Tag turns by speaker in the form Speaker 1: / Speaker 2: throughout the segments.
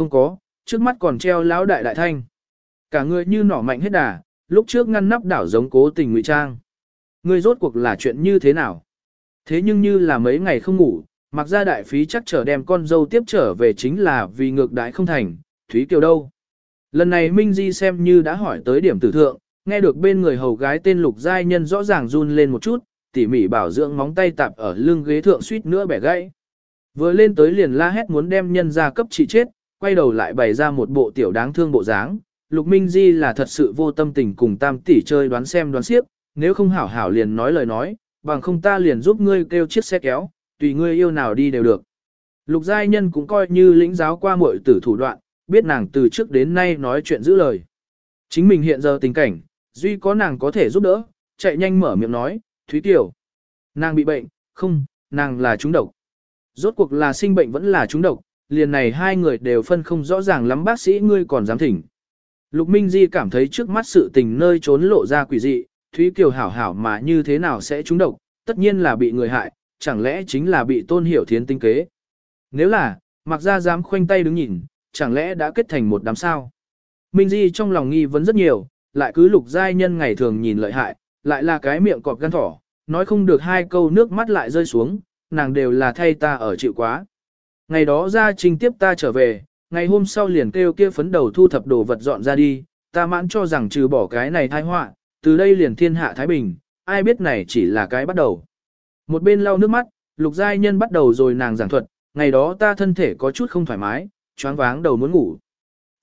Speaker 1: Không có, trước mắt còn treo lão đại đại thanh. Cả người như nỏ mạnh hết đà, lúc trước ngăn nắp đảo giống cố tình ngụy trang. Ngươi rốt cuộc là chuyện như thế nào? Thế nhưng như là mấy ngày không ngủ, mặc ra đại phí chắc trở đem con dâu tiếp trở về chính là vì ngược đại không thành, Thúy Kiều đâu? Lần này Minh Di xem như đã hỏi tới điểm tử thượng, nghe được bên người hầu gái tên Lục Giai Nhân rõ ràng run lên một chút, tỉ mỉ bảo dưỡng móng tay tạp ở lưng ghế thượng suýt nữa bẻ gãy. Vừa lên tới liền la hét muốn đem nhân ra cấp trị chết, quay đầu lại bày ra một bộ tiểu đáng thương bộ dáng. Lục Minh Di là thật sự vô tâm tình cùng tam tỷ chơi đoán xem đoán xiếc, nếu không hảo hảo liền nói lời nói, bằng không ta liền giúp ngươi kêu chiếc xe kéo, tùy ngươi yêu nào đi đều được. Lục Giai Nhân cũng coi như lĩnh giáo qua muội tử thủ đoạn, biết nàng từ trước đến nay nói chuyện giữ lời. Chính mình hiện giờ tình cảnh, duy có nàng có thể giúp đỡ, chạy nhanh mở miệng nói, Thúy Tiểu. Nàng bị bệnh, không, nàng là trúng độc. Rốt cuộc là sinh bệnh vẫn là trúng độc, liền này hai người đều phân không rõ ràng lắm bác sĩ ngươi còn dám thỉnh. Lục Minh Di cảm thấy trước mắt sự tình nơi trốn lộ ra quỷ dị, Thúy Kiều hảo hảo mà như thế nào sẽ trúng độc, tất nhiên là bị người hại, chẳng lẽ chính là bị tôn hiểu thiến tinh kế. Nếu là, mặc ra dám khoanh tay đứng nhìn, chẳng lẽ đã kết thành một đám sao. Minh Di trong lòng nghi vấn rất nhiều, lại cứ lục giai nhân ngày thường nhìn lợi hại, lại là cái miệng cọp gan thỏ, nói không được hai câu nước mắt lại rơi xuống, nàng đều là thay ta ở chịu quá. Ngày đó ra trình tiếp ta trở về, ngày hôm sau liền kêu kia phấn đầu thu thập đồ vật dọn ra đi, ta mãn cho rằng trừ bỏ cái này thai họa, từ đây liền thiên hạ Thái Bình, ai biết này chỉ là cái bắt đầu. Một bên lau nước mắt, lục giai nhân bắt đầu rồi nàng giảng thuật, ngày đó ta thân thể có chút không thoải mái, choáng váng đầu muốn ngủ.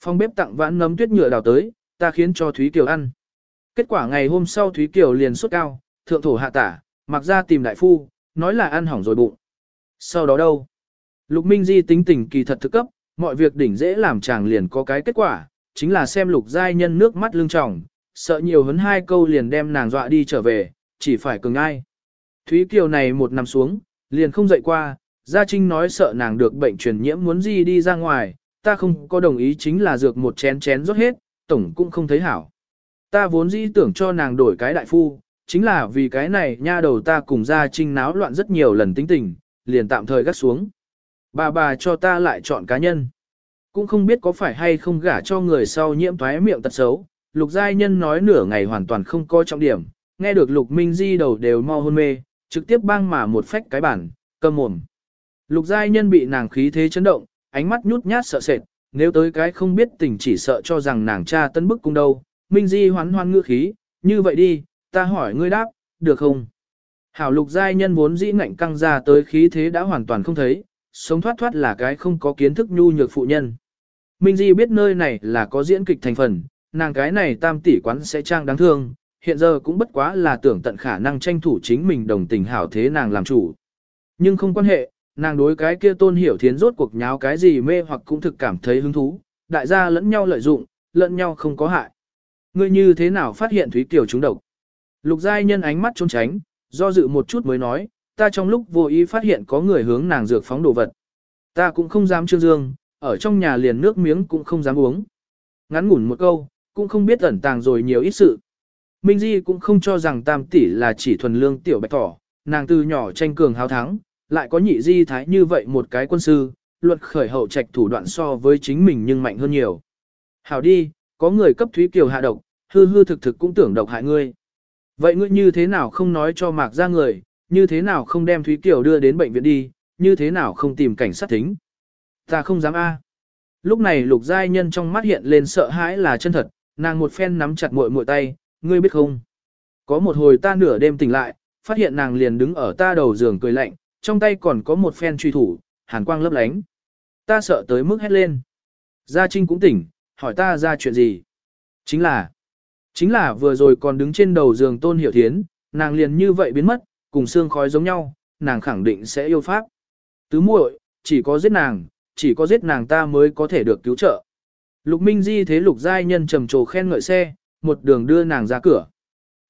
Speaker 1: Phong bếp tặng vãn nấm tuyết nhựa đào tới, ta khiến cho Thúy Kiều ăn. Kết quả ngày hôm sau Thúy Kiều liền sốt cao, thượng thổ hạ tả, mặc ra tìm đại phu, nói là ăn hỏng rồi bụng. Sau đó đâu? Lục Minh Di tính tình kỳ thật thực cấp, mọi việc đỉnh dễ làm chàng liền có cái kết quả, chính là xem lục giai nhân nước mắt lưng tròng, sợ nhiều hấn hai câu liền đem nàng dọa đi trở về, chỉ phải cường ai. Thúy Kiều này một nằm xuống, liền không dậy qua, Gia Trinh nói sợ nàng được bệnh truyền nhiễm muốn gì đi ra ngoài, ta không có đồng ý chính là dược một chén chén rót hết, tổng cũng không thấy hảo. Ta vốn dĩ tưởng cho nàng đổi cái đại phu, chính là vì cái này nha đầu ta cùng Gia Trinh náo loạn rất nhiều lần tính tình, liền tạm thời gắt xuống. Bà bà cho ta lại chọn cá nhân. Cũng không biết có phải hay không gả cho người sau nhiễm thoái miệng tật xấu, lục giai nhân nói nửa ngày hoàn toàn không có trọng điểm, nghe được lục minh di đầu đều mau hôn mê, trực tiếp băng mà một phách cái bản, cầm mồm. Lục giai nhân bị nàng khí thế chấn động, ánh mắt nhút nhát sợ sệt, nếu tới cái không biết tình chỉ sợ cho rằng nàng cha tân bức cung đâu. Minh Di hoán hoan ngựa khí, như vậy đi, ta hỏi ngươi đáp, được không? Hảo lục giai nhân vốn dĩ ngạnh căng ra tới khí thế đã hoàn toàn không thấy, sống thoát thoát là cái không có kiến thức nhu nhược phụ nhân. Minh Di biết nơi này là có diễn kịch thành phần, nàng cái này tam tỷ quán sẽ trang đáng thương, hiện giờ cũng bất quá là tưởng tận khả năng tranh thủ chính mình đồng tình hảo thế nàng làm chủ. Nhưng không quan hệ, nàng đối cái kia tôn hiểu thiến rốt cuộc nháo cái gì mê hoặc cũng thực cảm thấy hứng thú, đại gia lẫn nhau lợi dụng, lẫn nhau không có hại. Ngươi như thế nào phát hiện Thúy Kiều trúng độc? Lục giai nhân ánh mắt trốn tránh, do dự một chút mới nói, ta trong lúc vô ý phát hiện có người hướng nàng dược phóng đồ vật. Ta cũng không dám trương dương, ở trong nhà liền nước miếng cũng không dám uống. Ngắn ngủn một câu, cũng không biết ẩn tàng rồi nhiều ít sự. Minh Di cũng không cho rằng tam tỷ là chỉ thuần lương tiểu bạch thỏ, nàng từ nhỏ tranh cường hào thắng, lại có nhị di thái như vậy một cái quân sư, luật khởi hậu trạch thủ đoạn so với chính mình nhưng mạnh hơn nhiều. Hảo đi, có người cấp Thúy Kiều hạ độc, hư hư thực thực cũng tưởng độc hại ngươi. Vậy ngươi như thế nào không nói cho mạc ra người, như thế nào không đem Thúy Kiều đưa đến bệnh viện đi, như thế nào không tìm cảnh sát thính. Ta không dám a. Lúc này lục giai nhân trong mắt hiện lên sợ hãi là chân thật, nàng một phen nắm chặt muội muội tay, ngươi biết không? Có một hồi ta nửa đêm tỉnh lại, phát hiện nàng liền đứng ở ta đầu giường cười lạnh, trong tay còn có một phen truy thủ, hàn quang lấp lánh. Ta sợ tới mức hét lên. Gia Trinh cũng tỉnh, hỏi ta ra chuyện gì. Chính là, chính là vừa rồi còn đứng trên đầu giường tôn hiểu thiến, nàng liền như vậy biến mất, cùng xương khói giống nhau, nàng khẳng định sẽ yêu pháp. Tứ muội, chỉ có giết nàng, chỉ có giết nàng ta mới có thể được cứu trợ. Lục Minh Di thế lục giai nhân trầm trồ khen ngợi xe, một đường đưa nàng ra cửa.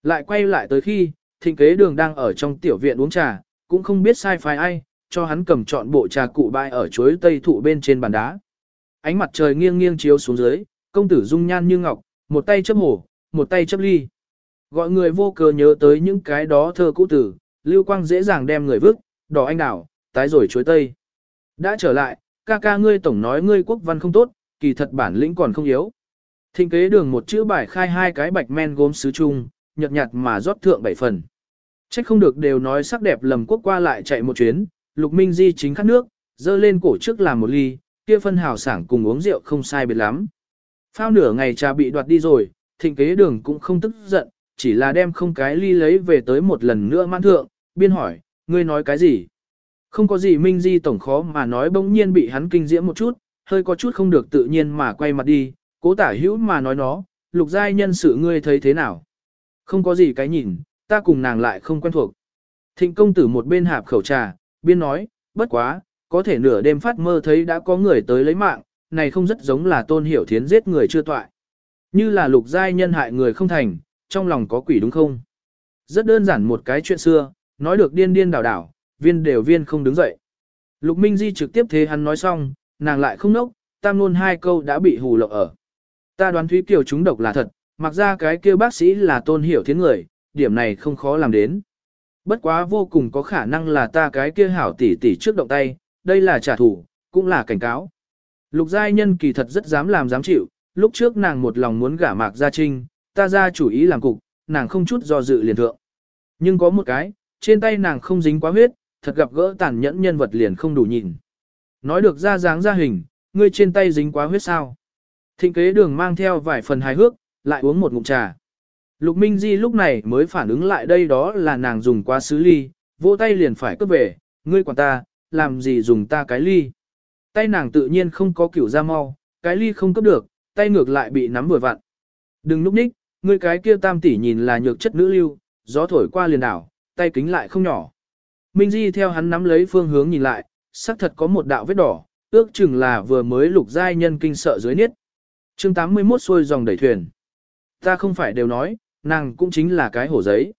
Speaker 1: Lại quay lại tới khi, thịnh kế đường đang ở trong tiểu viện uống trà, cũng không biết sai phái ai, cho hắn cầm chọn bộ trà cụ bại ở chuối tây thụ bên trên bàn đá. Ánh mặt trời nghiêng nghiêng chiếu xuống dưới, công tử dung nhan như ngọc, một tay chấp hổ, một tay chấp ly. Gọi người vô cớ nhớ tới những cái đó thơ cũ tử, lưu quang dễ dàng đem người vứt, đỏ anh đảo, tái rồi chuối tây. Đã trở lại, ca ca ngươi tổng nói ngươi quốc văn không tốt, kỳ thật bản lĩnh còn không yếu. Thịnh kế đường một chữ bài khai hai cái bạch men gốm sứ chung, nhợt nhạt mà rót thượng bảy phần. Trách không được đều nói sắc đẹp lầm quốc qua lại chạy một chuyến, lục minh di chính khát nước, dơ lên cổ trước làm một ly, kia phân hào sảng cùng uống rượu không sai biệt lắm. Phao nửa ngày trà bị đoạt đi rồi, thịnh kế đường cũng không tức giận, chỉ là đem không cái ly lấy về tới một lần nữa mãn thượng, biên hỏi, ngươi nói cái gì? Không có gì Minh Di tổng khó mà nói bỗng nhiên bị hắn kinh diễm một chút, hơi có chút không được tự nhiên mà quay mặt đi, cố tả hữu mà nói nó, lục giai nhân sự ngươi thấy thế nào? Không có gì cái nhìn, ta cùng nàng lại không quen thuộc. Thịnh công tử một bên hạp khẩu trà, biên nói, bất quá, có thể nửa đêm phát mơ thấy đã có người tới lấy mạng, này không rất giống là tôn hiểu thiến giết người chưa toại. Như là lục giai nhân hại người không thành, trong lòng có quỷ đúng không? Rất đơn giản một cái chuyện xưa, nói được điên điên đảo đảo, viên đều viên không đứng dậy. Lục Minh Di trực tiếp thế hắn nói xong, nàng lại không nốc, tam luôn hai câu đã bị hù lộng ở. Ta đoán Thúy Kiều chúng độc là thật, mặc ra cái kia bác sĩ là tôn hiểu thiến người, điểm này không khó làm đến. Bất quá vô cùng có khả năng là ta cái kia hảo tỷ tỷ trước động tay, đây là trả thù, cũng là cảnh cáo. Lục giai nhân kỳ thật rất dám làm dám chịu, lúc trước nàng một lòng muốn gả mạc gia trinh, ta ra chủ ý làm cục, nàng không chút do dự liền thượng. Nhưng có một cái, trên tay nàng không dính quá huyết, thật gặp gỡ tàn nhẫn nhân vật liền không đủ nhìn. Nói được ra dáng ra hình, ngươi trên tay dính quá huyết sao. Thịnh kế đường mang theo vài phần hài hước, lại uống một ngụm trà. Lục Minh Di lúc này mới phản ứng lại đây đó là nàng dùng quá sứ ly, vỗ tay liền phải cướp về, ngươi quản ta, làm gì dùng ta cái ly. Tay nàng tự nhiên không có kiểu ra mau, cái ly không cướp được, tay ngược lại bị nắm vừa vặn. Đừng núp ních, ngươi cái kia tam tỷ nhìn là nhược chất nữ lưu, gió thổi qua liền đảo, tay kính lại không nhỏ. Minh Di theo hắn nắm lấy phương hướng nhìn lại, xác thật có một đạo vết đỏ, ước chừng là vừa mới lục giai nhân kinh sợ dưới niết. chương 81 xuôi dòng đẩy thuyền. Ta không phải đều nói, nàng cũng chính là cái hổ giấy.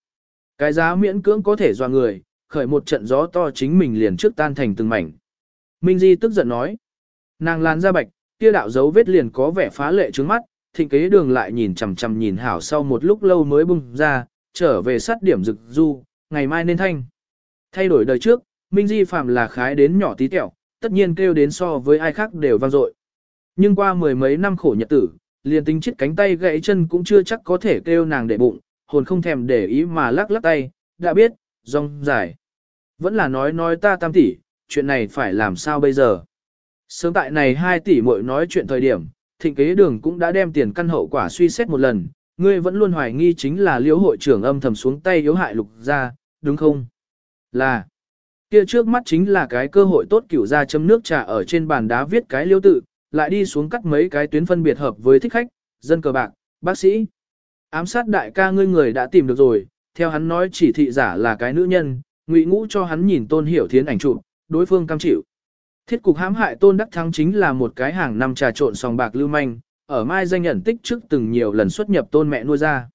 Speaker 1: Cái giá miễn cưỡng có thể dọa người, khởi một trận gió to chính mình liền trước tan thành từng mảnh. Minh Di tức giận nói. Nàng lan ra bạch, kia đạo dấu vết liền có vẻ phá lệ trướng mắt, thịnh kế đường lại nhìn chằm chằm nhìn hảo sau một lúc lâu mới bung ra, trở về sát điểm rực du, ngày mai nên thanh. Thay đổi đời trước, Minh Di phạm là khái đến nhỏ tí tẹo, tất nhiên kêu đến so với ai khác đều vang dội. Nhưng qua mười mấy năm khổ nhật tử, liền tính chết cánh tay gãy chân cũng chưa chắc có thể kêu nàng để bụng, hồn không thèm để ý mà lắc lắc tay, đã biết, rong dài. Vẫn là nói nói ta tam tỷ, chuyện này phải làm sao bây giờ. Sớm tại này hai tỷ muội nói chuyện thời điểm, thịnh kế đường cũng đã đem tiền căn hậu quả suy xét một lần, ngươi vẫn luôn hoài nghi chính là liễu hội trưởng âm thầm xuống tay yếu hại lục ra, đúng không? Là, kia trước mắt chính là cái cơ hội tốt cửu ra chấm nước trà ở trên bàn đá viết cái liêu tự, lại đi xuống cắt mấy cái tuyến phân biệt hợp với thích khách, dân cờ bạc, bác sĩ. Ám sát đại ca ngươi người đã tìm được rồi, theo hắn nói chỉ thị giả là cái nữ nhân, ngụy ngũ cho hắn nhìn tôn hiểu thiến ảnh chụp, đối phương cam chịu. Thiết cục hãm hại tôn đắc thắng chính là một cái hàng năm trà trộn sòng bạc lưu manh, ở mai danh nhận tích trước từng nhiều lần xuất nhập tôn mẹ nuôi ra.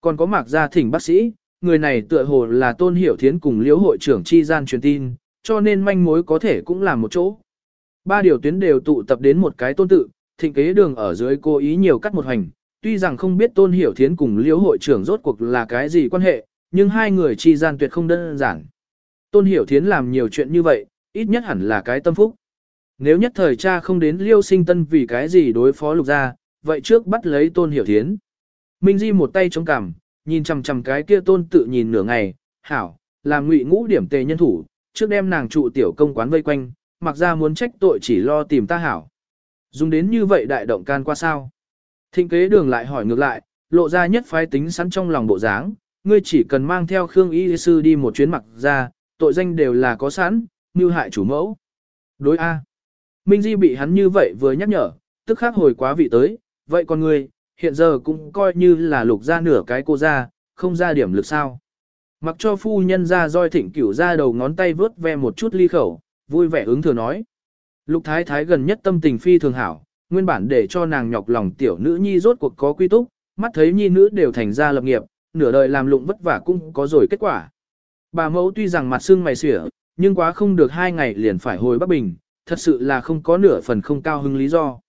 Speaker 1: Còn có mạc gia thỉnh bác sĩ, người này tựa hồ là tôn hiểu thiến cùng liễu hội trưởng chi gian truyền tin, cho nên manh mối có thể cũng là một chỗ. Ba điều tuyến đều tụ tập đến một cái tôn tự, thịnh kế đường ở dưới cố ý nhiều cắt một hành, tuy rằng không biết tôn hiểu thiến cùng liễu hội trưởng rốt cuộc là cái gì quan hệ, nhưng hai người chi gian tuyệt không đơn giản. Tôn hiểu thiến làm nhiều chuyện như vậy, ít nhất hẳn là cái tâm phúc. Nếu nhất thời cha không đến liêu sinh tân vì cái gì đối phó lục gia, vậy trước bắt lấy tôn hiểu thiến. Minh Di một tay chống cằm, nhìn chằm chằm cái kia tôn tự nhìn nửa ngày, hảo, làm ngụy ngũ điểm tề nhân thủ, trước đem nàng trụ tiểu công quán vây quanh, mặc ra muốn trách tội chỉ lo tìm ta hảo. Dùng đến như vậy đại động can qua sao? Thịnh kế đường lại hỏi ngược lại, lộ ra nhất phái tính sẵn trong lòng bộ dáng, ngươi chỉ cần mang theo Khương Y Sư đi một chuyến mặc ra, tội danh đều là có sẵn, mưu hại chủ mẫu. Đối A. Minh Di bị hắn như vậy vừa nhắc nhở, tức khắc hồi quá vị tới, vậy còn ngươi, hiện giờ cũng coi như là lục ra nửa cái cô ra, không ra điểm lực sao. Mặc cho phu nhân ra roi thịnh cửu ra đầu ngón tay vớt ve một chút ly khẩu, vui vẻ ứng thừa nói. Lục thái thái gần nhất tâm tình phi thường hảo, nguyên bản để cho nàng nhọc lòng tiểu nữ nhi rốt cuộc có quy túc, mắt thấy nhi nữ đều thành ra lập nghiệp, nửa đời làm lụng vất vả cũng có rồi kết quả. Bà mẫu tuy rằng mặt xương mày xỉa, nhưng quá không được hai ngày liền phải hồi Bắc Bình, thật sự là không có nửa phần không cao hứng lý do.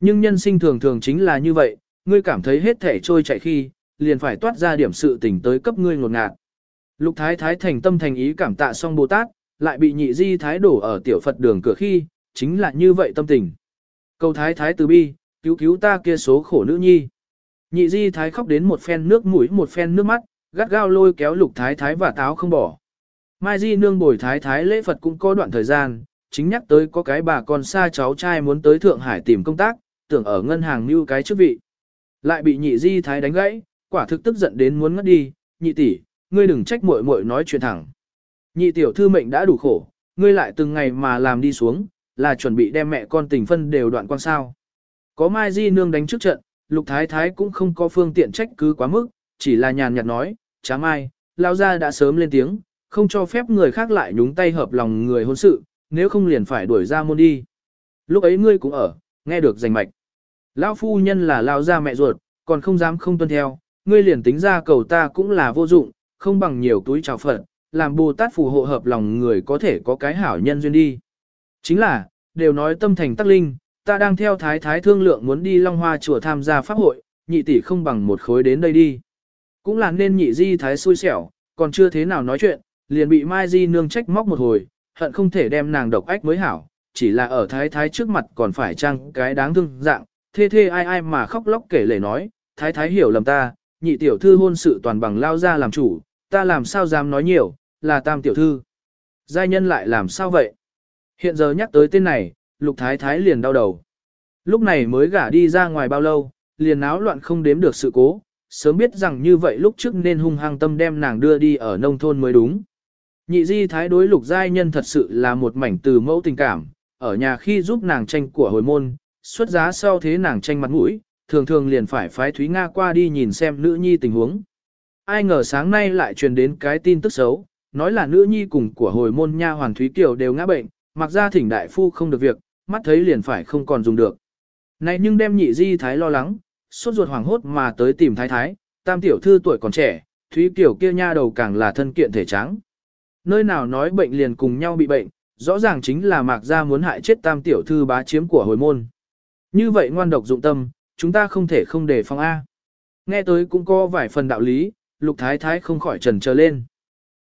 Speaker 1: Nhưng nhân sinh thường thường chính là như vậy, ngươi cảm thấy hết thể trôi chạy khi, liền phải toát ra điểm sự tình tới cấp ngươi ngột ngạt. Lục thái thái thành tâm thành ý cảm tạ xong Bồ Tát, lại bị nhị di thái đổ ở tiểu Phật đường cửa khi, chính là như vậy tâm tình. Cầu thái thái từ bi, cứu cứu ta kia số khổ nữ nhi. Nhị di thái khóc đến một phen nước mũi một phen nước mắt, gắt gao lôi kéo lục thái thái và táo không bỏ. Mai di nương bồi thái thái lễ Phật cũng có đoạn thời gian, chính nhắc tới có cái bà con xa cháu trai muốn tới Thượng Hải tìm công tác, tưởng ở ngân hàng như cái chức vị. Lại bị nhị di thái đánh gãy, quả thực tức giận đến muốn ngất đi, nhị tỷ, ngươi đừng trách muội muội nói chuyện thẳng. Nhị tiểu thư mệnh đã đủ khổ, ngươi lại từng ngày mà làm đi xuống, là chuẩn bị đem mẹ con tình phân đều đoạn quan sao. Có Mai Di nương đánh trước trận, Lục Thái Thái cũng không có phương tiện trách cứ quá mức, chỉ là nhàn nhạt nói, chá Mai, lao ra đã sớm lên tiếng, không cho phép người khác lại nhúng tay hợp lòng người hôn sự, nếu không liền phải đuổi ra môn đi. Lúc ấy ngươi cũng ở, nghe được rành mạch. Lão phu nhân là lao ra mẹ ruột, còn không dám không tuân theo, ngươi liền tính ra cầu ta cũng là vô dụng, không bằng nhiều túi trào phận, làm Bồ Tát phù hộ hợp lòng người có thể có cái hảo nhân duyên đi. Chính là, đều nói tâm thành tắc linh, ta đang theo thái thái thương lượng muốn đi Long Hoa chùa tham gia pháp hội, nhị tỷ không bằng một khối đến đây đi. Cũng là nên nhị di thái xui xẻo, còn chưa thế nào nói chuyện, liền bị Mai Di nương trách móc một hồi, hận không thể đem nàng độc ách mới hảo, chỉ là ở thái thái trước mặt còn phải chăng cái đáng thương dạng, thê thê ai ai mà khóc lóc kể lể nói, thái thái hiểu lầm ta, nhị tiểu thư hôn sự toàn bằng lao ra làm chủ, ta làm sao dám nói nhiều, là tam tiểu thư. Giai nhân lại làm sao vậy? Hiện giờ nhắc tới tên này, lục thái thái liền đau đầu. Lúc này mới gả đi ra ngoài bao lâu, liền náo loạn không đếm được sự cố, sớm biết rằng như vậy lúc trước nên hung hăng tâm đem nàng đưa đi ở nông thôn mới đúng. Nhị di thái đối lục giai nhân thật sự là một mảnh từ mẫu tình cảm, ở nhà khi giúp nàng tranh của hồi môn, xuất giá sau thế nàng tranh mặt mũi, thường thường liền phải phái Thúy Nga qua đi nhìn xem nữ nhi tình huống. Ai ngờ sáng nay lại truyền đến cái tin tức xấu, nói là nữ nhi cùng của hồi môn nha hoàn Thúy Kiều đều ngã bệnh, mặc ra thỉnh đại phu không được việc, mắt thấy liền phải không còn dùng được. Này nhưng đem nhị di thái lo lắng, suốt ruột hoảng hốt mà tới tìm thái thái, tam tiểu thư tuổi còn trẻ, Thúy Kiều kia nha đầu càng là thân kiện thể trắng. Nơi nào nói bệnh liền cùng nhau bị bệnh, rõ ràng chính là mạc gia muốn hại chết tam tiểu thư bá chiếm của hồi môn. Như vậy ngoan độc dụng tâm, chúng ta không thể không để phòng A. Nghe tới cũng có vài phần đạo lý, lục thái thái không khỏi trần trở lên.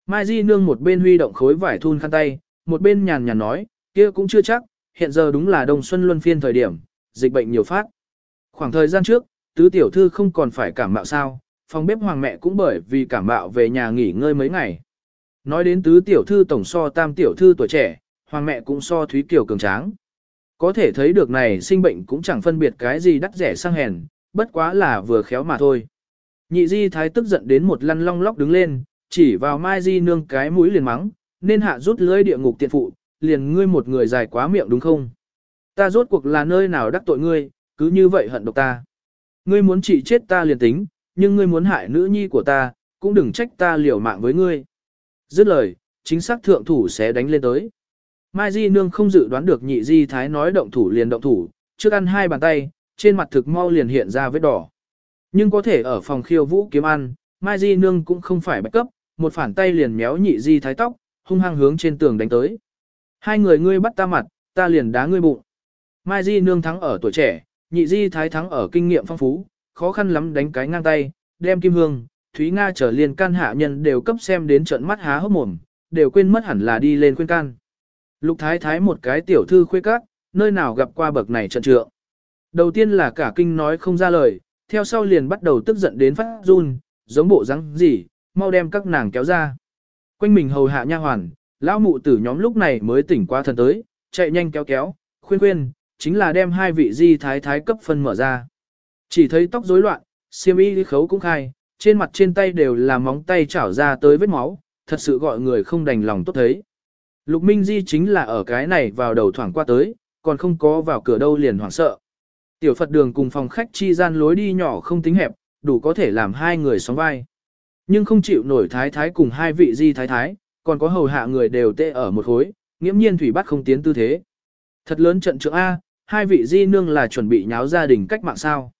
Speaker 1: Mai Di nương một bên huy động khối vải thun khăn tay, một bên nhàn nhàn nói, kia cũng chưa chắc, hiện giờ đúng là đông xuân luân phiên thời điểm, dịch bệnh nhiều phát. Khoảng thời gian trước, tứ tiểu thư không còn phải cảm mạo sao, phòng bếp hoàng mẹ cũng bởi vì cảm mạo về nhà nghỉ ngơi mấy ngày. Nói đến tứ tiểu thư tổng so tam tiểu thư tuổi trẻ, hoàng mẹ cũng so Thúy kiểu cường tráng. Có thể thấy được này sinh bệnh cũng chẳng phân biệt cái gì đắt rẻ sang hèn, bất quá là vừa khéo mà thôi. Nhị di thái tức giận đến một lăn long lóc đứng lên, chỉ vào mai di nương cái mũi liền mắng, nên hạ rút lưỡi địa ngục tiện phụ, liền ngươi một người dài quá miệng đúng không? Ta rốt cuộc là nơi nào đắc tội ngươi, cứ như vậy hận độc ta. Ngươi muốn trị chết ta liền tính, nhưng ngươi muốn hại nữ nhi của ta, cũng đừng trách ta liều mạng với ngươi. Dứt lời, chính xác thượng thủ sẽ đánh lên tới. Mai Di Nương không dự đoán được nhị Di Thái nói động thủ liền động thủ, trước ăn hai bàn tay, trên mặt thực mau liền hiện ra vết đỏ. Nhưng có thể ở phòng khiêu vũ kiếm ăn, Mai Di Nương cũng không phải bạch cấp, một phản tay liền méo nhị Di Thái tóc, hung hăng hướng trên tường đánh tới. Hai người ngươi bắt ta mặt, ta liền đá ngươi bụng. Mai Di Nương thắng ở tuổi trẻ, nhị Di Thái thắng ở kinh nghiệm phong phú, khó khăn lắm đánh cái ngang tay, đem Kim Hương, Thúy Nga trở liền can hạ nhân đều cấp xem đến trận mắt há hốc mồm, đều quên mất hẳn là đi lên khuyên can. Lục Thái Thái một cái tiểu thư khuê các, nơi nào gặp qua bậc này trận trượng. Đầu tiên là cả kinh nói không ra lời, theo sau liền bắt đầu tức giận đến phát run, giống bộ răng gì, mau đem các nàng kéo ra. Quanh mình hầu hạ nha hoàn, lão mụ tử nhóm lúc này mới tỉnh qua thần tới, chạy nhanh kéo kéo, khuyên khuyên, chính là đem hai vị di thái thái cấp phân mở ra. Chỉ thấy tóc rối loạn, xiêm y khấu cũng khai, trên mặt trên tay đều là móng tay chảo ra tới vết máu, thật sự gọi người không đành lòng tốt thấy. Lục Minh Di chính là ở cái này vào đầu thoảng qua tới, còn không có vào cửa đâu liền hoảng sợ. Tiểu Phật đường cùng phòng khách chi gian lối đi nhỏ không tính hẹp, đủ có thể làm hai người sóng vai. Nhưng không chịu nổi thái thái cùng hai vị di thái thái, còn có hầu hạ người đều tê ở một khối, nghiễm nhiên thủy bắt không tiến tư thế. Thật lớn trận trưởng A, hai vị di nương là chuẩn bị nháo gia đình cách mạng sao.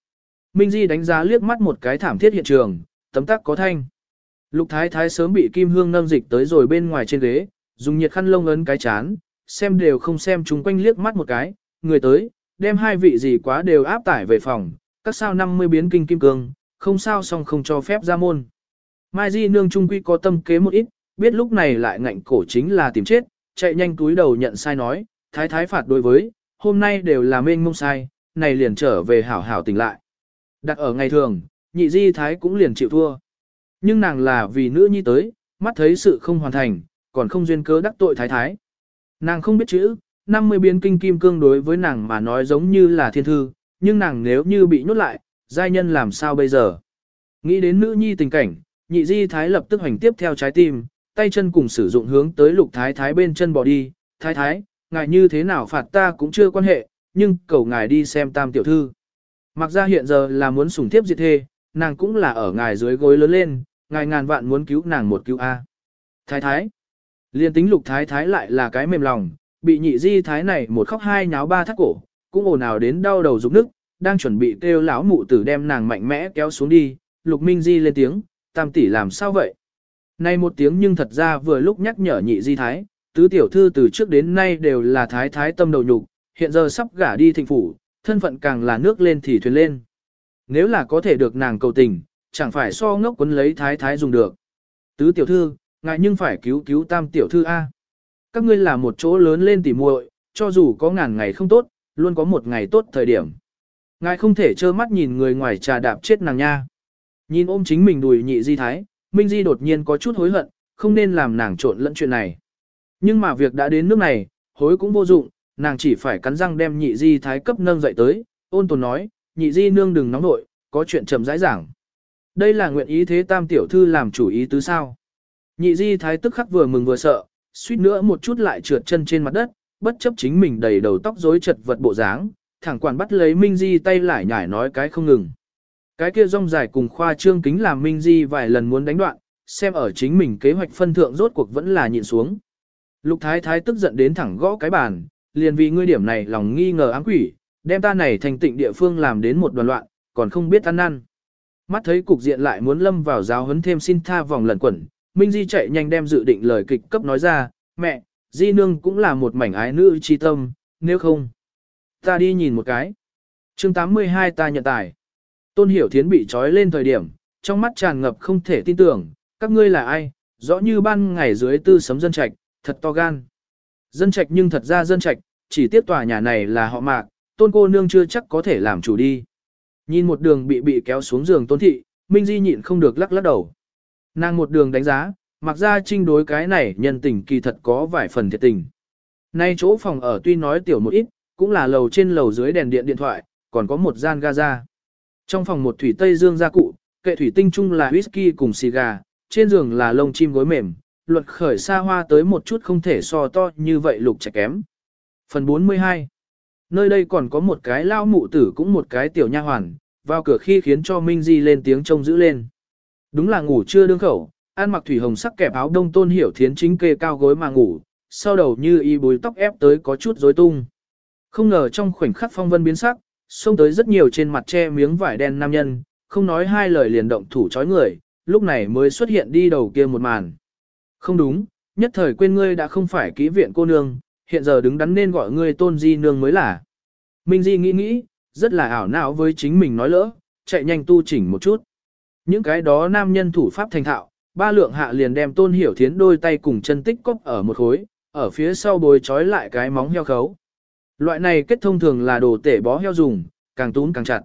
Speaker 1: Minh Di đánh giá liếc mắt một cái thảm thiết hiện trường, tấm tắc có thanh. Lục thái thái sớm bị kim hương nâng dịch tới rồi bên ngoài trên ghế, dùng nhiệt khăn lông ấn cái chán, xem đều không xem chúng quanh liếc mắt một cái, người tới, đem hai vị gì quá đều áp tải về phòng, các sao 50 biến kinh kim cương, không sao xong không cho phép ra môn. Mai Di nương trung quy có tâm kế một ít, biết lúc này lại ngạnh cổ chính là tìm chết, chạy nhanh túi đầu nhận sai nói, thái thái phạt đối với, hôm nay đều là mênh mông sai, này liền trở về hảo hảo tỉnh lại. Đặt ở ngày thường, nhị di thái cũng liền chịu thua. Nhưng nàng là vì nữ nhi tới, mắt thấy sự không hoàn thành, còn không duyên cớ đắc tội thái thái. Nàng không biết chữ, 50 biến kinh kim cương đối với nàng mà nói giống như là thiên thư, nhưng nàng nếu như bị nhốt lại, giai nhân làm sao bây giờ? Nghĩ đến nữ nhi tình cảnh, nhị di thái lập tức hành tiếp theo trái tim, tay chân cùng sử dụng hướng tới lục thái thái bên chân bỏ đi, thái thái, ngài như thế nào phạt ta cũng chưa quan hệ, nhưng cầu ngài đi xem tam tiểu thư. Mặc ra hiện giờ là muốn sủng tiếp diệt thê, nàng cũng là ở ngài dưới gối lớn lên, ngài ngàn vạn muốn cứu nàng một cứu A. Thái thái, liên tính lục thái thái lại là cái mềm lòng, bị nhị di thái này một khóc hai nháo ba thắt cổ, cũng ồn ào đến đau đầu rụng nức, đang chuẩn bị kêu lão mụ tử đem nàng mạnh mẽ kéo xuống đi, lục minh di lên tiếng, tam tỷ làm sao vậy? nay một tiếng nhưng thật ra vừa lúc nhắc nhở nhị di thái, tứ tiểu thư từ trước đến nay đều là thái thái tâm đầu nhục, hiện giờ sắp gả đi thịnh phủ, thân phận càng là nước lên thì thuyền lên. Nếu là có thể được nàng cầu tình, chẳng phải so ngốc quấn lấy thái thái dùng được. Tứ tiểu thư, ngài nhưng phải cứu cứu tam tiểu thư A. Các ngươi là một chỗ lớn lên tỉ muội, cho dù có ngàn ngày không tốt, luôn có một ngày tốt thời điểm. Ngài không thể trơ mắt nhìn người ngoài trà đạp chết nàng nha. Nhìn ôm chính mình đùi nhị di thái, Minh Di đột nhiên có chút hối hận, không nên làm nàng trộn lẫn chuyện này. Nhưng mà việc đã đến nước này, hối cũng vô dụng, nàng chỉ phải cắn răng đem nhị di thái cấp nâng dậy tới, ôn tồn nói, nhị di nương đừng nóng nội, có chuyện chậm rãi giảng. Đây là nguyện ý thế tam tiểu thư làm chủ ý tứ sao. Nhị di thái tức khắc vừa mừng vừa sợ, suýt nữa một chút lại trượt chân trên mặt đất, bất chấp chính mình đầy đầu tóc rối chật vật bộ dáng, thẳng quản bắt lấy Minh Di tay lại nhải nói cái không ngừng. Cái kia rong dài cùng khoa trương kính làm Minh Di vài lần muốn đánh đoạn, xem ở chính mình kế hoạch phân thượng rốt cuộc vẫn là nhịn xuống. Lục thái thái tức giận đến thẳng gõ cái bàn, liền vì ngươi điểm này lòng nghi ngờ ám quỷ, đem ta này thành tịnh địa phương làm đến một đoàn loạn, còn không biết ăn năn. Mắt thấy cục diện lại muốn lâm vào giáo huấn thêm xin tha vòng lẩn quẩn, Minh Di chạy nhanh đem dự định lời kịch cấp nói ra, mẹ, Di Nương cũng là một mảnh ái nữ chi tâm, nếu không, ta đi nhìn một cái. chương 82 ta nhận tài. Tôn Hiểu Thiến bị trói lên thời điểm, trong mắt tràn ngập không thể tin tưởng, các ngươi là ai, rõ như ban ngày dưới tư sấm dân trạch, thật to gan. Dân trạch nhưng thật ra dân trạch, chỉ tiếp tòa nhà này là họ mạc, tôn cô nương chưa chắc có thể làm chủ đi. Nhìn một đường bị bị kéo xuống giường tôn thị, Minh Di nhịn không được lắc lắc đầu. Nàng một đường đánh giá, mặc ra trinh đối cái này nhân tình kỳ thật có vài phần thiệt tình. Nay chỗ phòng ở tuy nói tiểu một ít, cũng là lầu trên lầu dưới đèn điện điện thoại, còn có một gian gaza. Trong phòng một thủy tây dương gia cụ, kệ thủy tinh chung là whisky cùng xì gà, trên giường là lông chim gối mềm, luật khởi xa hoa tới một chút không thể so to như vậy lục chạy kém. Phần 42 Nơi đây còn có một cái lao mụ tử cũng một cái tiểu nha hoàn, vào cửa khi khiến cho Minh Di lên tiếng trông giữ lên. Đúng là ngủ chưa đương khẩu, ăn mặc thủy hồng sắc kẹp áo đông tôn hiểu thiến chính kê cao gối mà ngủ, sau đầu như y búi tóc ép tới có chút rối tung. Không ngờ trong khoảnh khắc phong vân biến sắc, xông tới rất nhiều trên mặt che miếng vải đen nam nhân, không nói hai lời liền động thủ chói người, lúc này mới xuất hiện đi đầu kia một màn. Không đúng, nhất thời quên ngươi đã không phải kỹ viện cô nương, hiện giờ đứng đắn nên gọi ngươi tôn di nương mới là. Minh Di nghĩ nghĩ, rất là ảo não với chính mình nói lỡ, chạy nhanh tu chỉnh một chút. Những cái đó nam nhân thủ pháp thành thạo, ba lượng hạ liền đem tôn hiểu thiến đôi tay cùng chân tích cốc ở một khối, ở phía sau bồi trói lại cái móng heo khấu. Loại này kết thông thường là đồ tể bó heo dùng, càng tún càng chặt.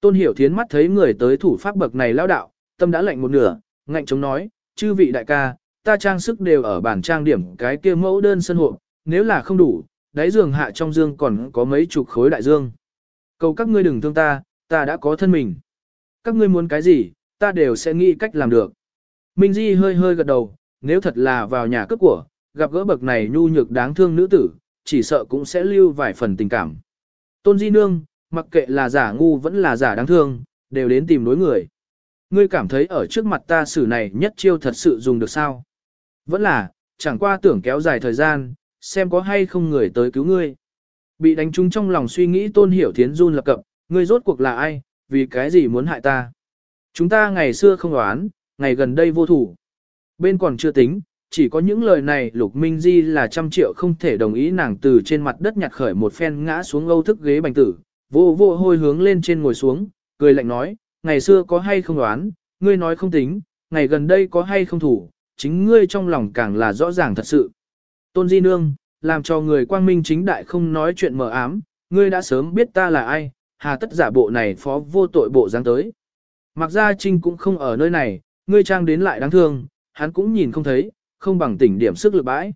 Speaker 1: Tôn hiểu thiến mắt thấy người tới thủ pháp bậc này lao đạo, tâm đã lạnh một nửa, ngạnh chống nói, chư vị đại ca, ta trang sức đều ở bản trang điểm cái kia mẫu đơn sân hộ, nếu là không đủ, đáy giường hạ trong dương còn có mấy chục khối đại dương. Cầu các ngươi đừng thương ta, ta đã có thân mình. Các ngươi muốn cái gì, ta đều sẽ nghĩ cách làm được. Minh Di hơi hơi gật đầu, nếu thật là vào nhà cướp của, gặp gỡ bậc này nhu nhược đáng thương nữ tử, chỉ sợ cũng sẽ lưu vài phần tình cảm. Tôn Di Nương, mặc kệ là giả ngu vẫn là giả đáng thương, đều đến tìm đối người. Ngươi cảm thấy ở trước mặt ta xử này nhất chiêu thật sự dùng được sao? Vẫn là, chẳng qua tưởng kéo dài thời gian, xem có hay không người tới cứu ngươi. Bị đánh trúng trong lòng suy nghĩ tôn hiểu thiến run lập cập, ngươi rốt cuộc là ai, vì cái gì muốn hại ta. Chúng ta ngày xưa không đoán, ngày gần đây vô thủ. Bên còn chưa tính, chỉ có những lời này Lục Minh Di là trăm triệu không thể đồng ý nàng từ trên mặt đất nhặt khởi một phen ngã xuống âu thức ghế bành tử, vô vô hôi hướng lên trên ngồi xuống, cười lạnh nói, ngày xưa có hay không đoán, ngươi nói không tính, ngày gần đây có hay không thủ, chính ngươi trong lòng càng là rõ ràng thật sự. Tôn Di Nương, làm cho người quang minh chính đại không nói chuyện mờ ám, ngươi đã sớm biết ta là ai, hà tất giả bộ này phó vô tội bộ dáng tới. Mặc ra trinh cũng không ở nơi này, ngươi trang đến lại đáng thương, hắn cũng nhìn không thấy, không bằng tỉnh điểm sức lực bãi.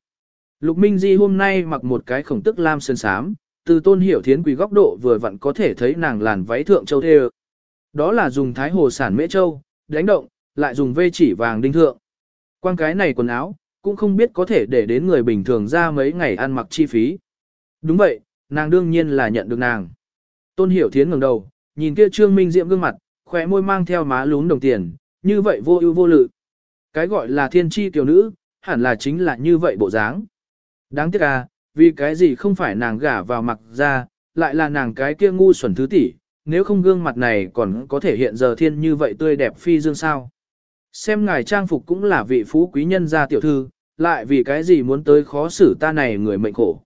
Speaker 1: Lục Minh Di hôm nay mặc một cái khổng tức lam sơn sám, từ tôn hiểu thiến quỳ góc độ vừa vặn có thể thấy nàng làn váy thượng châu thê Đó là dùng thái hồ sản mễ châu, đánh động, lại dùng vê chỉ vàng đinh thượng. Quan cái này quần áo, cũng không biết có thể để đến người bình thường ra mấy ngày ăn mặc chi phí. Đúng vậy, nàng đương nhiên là nhận được nàng. Tôn hiểu thiến ngẩng đầu, nhìn kia trương minh diệm gương mặt, khóe môi mang theo má lún đồng tiền, như vậy vô ưu vô lự. Cái gọi là thiên tri tiểu nữ, hẳn là chính là như vậy bộ dáng. Đáng tiếc à, vì cái gì không phải nàng gả vào mặt ra, lại là nàng cái kia ngu xuẩn thứ tỷ, nếu không gương mặt này còn có thể hiện giờ thiên như vậy tươi đẹp phi dương sao. Xem ngài trang phục cũng là vị phú quý nhân gia tiểu thư, lại vì cái gì muốn tới khó xử ta này người mệnh khổ.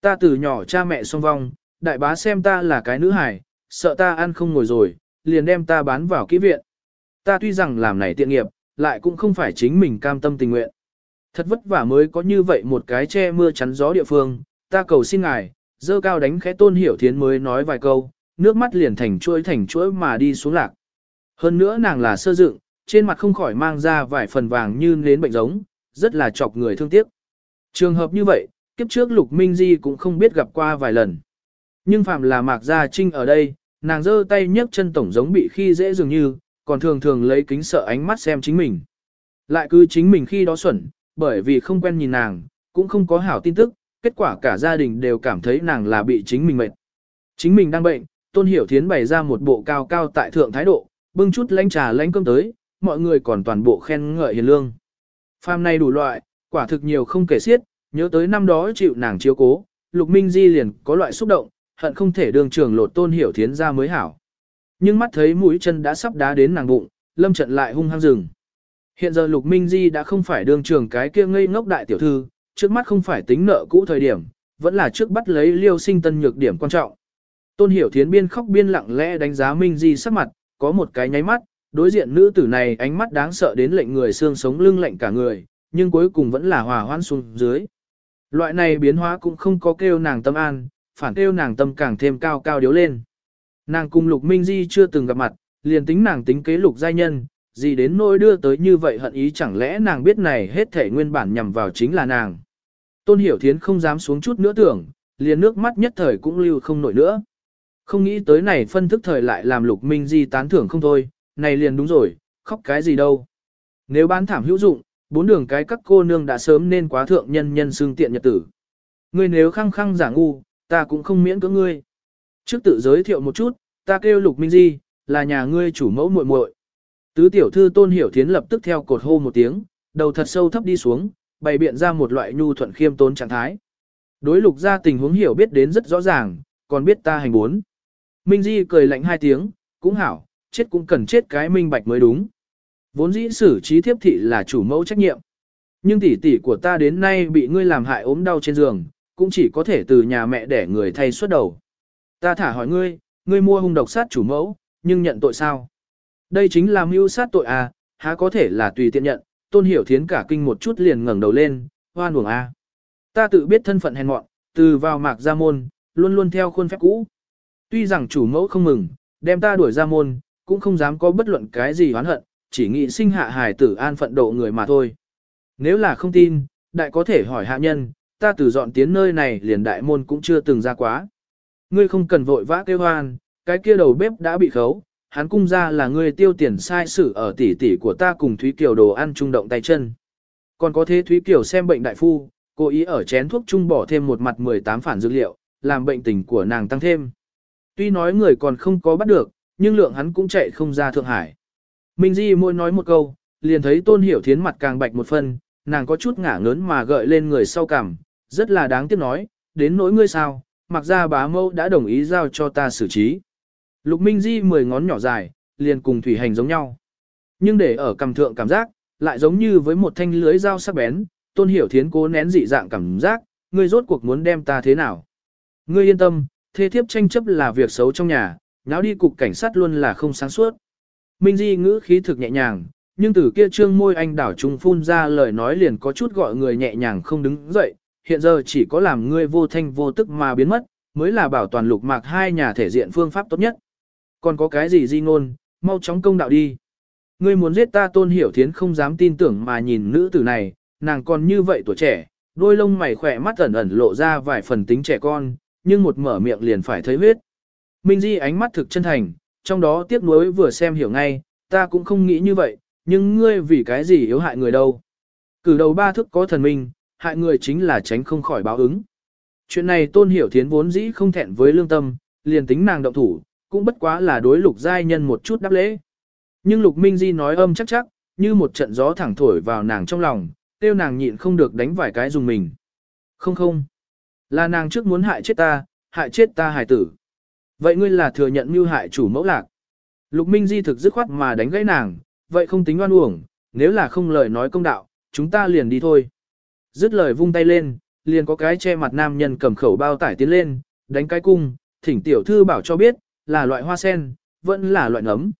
Speaker 1: Ta từ nhỏ cha mẹ song vong, đại bá xem ta là cái nữ hài, sợ ta ăn không ngồi rồi, liền đem ta bán vào kỹ viện. Ta tuy rằng làm này tiện nghiệp, lại cũng không phải chính mình cam tâm tình nguyện. Thật vất vả mới có như vậy một cái che mưa chắn gió địa phương, ta cầu xin ngài, dơ cao đánh khẽ tôn hiểu thiến mới nói vài câu, nước mắt liền thành chuỗi thành chuỗi mà đi xuống lạc. Hơn nữa nàng là sơ dựng, trên mặt không khỏi mang ra vài phần vàng như nến bệnh giống, rất là chọc người thương tiếc. Trường hợp như vậy, kiếp trước Lục Minh Di cũng không biết gặp qua vài lần. Nhưng phạm là Mạc Gia Trinh ở đây, nàng giơ tay nhấc chân tổng giống bị khi dễ dường như, còn thường thường lấy kính sợ ánh mắt xem chính mình. Lại cứ chính mình khi đó xuẩn, bởi vì không quen nhìn nàng, cũng không có hảo tin tức, kết quả cả gia đình đều cảm thấy nàng là bị chính mình mệt. Chính mình đang bệnh, Tôn Hiểu Thiến bày ra một bộ cao cao tại thượng thái độ, bưng chút lánh trà lánh cơm tới, mọi người còn toàn bộ khen ngợi hiền lương. Phàm này đủ loại, quả thực nhiều không kể xiết, nhớ tới năm đó chịu nàng chiếu cố, Lục Minh Di liền có loại xúc động, hận không thể đường trường lột Tôn Hiểu Thiến ra mới hảo. Nhưng mắt thấy mũi chân đã sắp đá đến nàng bụng, lâm trận lại hung hăng rừng. Hiện giờ Lục Minh Di đã không phải đường trường cái kia ngây ngốc đại tiểu thư, trước mắt không phải tính nợ cũ thời điểm, vẫn là trước bắt lấy liêu sinh tân nhược điểm quan trọng. Tôn Hiểu Thiến biên khóc biên lặng lẽ đánh giá Minh Di sắc mặt, có một cái nháy mắt, đối diện nữ tử này ánh mắt đáng sợ đến lệnh người xương sống lưng lạnh cả người, nhưng cuối cùng vẫn là hòa hoãn xuống dưới. Loại này biến hóa cũng không có kêu nàng tâm an, phản kêu nàng tâm càng thêm cao cao điếu lên. Nàng cùng Lục Minh Di chưa từng gặp mặt, liền tính nàng tính kế Lục giai nhân, gì đến nỗi đưa tới như vậy hận ý chẳng lẽ nàng biết này hết thể nguyên bản nhằm vào chính là nàng. Tôn Hiểu Thiến không dám xuống chút nữa tưởng, liền nước mắt nhất thời cũng lưu không nổi nữa. Không nghĩ tới này phân thức thời lại làm Lục Minh Di tán thưởng không thôi, này liền đúng rồi, khóc cái gì đâu. Nếu bán thảm hữu dụng, bốn đường cái các cô nương đã sớm nên quá thượng nhân nhân xương tiện nhật tử. Ngươi nếu khăng khăng giả ngu, ta cũng không miễn cưỡng ngươi. Trước tự giới thiệu một chút, ta kêu Lục Minh Di, là nhà ngươi chủ mẫu muội muội. Tứ tiểu thư Tôn Hiểu Thiến lập tức theo cột hô một tiếng, đầu thật sâu thấp đi xuống, bày biện ra một loại nhu thuận khiêm tốn trạng thái. Đối lục gia tình huống hiểu biết đến rất rõ ràng, còn biết ta hành bốn. Minh Di cười lạnh hai tiếng, cũng hảo, chết cũng cần chết cái minh bạch mới đúng. Vốn dĩ xử trí thiếp thị là chủ mẫu trách nhiệm. Nhưng tỷ tỷ của ta đến nay bị ngươi làm hại ốm đau trên giường, cũng chỉ có thể từ nhà mẹ để người thay xuất đầu. Ta thả hỏi ngươi, ngươi mua hung độc sát chủ mẫu, nhưng nhận tội sao? Đây chính là mưu sát tội à, há có thể là tùy tiện nhận, tôn hiểu thiến cả kinh một chút liền ngẩng đầu lên, hoan uổng à. Ta tự biết thân phận hèn mọn, từ vào mạc gia môn, luôn luôn theo khuôn phép cũ. Tuy rằng chủ mẫu không mừng, đem ta đuổi ra môn, cũng không dám có bất luận cái gì oán hận, chỉ nghĩ sinh hạ hài tử an phận độ người mà thôi. Nếu là không tin, đại có thể hỏi hạ nhân, ta từ dọn tiến nơi này liền đại môn cũng chưa từng ra quá. Ngươi không cần vội vã kêu hoan, cái kia đầu bếp đã bị khấu, hắn cung ra là ngươi tiêu tiền sai sử ở tỷ tỷ của ta cùng Thúy Kiều đồ ăn trung động tay chân. Còn có thế Thúy Kiều xem bệnh đại phu, cố ý ở chén thuốc trung bỏ thêm một mặt 18 phản dược liệu, làm bệnh tình của nàng tăng thêm. Tuy nói người còn không có bắt được, nhưng lượng hắn cũng chạy không ra Thượng Hải. Minh Di môi nói một câu, liền thấy Tôn Hiểu Thiến mặt càng bạch một phần, nàng có chút ngả ngớn mà gợi lên người sau cằm, rất là đáng tiếc nói, đến nỗi ngươi sao, mặc ra bá mâu đã đồng ý giao cho ta xử trí. Lục Minh Di mười ngón nhỏ dài, liền cùng thủy hành giống nhau. Nhưng để ở cầm thượng cảm giác, lại giống như với một thanh lưới dao sắc bén, Tôn Hiểu Thiến cố nén dị dạng cảm giác, ngươi rốt cuộc muốn đem ta thế nào. Ngươi yên tâm, thê thiếp tranh chấp là việc xấu trong nhà, náo đi cục cảnh sát luôn là không sáng suốt. Minh Di ngữ khí thực nhẹ nhàng, nhưng từ kia trương môi anh đảo trung phun ra lời nói liền có chút gọi người nhẹ nhàng không đứng dậy, hiện giờ chỉ có làm ngươi vô thanh vô tức mà biến mất, mới là bảo toàn lục mạc hai nhà thể diện phương pháp tốt nhất. Còn có cái gì di ngôn, mau chóng công đạo đi. Ngươi muốn giết ta tôn hiểu thiến không dám tin tưởng mà nhìn nữ tử này, nàng còn như vậy tuổi trẻ, đôi lông mày khỏe mắt ẩn ẩn lộ ra vài phần tính trẻ con, nhưng một mở miệng liền phải thấy huyết. Minh Di ánh mắt thực chân thành, trong đó tiếc nuối vừa xem hiểu ngay, ta cũng không nghĩ như vậy, nhưng ngươi vì cái gì yếu hại người đâu. Cử đầu ba thức có thần minh, hại người chính là tránh không khỏi báo ứng. Chuyện này tôn hiểu thiến vốn dĩ không thẹn với lương tâm, liền tính nàng động thủ, cũng bất quá là đối lục giai nhân một chút đáp lễ. Nhưng lục minh di nói âm chắc chắc, như một trận gió thẳng thổi vào nàng trong lòng, tiêu nàng nhịn không được đánh vài cái dùng mình. Không không, là nàng trước muốn hại chết ta, hại chết ta hài tử. Vậy ngươi là thừa nhận mưu hại chủ mẫu lạc. Lục minh di thực dứt khoát mà đánh gãy nàng, vậy không tính oan uổng, nếu là không lời nói công đạo, chúng ta liền đi thôi. Dứt lời vung tay lên, liền có cái che mặt nam nhân cầm khẩu bao tải tiến lên, đánh cái cung, thỉnh tiểu thư bảo cho biết, là loại hoa sen, vẫn là loại nấm.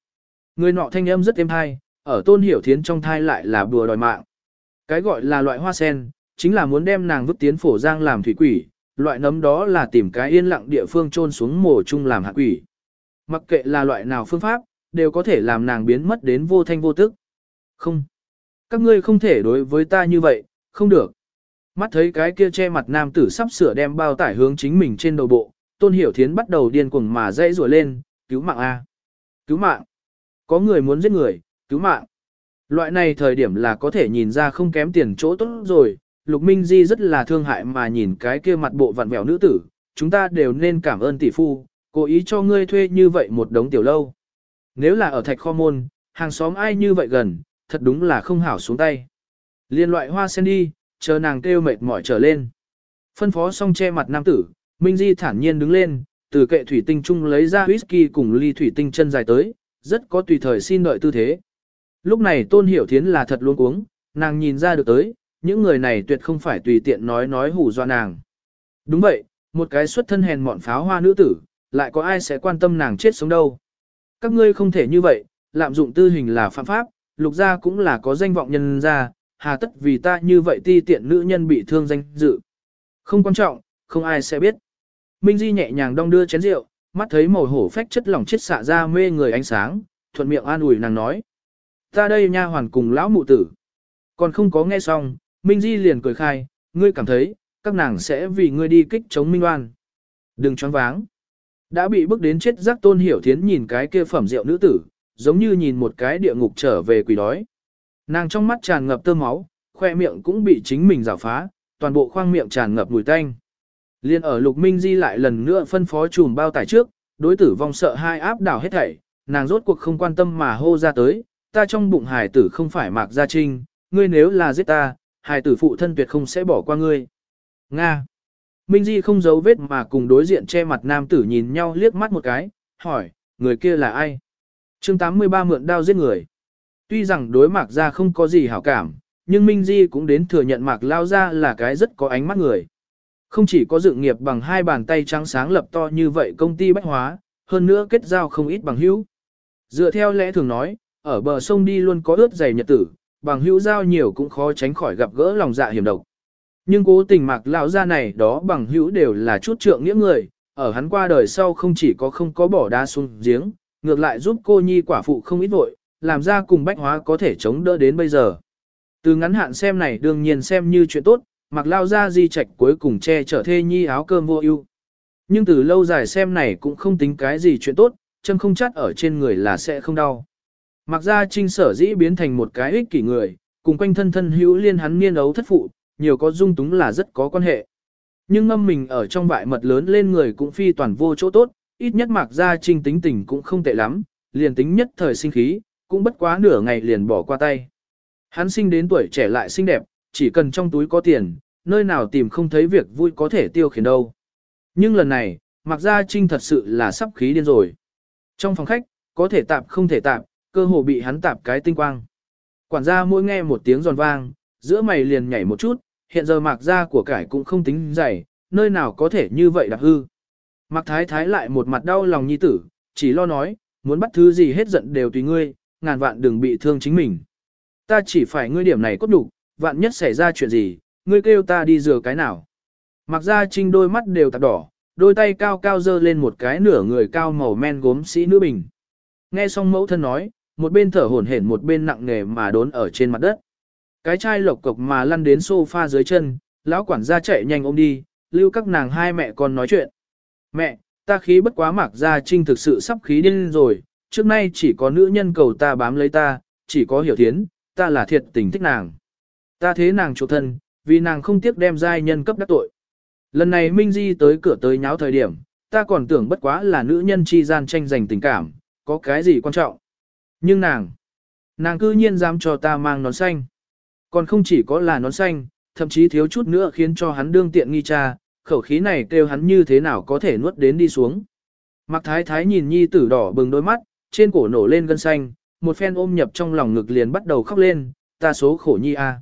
Speaker 1: Người nọ thanh âm rất êm hay, ở tôn hiểu thiến trong thai lại là bùa đòi mạng. Cái gọi là loại hoa sen, chính là muốn đem nàng vứt tiến phổ giang làm thủy quỷ, loại nấm đó là tìm cái yên lặng địa phương trôn xuống mồ chung làm hạ quỷ. Mặc kệ là loại nào phương pháp, đều có thể làm nàng biến mất đến vô thanh vô tức. Không. Các ngươi không thể đối với ta như vậy, không được. Mắt thấy cái kia che mặt nam tử sắp sửa đem bao tải hướng chính mình trên đầu bộ, Tôn Hiểu Thiến bắt đầu điên cuồng mà dãy rủa lên, cứu mạng A. Cứu mạng. Có người muốn giết người, cứu mạng. Loại này thời điểm là có thể nhìn ra không kém tiền chỗ tốt rồi, Lục Minh Di rất là thương hại mà nhìn cái kia mặt bộ vặn vẹo nữ tử, chúng ta đều nên cảm ơn tỷ phu, cố ý cho ngươi thuê như vậy một đống tiểu lâu. Nếu là ở thạch kho môn, hàng xóm ai như vậy gần, thật đúng là không hảo xuống tay. Liên loại hoa sen đi, chờ nàng kêu mệt mỏi trở lên. Phân phó xong che mặt nam tử, Minh Di thản nhiên đứng lên, từ kệ thủy tinh chung lấy ra whisky cùng ly thủy tinh chân dài tới, rất có tùy thời xin đợi tư thế. Lúc này Tôn Hiểu Thiến là thật luôn uống, nàng nhìn ra được tới, những người này tuyệt không phải tùy tiện nói nói hù dọa nàng. Đúng vậy, một cái xuất thân hèn mọn pháo hoa nữ tử, lại có ai sẽ quan tâm nàng chết sống đâu. Các ngươi không thể như vậy, lạm dụng tư hình là phạm pháp, lục gia cũng là có danh vọng nhân gia, hà tất vì ta như vậy ti tiện nữ nhân bị thương danh dự. Không quan trọng, không ai sẽ biết. Minh Di nhẹ nhàng đong đưa chén rượu, mắt thấy màu hổ phách chất lỏng chết xạ ra mê người ánh sáng, thuận miệng an ủi nàng nói. Ta đây nha hoàn cùng lão mụ tử. Còn không có nghe xong, Minh Di liền cười khai, ngươi cảm thấy, các nàng sẽ vì ngươi đi kích chống Minh Oan. Đừng choáng váng. Đã bị bước đến chết giác tôn hiểu thiến nhìn cái kia phẩm rượu nữ tử, giống như nhìn một cái địa ngục trở về quỷ đói. Nàng trong mắt tràn ngập tơ máu, khoe miệng cũng bị chính mình rào phá, toàn bộ khoang miệng tràn ngập mùi tanh. Liên ở Lục Minh Di lại lần nữa phân phó chùm bao tải trước, đối tử vong sợ hai áp đảo hết thảy, nàng rốt cuộc không quan tâm mà hô ra tới, ta trong bụng hải tử không phải mạc gia trinh, ngươi nếu là giết ta, hải tử phụ thân tuyệt không sẽ bỏ qua ngươi. Nga. Minh Di không giấu vết mà cùng đối diện che mặt nam tử nhìn nhau liếc mắt một cái, hỏi, người kia là ai? chương 83 mượn đao giết người. Tuy rằng đối mạc ra không có gì hảo cảm, nhưng Minh Di cũng đến thừa nhận mạc lao ra là cái rất có ánh mắt người. Không chỉ có dự nghiệp bằng hai bàn tay trắng sáng lập to như vậy công ty bách hóa, hơn nữa kết giao không ít bằng hữu. Dựa theo lẽ thường nói, ở bờ sông đi luôn có ướt dày nhật tử, bằng hữu giao nhiều cũng khó tránh khỏi gặp gỡ lòng dạ hiểm độc. Nhưng cố tình mạc lão gia này đó bằng hữu đều là chút trượng nghĩa người, ở hắn qua đời sau không chỉ có không có bỏ đá xuống giếng, ngược lại giúp cô nhi quả phụ không ít vội, làm ra cùng bách hóa có thể chống đỡ đến bây giờ. Từ ngắn hạn xem này đương nhiên xem như chuyện tốt, mặc lao ra di trạch cuối cùng che chở thê nhi áo cơm vô ưu. Nhưng từ lâu dài xem này cũng không tính cái gì chuyện tốt, chân không chắt ở trên người là sẽ không đau. Mặc ra trinh sở dĩ biến thành một cái ích kỷ người, cùng quanh thân thân hữu liên hắn niên ấu thất phụ, nhiều có dung túng là rất có quan hệ. Nhưng ngâm mình ở trong vại mật lớn lên người cũng phi toàn vô chỗ tốt, ít nhất mặc ra trinh tính tình cũng không tệ lắm, liền tính nhất thời sinh khí, cũng bất quá nửa ngày liền bỏ qua tay. Hắn sinh đến tuổi trẻ lại xinh đẹp, chỉ cần trong túi có tiền, nơi nào tìm không thấy việc vui có thể tiêu khiển đâu. Nhưng lần này, Mạc Gia Trinh thật sự là sắp khí điên rồi. Trong phòng khách, có thể tạp không thể tạp, cơ hồ bị hắn tạp cái tinh quang. Quản gia mỗi nghe một tiếng giòn vang, giữa mày liền nhảy một chút, hiện giờ Mạc Gia của cải cũng không tính dày, nơi nào có thể như vậy đạp hư. Mạc Thái Thái lại một mặt đau lòng nhi tử, chỉ lo nói, muốn bắt thứ gì hết giận đều tùy ngươi, ngàn vạn đừng bị thương chính mình. Ta chỉ phải ngươi điểm này cốt đủ, vạn nhất xảy ra chuyện gì, ngươi kêu ta đi rửa cái nào. Mặc ra trinh đôi mắt đều tạc đỏ, đôi tay cao cao dơ lên một cái nửa người cao màu men gốm sĩ nữ bình. Nghe xong mẫu thân nói, một bên thở hổn hển một bên nặng nề mà đốn ở trên mặt đất. Cái chai lộc cộc mà lăn đến sofa dưới chân, lão quản gia chạy nhanh ôm đi, lưu các nàng hai mẹ con nói chuyện. Mẹ, ta khí bất quá mặc ra trinh thực sự sắp khí điên rồi, trước nay chỉ có nữ nhân cầu ta bám lấy ta, chỉ có hiểu thiến, ta là thiệt tình thích nàng. Ta thế nàng chủ thân, vì nàng không tiếc đem giai nhân cấp đắc tội. Lần này Minh Di tới cửa tới nháo thời điểm, ta còn tưởng bất quá là nữ nhân chi gian tranh giành tình cảm, có cái gì quan trọng. Nhưng nàng, nàng cư nhiên dám cho ta mang nón xanh. Còn không chỉ có là nón xanh, thậm chí thiếu chút nữa khiến cho hắn đương tiện nghi cha, khẩu khí này kêu hắn như thế nào có thể nuốt đến đi xuống. Mặc thái thái nhìn nhi tử đỏ bừng đôi mắt, trên cổ nổ lên gân xanh, một phen ôm nhập trong lòng ngực liền bắt đầu khóc lên, ta số khổ nhi a.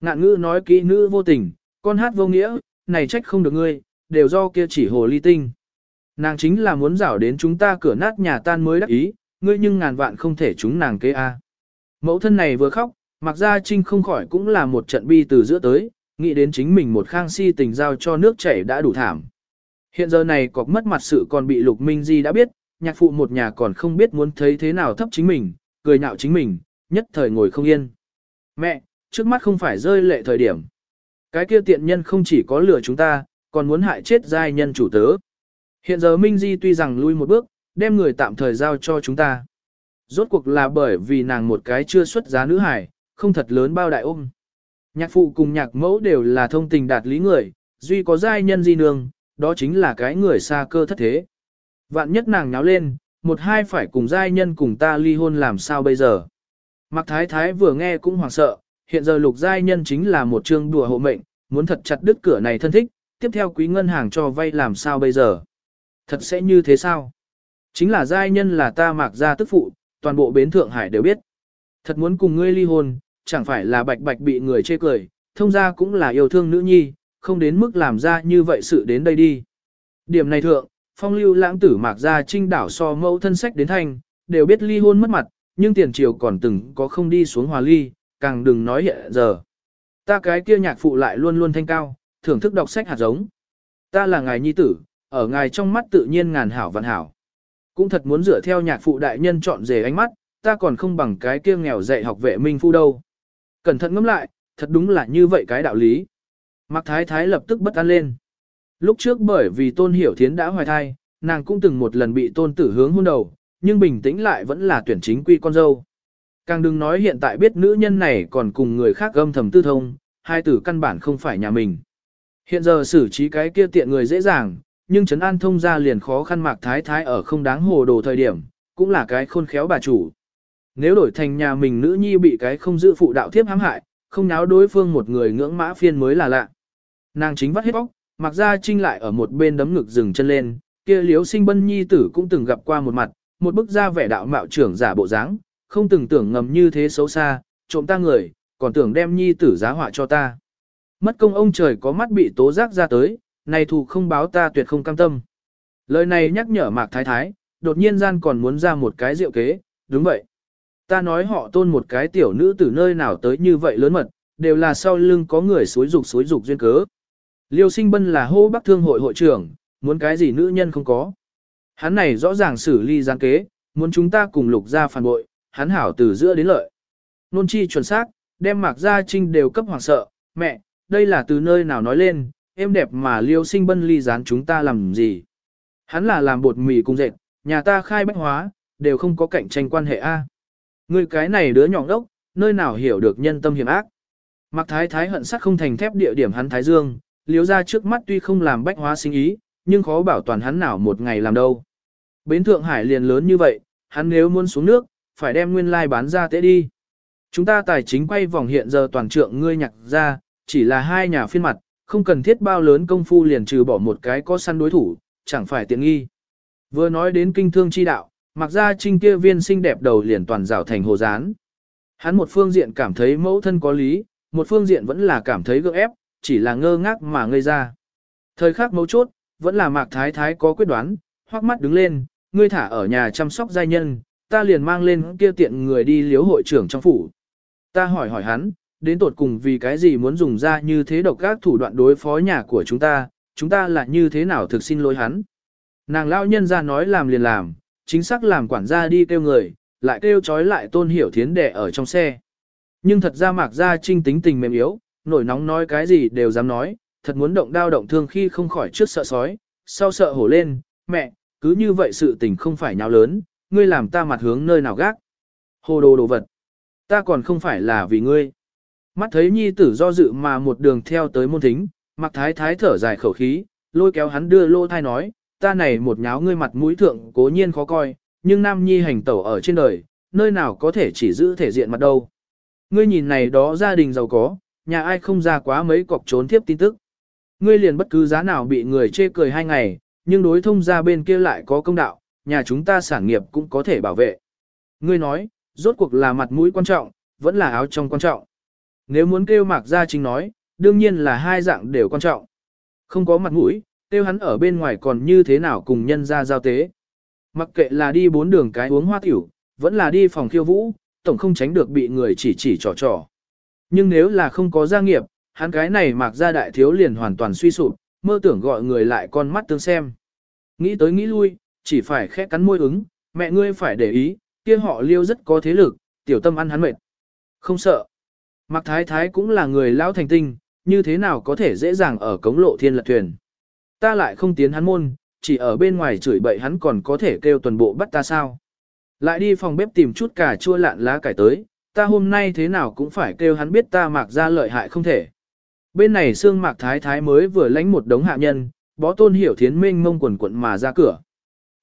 Speaker 1: Ngạn ngữ nói kỹ nữ vô tình, con hát vô nghĩa, này trách không được ngươi, đều do kia chỉ hồ ly tinh. Nàng chính là muốn rảo đến chúng ta cửa nát nhà tan mới đắc ý, ngươi nhưng ngàn vạn không thể chúng nàng kế a. Mẫu thân này vừa khóc, mặc ra trinh không khỏi cũng là một trận bi từ giữa tới, nghĩ đến chính mình một khang si tình giao cho nước chảy đã đủ thảm. Hiện giờ này cọc mất mặt sự còn bị Lục Minh Di đã biết, nhạc phụ một nhà còn không biết muốn thấy thế nào thấp chính mình, cười nhạo chính mình, nhất thời ngồi không yên. Mẹ, trước mắt không phải rơi lệ thời điểm. Cái kia tiện nhân không chỉ có lừa chúng ta, còn muốn hại chết giai nhân chủ tớ. Hiện giờ Minh Di tuy rằng lui một bước, đem người tạm thời giao cho chúng ta. Rốt cuộc là bởi vì nàng một cái chưa xuất giá nữ hải, không thật lớn bao đại ôm. Nhạc phụ cùng nhạc mẫu đều là thông tình đạt lý người, duy có giai nhân di nương, đó chính là cái người xa cơ thất thế. Vạn nhất nàng nháo lên, một hai phải cùng giai nhân cùng ta ly hôn làm sao bây giờ. Mạc Thái Thái vừa nghe cũng hoảng sợ, hiện giờ lục giai nhân chính là một chương đùa hộ mệnh, muốn thật chặt đứt cửa này thân thích, tiếp theo quý ngân hàng cho vay làm sao bây giờ. Thật sẽ như thế sao? Chính là giai nhân là ta mạc gia tức phụ, toàn bộ bến Thượng Hải đều biết. Thật muốn cùng ngươi ly hôn, chẳng phải là bạch bạch bị người chê cười, thông ra cũng là yêu thương nữ nhi, không đến mức làm ra như vậy sự đến đây đi. Điểm này thượng, phong lưu lãng tử mạc ra trinh đảo so mẫu thân sách đến thanh, đều biết ly hôn mất mặt, nhưng tiền triều còn từng có không đi xuống hòa ly, càng đừng nói hiện giờ. Ta cái kia nhạc phụ lại luôn luôn thanh cao, thưởng thức đọc sách hạt giống. Ta là ngài nhi tử, ở ngài trong mắt tự nhiên ngàn hảo vạn hảo. Cũng thật muốn dựa theo nhạc phụ đại nhân chọn rể ánh mắt, ta còn không bằng cái kia nghèo dạy học vệ minh phu đâu. Cẩn thận ngẫm lại, thật đúng là như vậy cái đạo lý. Mạc Thái Thái lập tức bất an lên. Lúc trước bởi vì tôn hiểu thiến đã hoài thai, nàng cũng từng một lần bị tôn tử hướng hôn đầu, nhưng bình tĩnh lại vẫn là tuyển chính quy con dâu. Càng đừng nói hiện tại biết nữ nhân này còn cùng người khác gâm thầm tư thông, hai tử căn bản không phải nhà mình. Hiện giờ xử trí cái kia tiện người dễ dàng, nhưng Trấn An thông ra liền khó khăn mạc thái thái ở không đáng hồ đồ thời điểm, cũng là cái khôn khéo bà chủ. Nếu đổi thành nhà mình nữ nhi bị cái không giữ phụ đạo thiếp hãm hại, không náo đối phương một người ngưỡng mã phiên mới là lạ. Nàng chính vắt hết bóc, mặc ra trinh lại ở một bên đấm ngực dừng chân lên, kia liếu sinh bân nhi tử cũng từng gặp qua một mặt, một bức da vẻ đạo mạo trưởng giả bộ dáng, không từng tưởng ngầm như thế xấu xa, trộm ta người, còn tưởng đem nhi tử giá họa cho ta. Mất công ông trời có mắt bị tố giác ra tới, này thù không báo ta tuyệt không cam tâm. Lời này nhắc nhở Mạc Thái Thái, đột nhiên gian còn muốn ra một cái rượu kế, đúng vậy. Ta nói họ tôn một cái tiểu nữ từ nơi nào tới như vậy lớn mật, đều là sau lưng có người xối dục xối dục duyên cớ. Liêu sinh bân là hô bắc thương hội hội trưởng, muốn cái gì nữ nhân không có. Hắn này rõ ràng xử ly gián kế, muốn chúng ta cùng lục ra phản bội, hắn hảo từ giữa đến lợi. Nôn chi chuẩn xác, đem mạc gia trinh đều cấp hoàng sợ, mẹ, đây là từ nơi nào nói lên, em đẹp mà liêu sinh bân ly gián chúng ta làm gì. Hắn là làm bột mì cung dệt, nhà ta khai bách hóa, đều không có cạnh tranh quan hệ A. Người cái này đứa nhỏ đốc, nơi nào hiểu được nhân tâm hiểm ác. Mạc thái thái hận sắc không thành thép địa điểm hắn thái dương, liếu ra trước mắt tuy không làm bách hóa sinh ý, nhưng khó bảo toàn hắn nào một ngày làm đâu. Bến Thượng Hải liền lớn như vậy, hắn nếu muốn xuống nước, phải đem nguyên lai like bán ra tế đi. Chúng ta tài chính quay vòng hiện giờ toàn trượng ngươi nhặt ra, chỉ là hai nhà phiên mặt, không cần thiết bao lớn công phu liền trừ bỏ một cái có săn đối thủ, chẳng phải tiện nghi. Vừa nói đến kinh thương chi đạo, mặc ra trinh kia viên xinh đẹp đầu liền toàn rào thành hồ gián. Hắn một phương diện cảm thấy mẫu thân có lý, một phương diện vẫn là cảm thấy gượng ép, chỉ là ngơ ngác mà ngây ra. Thời khắc mấu chốt, vẫn là mạc thái thái có quyết đoán, hoắc mắt đứng lên, ngươi thả ở nhà chăm sóc giai nhân, ta liền mang lên kia tiện người đi liếu hội trưởng trong phủ. Ta hỏi hỏi hắn, đến tột cùng vì cái gì muốn dùng ra như thế độc các thủ đoạn đối phó nhà của chúng ta, chúng ta là như thế nào thực xin lỗi hắn. Nàng lao nhân ra nói làm liền làm, chính xác làm quản gia đi kêu người, lại kêu trói lại tôn hiểu thiến đẻ ở trong xe. Nhưng thật ra mạc gia trinh tính tình mềm yếu, nổi nóng nói cái gì đều dám nói, thật muốn động đao động thương khi không khỏi trước sợ sói, sau sợ hổ lên, mẹ, cứ như vậy sự tình không phải nháo lớn, ngươi làm ta mặt hướng nơi nào gác. Hồ đồ đồ vật, ta còn không phải là vì ngươi. Mắt thấy nhi tử do dự mà một đường theo tới môn thính, mặc thái thái thở dài khẩu khí, lôi kéo hắn đưa lô thai nói, ta này một nháo ngươi mặt mũi thượng cố nhiên khó coi, nhưng nam nhi hành tẩu ở trên đời, nơi nào có thể chỉ giữ thể diện mặt đâu. Ngươi nhìn này đó gia đình giàu có, nhà ai không ra quá mấy cọc trốn tiếp tin tức. Ngươi liền bất cứ giá nào bị người chê cười hai ngày, nhưng đối thông ra bên kia lại có công đạo, nhà chúng ta sản nghiệp cũng có thể bảo vệ. Ngươi nói, rốt cuộc là mặt mũi quan trọng, vẫn là áo trong quan trọng. Nếu muốn kêu mạc ra chính nói, đương nhiên là hai dạng đều quan trọng. Không có mặt mũi, kêu hắn ở bên ngoài còn như thế nào cùng nhân ra giao tế. Mặc kệ là đi bốn đường cái uống hoa tiểu, vẫn là đi phòng khiêu vũ, tổng không tránh được bị người chỉ chỉ trò trò. Nhưng nếu là không có gia nghiệp, hắn cái này mặc gia đại thiếu liền hoàn toàn suy sụp, mơ tưởng gọi người lại con mắt tương xem. Nghĩ tới nghĩ lui, chỉ phải khẽ cắn môi ứng, mẹ ngươi phải để ý, kia họ liêu rất có thế lực, tiểu tâm ăn hắn mệt. Không sợ. Mạc Thái Thái cũng là người lão thành tinh, như thế nào có thể dễ dàng ở cống lộ thiên lật thuyền. Ta lại không tiến hắn môn, chỉ ở bên ngoài chửi bậy hắn còn có thể kêu toàn bộ bắt ta sao. Lại đi phòng bếp tìm chút cà chua lạn lá cải tới, ta hôm nay thế nào cũng phải kêu hắn biết ta mạc ra lợi hại không thể. Bên này xương mạc thái thái mới vừa lánh một đống hạ nhân, bó tôn hiểu thiến minh mông quần quận mà ra cửa.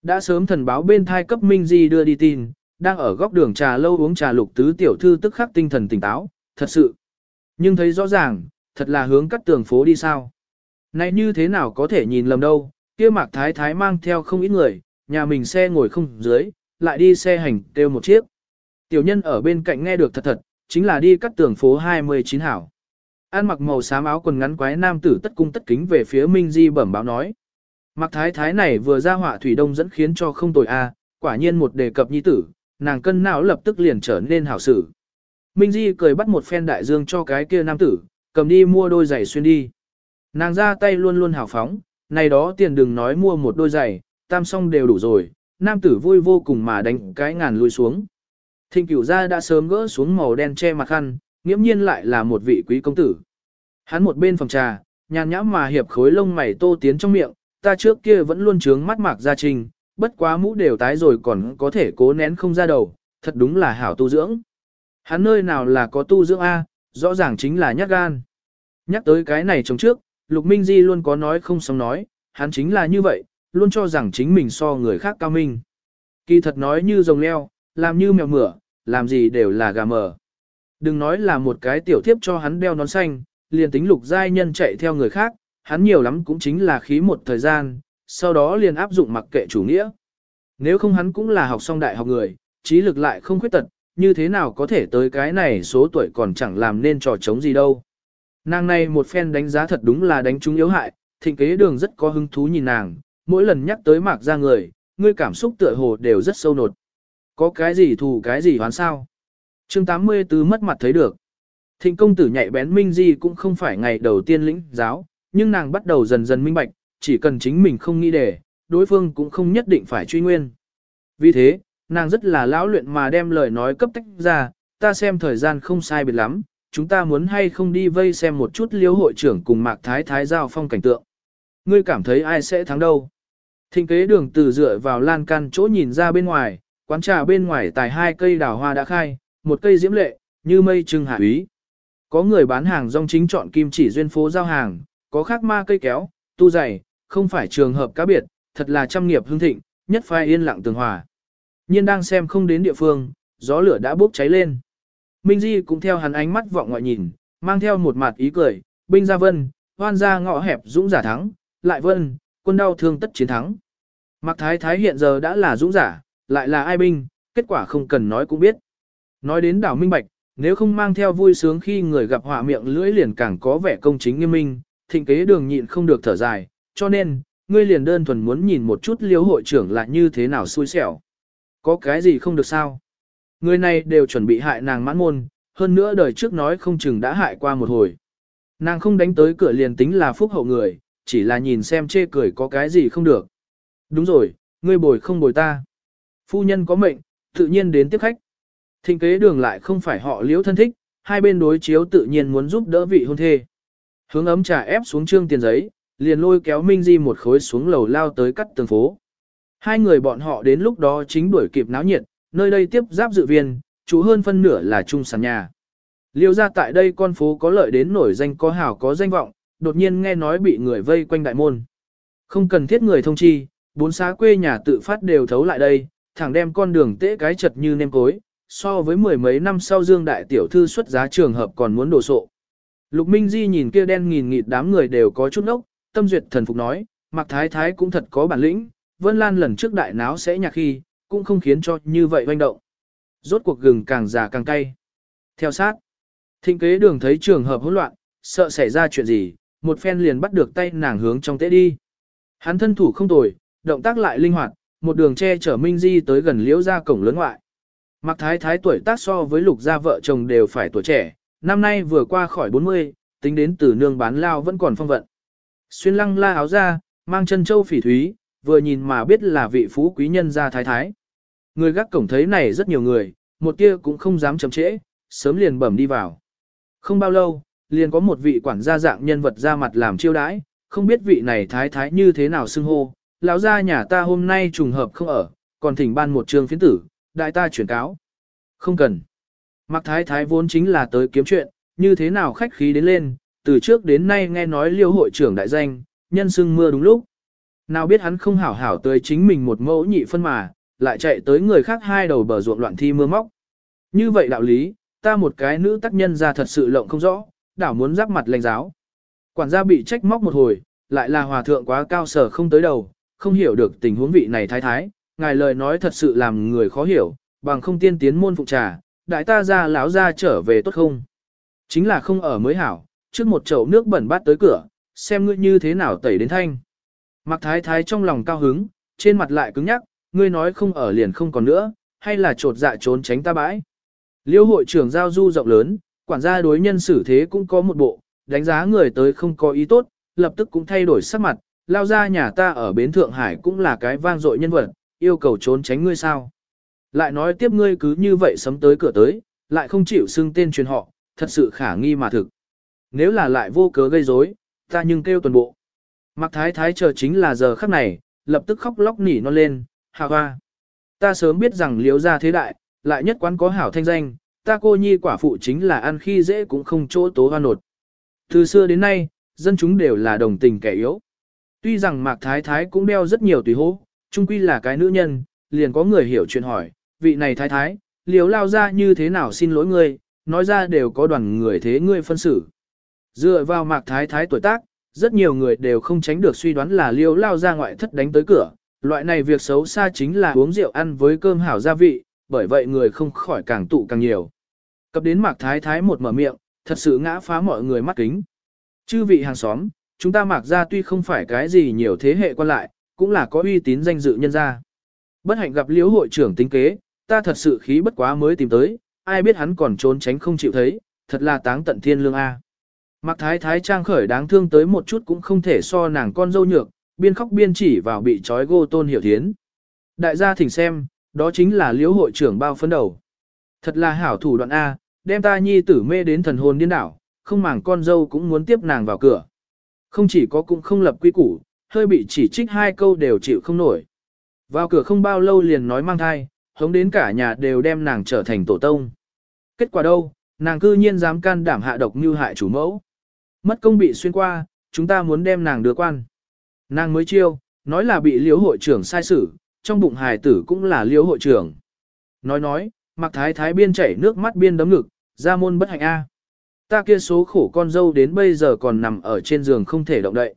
Speaker 1: Đã sớm thần báo bên thai cấp minh di đưa đi tin, đang ở góc đường trà lâu uống trà lục tứ tiểu thư tức khắc tinh thần tỉnh táo, thật sự. Nhưng thấy rõ ràng, thật là hướng cắt tường phố đi sao. Này như thế nào có thể nhìn lầm đâu, kia mạc thái thái mang theo không ít người, nhà mình xe ngồi không dưới, lại đi xe hành kêu một chiếc. Tiểu nhân ở bên cạnh nghe được thật thật, chính là đi cắt tường phố 29 hảo. An mặc màu xám áo quần ngắn quái nam tử tất cung tất kính về phía Minh Di bẩm báo nói. Mặc thái thái này vừa ra họa thủy đông dẫn khiến cho không tồi a, quả nhiên một đề cập nhi tử, nàng cân não lập tức liền trở nên hảo sử. Minh Di cười bắt một phen đại dương cho cái kia nam tử, cầm đi mua đôi giày xuyên đi. Nàng ra tay luôn luôn hào phóng, này đó tiền đừng nói mua một đôi giày, tam song đều đủ rồi, nam tử vui vô cùng mà đánh cái ngàn lui xuống. Thịnh cửu gia đã sớm gỡ xuống màu đen che mặt khăn, nghiễm nhiên lại là một vị quý công tử. Hắn một bên phòng trà, nhàn nhãm mà hiệp khối lông mày tô tiến trong miệng, ta trước kia vẫn luôn trướng mắt mạc gia trình, bất quá mũ đều tái rồi còn có thể cố nén không ra đầu, thật đúng là hảo tu dưỡng. Hắn nơi nào là có tu dưỡng A, rõ ràng chính là nhát gan. Nhắc tới cái này trong trước, Lục Minh Di luôn có nói không xong nói, hắn chính là như vậy, luôn cho rằng chính mình so người khác cao minh. Kỳ thật nói như rồng leo, làm như mèo mửa, làm gì đều là gà mờ. Đừng nói là một cái tiểu thiếp cho hắn đeo nón xanh, liền tính lục giai nhân chạy theo người khác, hắn nhiều lắm cũng chính là khí một thời gian, sau đó liền áp dụng mặc kệ chủ nghĩa. Nếu không hắn cũng là học xong đại học người, trí lực lại không khuyết tật, như thế nào có thể tới cái này số tuổi còn chẳng làm nên trò chống gì đâu. Nàng này một phen đánh giá thật đúng là đánh trúng yếu hại, thịnh kế đường rất có hứng thú nhìn nàng, mỗi lần nhắc tới mạc ra người, ngươi cảm xúc tựa hồ đều rất sâu nột. Có cái gì thù cái gì hoán sao? chương 84 mất mặt thấy được. Thịnh công tử nhạy bén minh di cũng không phải ngày đầu tiên lĩnh giáo, nhưng nàng bắt đầu dần dần minh bạch, chỉ cần chính mình không nghĩ để, đối phương cũng không nhất định phải truy nguyên. Vì thế, nàng rất là lão luyện mà đem lời nói cấp tách ra, ta xem thời gian không sai biệt lắm, chúng ta muốn hay không đi vây xem một chút liêu hội trưởng cùng mạc thái thái giao phong cảnh tượng. Ngươi cảm thấy ai sẽ thắng đâu? Thịnh kế đường từ dựa vào lan can chỗ nhìn ra bên ngoài, quán trà bên ngoài tài hai cây đào hoa đã khai, một cây diễm lệ, như mây trưng hạ úy. Có người bán hàng rong chính chọn kim chỉ duyên phố giao hàng, có khác ma cây kéo, tu dày, không phải trường hợp cá biệt, thật là trăm nghiệp hương thịnh, nhất phai yên lặng tường hòa. Nhiên đang xem không đến địa phương, gió lửa đã bốc cháy lên. Minh Di cũng theo hắn ánh mắt vọng ngoại nhìn, mang theo một mặt ý cười, binh ra vân, hoan ra ngõ hẹp dũng giả thắng, lại vân, quân đau thương tất chiến thắng. Mạc Thái Thái hiện giờ đã là dũng giả, lại là ai binh, kết quả không cần nói cũng biết. Nói đến đảo minh bạch, nếu không mang theo vui sướng khi người gặp họa miệng lưỡi liền càng có vẻ công chính nghiêm minh, thịnh kế đường nhịn không được thở dài, cho nên, ngươi liền đơn thuần muốn nhìn một chút liếu hội trưởng là như thế nào xui xẻo. Có cái gì không được sao? Người này đều chuẩn bị hại nàng mãn môn, hơn nữa đời trước nói không chừng đã hại qua một hồi. Nàng không đánh tới cửa liền tính là phúc hậu người, chỉ là nhìn xem chê cười có cái gì không được. Đúng rồi, ngươi bồi không bồi ta. Phu nhân có mệnh, tự nhiên đến tiếp khách. Thịnh kế đường lại không phải họ liễu thân thích, hai bên đối chiếu tự nhiên muốn giúp đỡ vị hôn thê. Hướng ấm trà ép xuống trương tiền giấy, liền lôi kéo Minh Di một khối xuống lầu lao tới cắt tường phố. Hai người bọn họ đến lúc đó chính đuổi kịp náo nhiệt, nơi đây tiếp giáp dự viên, chủ hơn phân nửa là trung sàn nhà. Liêu ra tại đây con phố có lợi đến nổi danh có hảo có danh vọng, đột nhiên nghe nói bị người vây quanh đại môn. Không cần thiết người thông chi, bốn xá quê nhà tự phát đều thấu lại đây, thẳng đem con đường tễ cái chật như nêm cối, so với mười mấy năm sau Dương Đại Tiểu Thư xuất giá trường hợp còn muốn đổ sộ. Lục Minh Di nhìn kia đen nghìn nghịt đám người đều có chút nốc, tâm duyệt thần phục nói, Mạc Thái Thái cũng thật có bản lĩnh, Vân Lan lần trước đại náo sẽ nhạc khi, cũng không khiến cho như vậy hoành động. Rốt cuộc gừng càng già càng cay. Theo sát, thịnh kế đường thấy trường hợp hỗn loạn, sợ xảy ra chuyện gì, một phen liền bắt được tay nàng hướng trong tế đi. Hắn thân thủ không tồi, động tác lại linh hoạt, một đường che chở Minh Di tới gần liễu ra cổng lớn ngoại. Mạc Thái Thái tuổi tác so với lục gia vợ chồng đều phải tuổi trẻ, năm nay vừa qua khỏi 40, tính đến từ nương bán lao vẫn còn phong vận. Xuyên lăng la áo ra, mang chân châu phỉ thúy, vừa nhìn mà biết là vị phú quý nhân gia thái thái. Người gác cổng thấy này rất nhiều người, một kia cũng không dám chậm trễ, sớm liền bẩm đi vào. Không bao lâu, liền có một vị quản gia dạng nhân vật ra mặt làm chiêu đãi, không biết vị này thái thái như thế nào xưng hô, lão gia nhà ta hôm nay trùng hợp không ở, còn thỉnh ban một trường phiến tử, đại ta chuyển cáo. Không cần. Mạc thái thái vốn chính là tới kiếm chuyện, như thế nào khách khí đến lên, từ trước đến nay nghe nói liêu hội trưởng đại danh, nhân sưng mưa đúng lúc. Nào biết hắn không hảo hảo tới chính mình một mẫu nhị phân mà, lại chạy tới người khác hai đầu bờ ruộng loạn thi mưa móc. Như vậy đạo lý, ta một cái nữ tác nhân ra thật sự lộng không rõ, đảo muốn giáp mặt lành giáo. Quản gia bị trách móc một hồi, lại là hòa thượng quá cao sở không tới đầu, không hiểu được tình huống vị này thái thái, ngài lời nói thật sự làm người khó hiểu, bằng không tiên tiến môn phụ trà, đại ta ra lão ra trở về tốt không? Chính là không ở mới hảo, trước một chậu nước bẩn bát tới cửa, xem ngươi như thế nào tẩy đến thanh. Mặc thái thái trong lòng cao hứng, trên mặt lại cứng nhắc, ngươi nói không ở liền không còn nữa, hay là trột dạ trốn tránh ta bãi. Liêu hội trưởng giao du rộng lớn, quản gia đối nhân xử thế cũng có một bộ, đánh giá người tới không có ý tốt, lập tức cũng thay đổi sắc mặt, lao ra nhà ta ở bến Thượng Hải cũng là cái vang dội nhân vật, yêu cầu trốn tránh ngươi sao. Lại nói tiếp ngươi cứ như vậy sấm tới cửa tới, lại không chịu xưng tên truyền họ, thật sự khả nghi mà thực. Nếu là lại vô cớ gây rối, ta nhưng kêu toàn bộ. Mặc thái thái chờ chính là giờ khắc này, lập tức khóc lóc nỉ non lên, hà hoa. Ta sớm biết rằng liếu ra thế đại, lại nhất quán có hảo thanh danh, ta cô nhi quả phụ chính là ăn khi dễ cũng không chỗ tố hoa nột. Từ xưa đến nay, dân chúng đều là đồng tình kẻ yếu. Tuy rằng Mạc Thái Thái cũng đeo rất nhiều tùy hố, chung quy là cái nữ nhân, liền có người hiểu chuyện hỏi, vị này Thái Thái, liều lao ra như thế nào xin lỗi ngươi, nói ra đều có đoàn người thế ngươi phân xử. Dựa vào Mạc Thái Thái tuổi tác, rất nhiều người đều không tránh được suy đoán là liều lao ra ngoại thất đánh tới cửa. Loại này việc xấu xa chính là uống rượu ăn với cơm hảo gia vị, bởi vậy người không khỏi càng tụ càng nhiều. Cập đến mạc thái thái một mở miệng, thật sự ngã phá mọi người mắt kính. Chư vị hàng xóm, chúng ta mạc ra tuy không phải cái gì nhiều thế hệ quan lại, cũng là có uy tín danh dự nhân gia. Bất hạnh gặp liễu hội trưởng tính kế, ta thật sự khí bất quá mới tìm tới, ai biết hắn còn trốn tránh không chịu thấy, thật là táng tận thiên lương A. Mạc Thái Thái Trang khởi đáng thương tới một chút cũng không thể so nàng con dâu nhược, biên khóc biên chỉ vào bị trói gô tôn hiểu thiến. Đại gia thỉnh xem, đó chính là liễu hội trưởng bao phân đầu. Thật là hảo thủ đoạn A, đem ta nhi tử mê đến thần hồn điên đảo, không màng con dâu cũng muốn tiếp nàng vào cửa. Không chỉ có cũng không lập quy củ, hơi bị chỉ trích hai câu đều chịu không nổi. Vào cửa không bao lâu liền nói mang thai, hống đến cả nhà đều đem nàng trở thành tổ tông. Kết quả đâu, nàng cư nhiên dám can đảm hạ độc như hại chủ mẫu. Mất công bị xuyên qua, chúng ta muốn đem nàng đưa quan. Nàng mới chiêu, nói là bị liễu hội trưởng sai xử, trong bụng hài tử cũng là liễu hội trưởng. Nói nói, mặc thái thái biên chảy nước mắt biên đấm ngực, ra môn bất hạnh A. Ta kia số khổ con dâu đến bây giờ còn nằm ở trên giường không thể động đậy.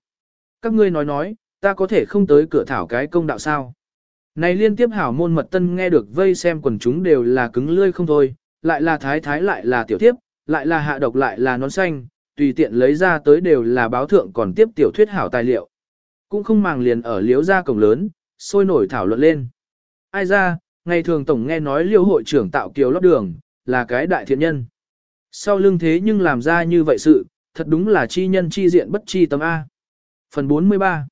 Speaker 1: Các ngươi nói nói, ta có thể không tới cửa thảo cái công đạo sao. Này liên tiếp hảo môn mật tân nghe được vây xem quần chúng đều là cứng lươi không thôi, lại là thái thái lại là tiểu tiếp, lại là hạ độc lại là nón xanh, tùy tiện lấy ra tới đều là báo thượng còn tiếp tiểu thuyết hảo tài liệu. Cũng không màng liền ở liếu ra cổng lớn, sôi nổi thảo luận lên. Ai ra, ngày thường tổng nghe nói liêu hội trưởng tạo kiều lót đường, là cái đại thiện nhân. Sau lưng thế nhưng làm ra như vậy sự, thật đúng là chi nhân chi diện bất chi tâm A. Phần 43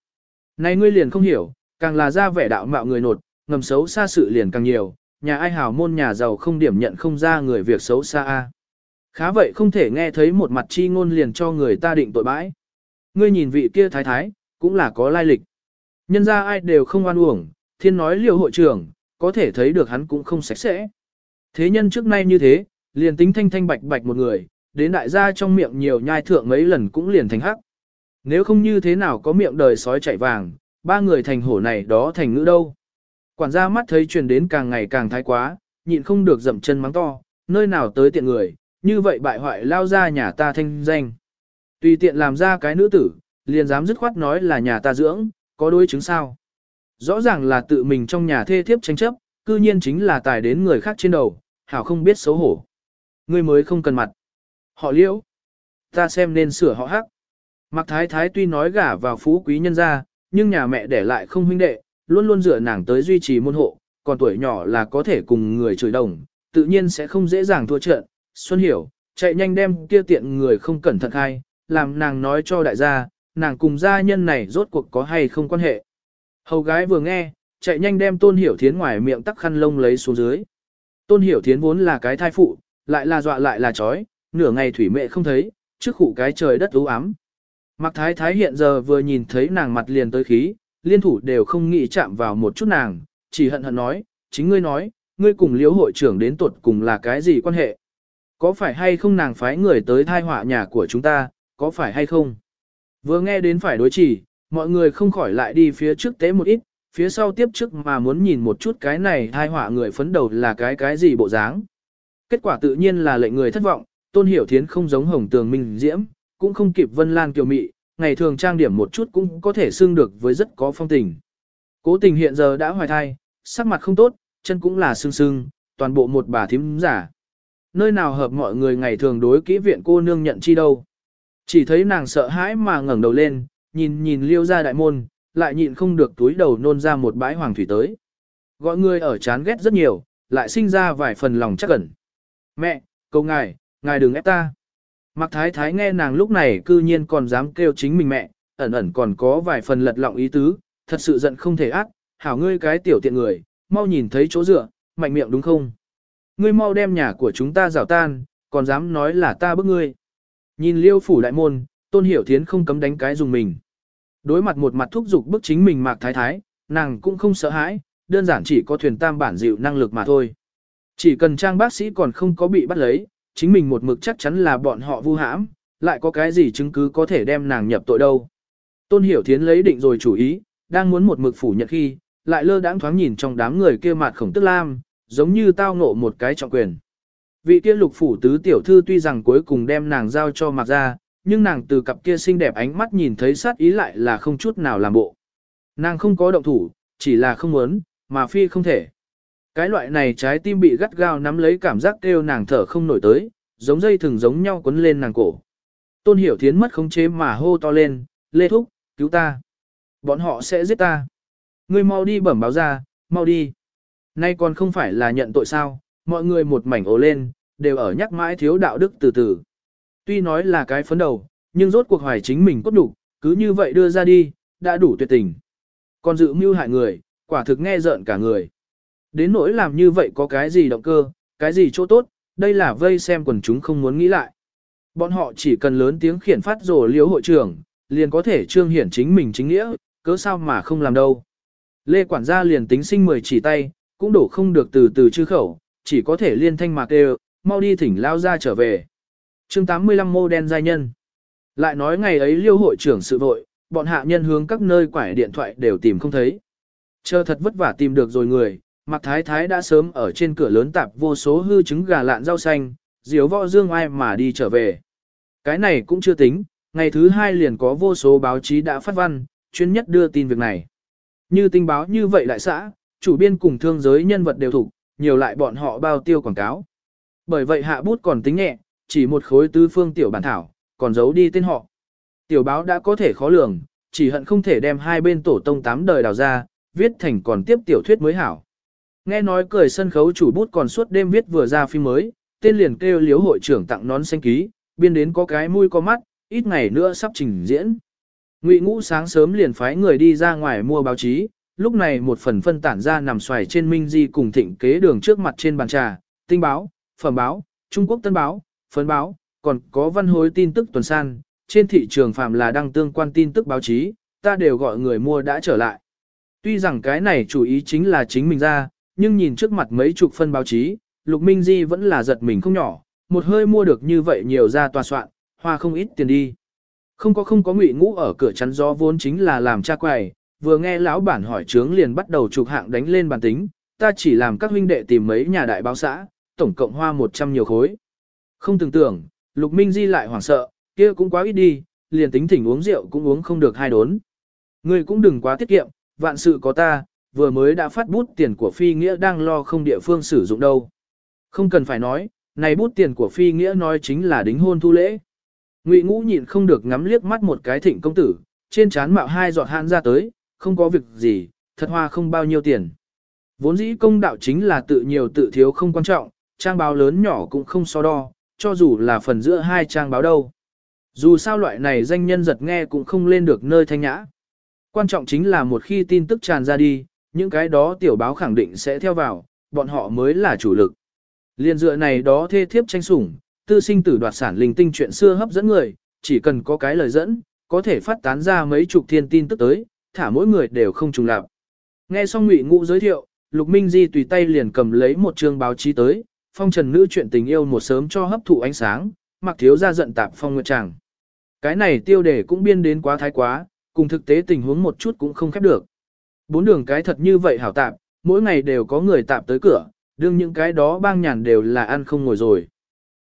Speaker 1: Này ngươi liền không hiểu, càng là ra vẻ đạo mạo người nột, ngầm xấu xa sự liền càng nhiều, nhà ai hào môn nhà giàu không điểm nhận không ra người việc xấu xa a. Khá vậy không thể nghe thấy một mặt chi ngôn liền cho người ta định tội bãi. Ngươi nhìn vị kia thái thái, cũng là có lai lịch. Nhân ra ai đều không oan uổng, thiên nói liều hội trưởng, có thể thấy được hắn cũng không sạch sẽ. Thế nhân trước nay như thế, liền tính thanh thanh bạch bạch một người, đến đại gia trong miệng nhiều nhai thượng mấy lần cũng liền thành hắc. Nếu không như thế nào có miệng đời sói chạy vàng, ba người thành hổ này đó thành ngữ đâu. Quản gia mắt thấy truyền đến càng ngày càng thái quá, nhịn không được dậm chân mắng to, nơi nào tới tiện người, như vậy bại hoại lao ra nhà ta thanh danh. Tùy tiện làm ra cái nữ tử, liền dám dứt khoát nói là nhà ta dưỡng, có đối chứng sao. Rõ ràng là tự mình trong nhà thê thiếp tranh chấp, cư nhiên chính là tài đến người khác trên đầu, hảo không biết xấu hổ. Ngươi mới không cần mặt. Họ liễu. Ta xem nên sửa họ hắc. Mạc Thái Thái tuy nói gả vào phú quý nhân gia, nhưng nhà mẹ để lại không huynh đệ, luôn luôn dựa nàng tới duy trì môn hộ, còn tuổi nhỏ là có thể cùng người chửi đồng, tự nhiên sẽ không dễ dàng thua trận. Xuân hiểu, chạy nhanh đem kia tiện người không cẩn thận khai, làm nàng nói cho đại gia, nàng cùng gia nhân này rốt cuộc có hay không quan hệ. Hầu gái vừa nghe, chạy nhanh đem tôn hiểu thiến ngoài miệng tắc khăn lông lấy xuống dưới. Tôn hiểu thiến vốn là cái thai phụ, lại là dọa lại là chói, nửa ngày thủy mẹ không thấy, trước khủ cái trời đất u ám. Mặc thái thái hiện giờ vừa nhìn thấy nàng mặt liền tới khí, liên thủ đều không nghĩ chạm vào một chút nàng, chỉ hận hận nói, chính ngươi nói, ngươi cùng liếu hội trưởng đến tuột cùng là cái gì quan hệ. Có phải hay không nàng phái người tới thai họa nhà của chúng ta, có phải hay không? Vừa nghe đến phải đối chỉ, mọi người không khỏi lại đi phía trước tế một ít, phía sau tiếp trước mà muốn nhìn một chút cái này thai họa người phấn đầu là cái cái gì bộ dáng. Kết quả tự nhiên là lệnh người thất vọng, tôn hiểu thiến không giống hồng tường minh diễm, cũng không kịp vân lan kiều mị, ngày thường trang điểm một chút cũng có thể xưng được với rất có phong tình. Cố tình hiện giờ đã hoài thai, sắc mặt không tốt, chân cũng là sưng sưng, toàn bộ một bà thím giả. Nơi nào hợp mọi người ngày thường đối kỹ viện cô nương nhận chi đâu. Chỉ thấy nàng sợ hãi mà ngẩng đầu lên, nhìn nhìn liêu ra đại môn, lại nhịn không được túi đầu nôn ra một bãi hoàng thủy tới. Gọi người ở chán ghét rất nhiều, lại sinh ra vài phần lòng chắc ẩn. Mẹ, cầu ngài, ngài đừng ép ta. Mạc Thái Thái nghe nàng lúc này cư nhiên còn dám kêu chính mình mẹ, ẩn ẩn còn có vài phần lật lọng ý tứ, thật sự giận không thể ác, hảo ngươi cái tiểu tiện người, mau nhìn thấy chỗ dựa, mạnh miệng đúng không? Ngươi mau đem nhà của chúng ta rào tan, còn dám nói là ta bức ngươi. Nhìn liêu phủ đại môn, tôn hiểu thiến không cấm đánh cái dùng mình. Đối mặt một mặt thúc giục bức chính mình Mạc Thái Thái, nàng cũng không sợ hãi, đơn giản chỉ có thuyền tam bản dịu năng lực mà thôi. Chỉ cần trang bác sĩ còn không có bị bắt lấy, chính mình một mực chắc chắn là bọn họ vu hãm, lại có cái gì chứng cứ có thể đem nàng nhập tội đâu. Tôn Hiểu Thiến lấy định rồi chủ ý, đang muốn một mực phủ nhận khi, lại lơ đãng thoáng nhìn trong đám người kia mặt khổng tức lam, giống như tao ngộ một cái trọng quyền. Vị kia lục phủ tứ tiểu thư tuy rằng cuối cùng đem nàng giao cho mặc ra, nhưng nàng từ cặp kia xinh đẹp ánh mắt nhìn thấy sát ý lại là không chút nào làm bộ. Nàng không có động thủ, chỉ là không muốn, mà phi không thể. Cái loại này trái tim bị gắt gao nắm lấy cảm giác kêu nàng thở không nổi tới, giống dây thừng giống nhau quấn lên nàng cổ. Tôn hiểu thiến mất khống chế mà hô to lên, lê thúc, cứu ta. Bọn họ sẽ giết ta. Ngươi mau đi bẩm báo ra, mau đi. Nay còn không phải là nhận tội sao, mọi người một mảnh ồ lên, đều ở nhắc mãi thiếu đạo đức từ từ. Tuy nói là cái phấn đầu, nhưng rốt cuộc hoài chính mình cốt đủ, cứ như vậy đưa ra đi, đã đủ tuyệt tình. Còn dự mưu hại người, quả thực nghe rợn cả người. Đến nỗi làm như vậy có cái gì động cơ, cái gì chỗ tốt, đây là vây xem quần chúng không muốn nghĩ lại. Bọn họ chỉ cần lớn tiếng khiển phát rồ liếu hội trưởng, liền có thể trương hiển chính mình chính nghĩa, cớ sao mà không làm đâu. Lê quản gia liền tính sinh mười chỉ tay, cũng đổ không được từ từ chư khẩu, chỉ có thể liên thanh mạc đều, mau đi thỉnh lao ra trở về. chương 85 mô đen giai nhân. Lại nói ngày ấy liêu hội trưởng sự vội, bọn hạ nhân hướng các nơi quải điện thoại đều tìm không thấy. Chờ thật vất vả tìm được rồi người, Mạc Thái Thái đã sớm ở trên cửa lớn tạp vô số hư trứng gà lạn rau xanh, diếu võ dương ai mà đi trở về. Cái này cũng chưa tính, ngày thứ hai liền có vô số báo chí đã phát văn, chuyên nhất đưa tin việc này. Như tình báo như vậy đại xã, chủ biên cùng thương giới nhân vật đều thủ, nhiều lại bọn họ bao tiêu quảng cáo. Bởi vậy hạ bút còn tính nhẹ, chỉ một khối tứ phương tiểu bản thảo, còn giấu đi tên họ. Tiểu báo đã có thể khó lường, chỉ hận không thể đem hai bên tổ tông tám đời đào ra, viết thành còn tiếp tiểu thuyết mới hảo. Nghe nói cười sân khấu chủ bút còn suốt đêm viết vừa ra phim mới, tên liền kêu liếu hội trưởng tặng nón xanh ký, biên đến có cái mũi có mắt, ít ngày nữa sắp trình diễn. Ngụy Ngũ sáng sớm liền phái người đi ra ngoài mua báo chí, lúc này một phần phân tản ra nằm xoài trên Minh Di cùng thịnh kế đường trước mặt trên bàn trà, tinh báo, phẩm báo, Trung Quốc Tân báo, phấn báo, còn có văn hối tin tức tuần san, trên thị trường phạm là đăng tương quan tin tức báo chí, ta đều gọi người mua đã trở lại. Tuy rằng cái này chủ ý chính là chính mình ra, nhưng nhìn trước mặt mấy chục phân báo chí, Lục Minh Di vẫn là giật mình không nhỏ, một hơi mua được như vậy nhiều ra tòa soạn, hoa không ít tiền đi. Không có không có ngụy ngũ ở cửa chắn gió vốn chính là làm cha quầy, vừa nghe lão bản hỏi trướng liền bắt đầu chụp hạng đánh lên bàn tính, ta chỉ làm các huynh đệ tìm mấy nhà đại báo xã, tổng cộng hoa 100 nhiều khối. Không tưởng tưởng, Lục Minh Di lại hoảng sợ, kia cũng quá ít đi, liền tính thỉnh uống rượu cũng uống không được hai đốn. Ngươi cũng đừng quá tiết kiệm, vạn sự có ta, vừa mới đã phát bút tiền của phi nghĩa đang lo không địa phương sử dụng đâu. Không cần phải nói, này bút tiền của phi nghĩa nói chính là đính hôn thu lễ. Ngụy ngũ nhịn không được ngắm liếc mắt một cái thịnh công tử, trên trán mạo hai giọt hãn ra tới, không có việc gì, thật hoa không bao nhiêu tiền. Vốn dĩ công đạo chính là tự nhiều tự thiếu không quan trọng, trang báo lớn nhỏ cũng không so đo, cho dù là phần giữa hai trang báo đâu. Dù sao loại này danh nhân giật nghe cũng không lên được nơi thanh nhã. Quan trọng chính là một khi tin tức tràn ra đi, những cái đó tiểu báo khẳng định sẽ theo vào, bọn họ mới là chủ lực. Liên dựa này đó thê thiếp tranh sủng, tư sinh tử đoạt sản linh tinh chuyện xưa hấp dẫn người, chỉ cần có cái lời dẫn, có thể phát tán ra mấy chục thiên tin tức tới, thả mỗi người đều không trùng lặp. Nghe xong Ngụy Ngũ giới thiệu, Lục Minh Di tùy tay liền cầm lấy một chương báo chí tới, phong trần nữ chuyện tình yêu một sớm cho hấp thụ ánh sáng, mặc thiếu ra giận tạp phong nguyệt chàng Cái này tiêu đề cũng biên đến quá thái quá, cùng thực tế tình huống một chút cũng không khép được. Bốn đường cái thật như vậy hảo tạp, mỗi ngày đều có người tạp tới cửa, đương những cái đó bang nhàn đều là ăn không ngồi rồi.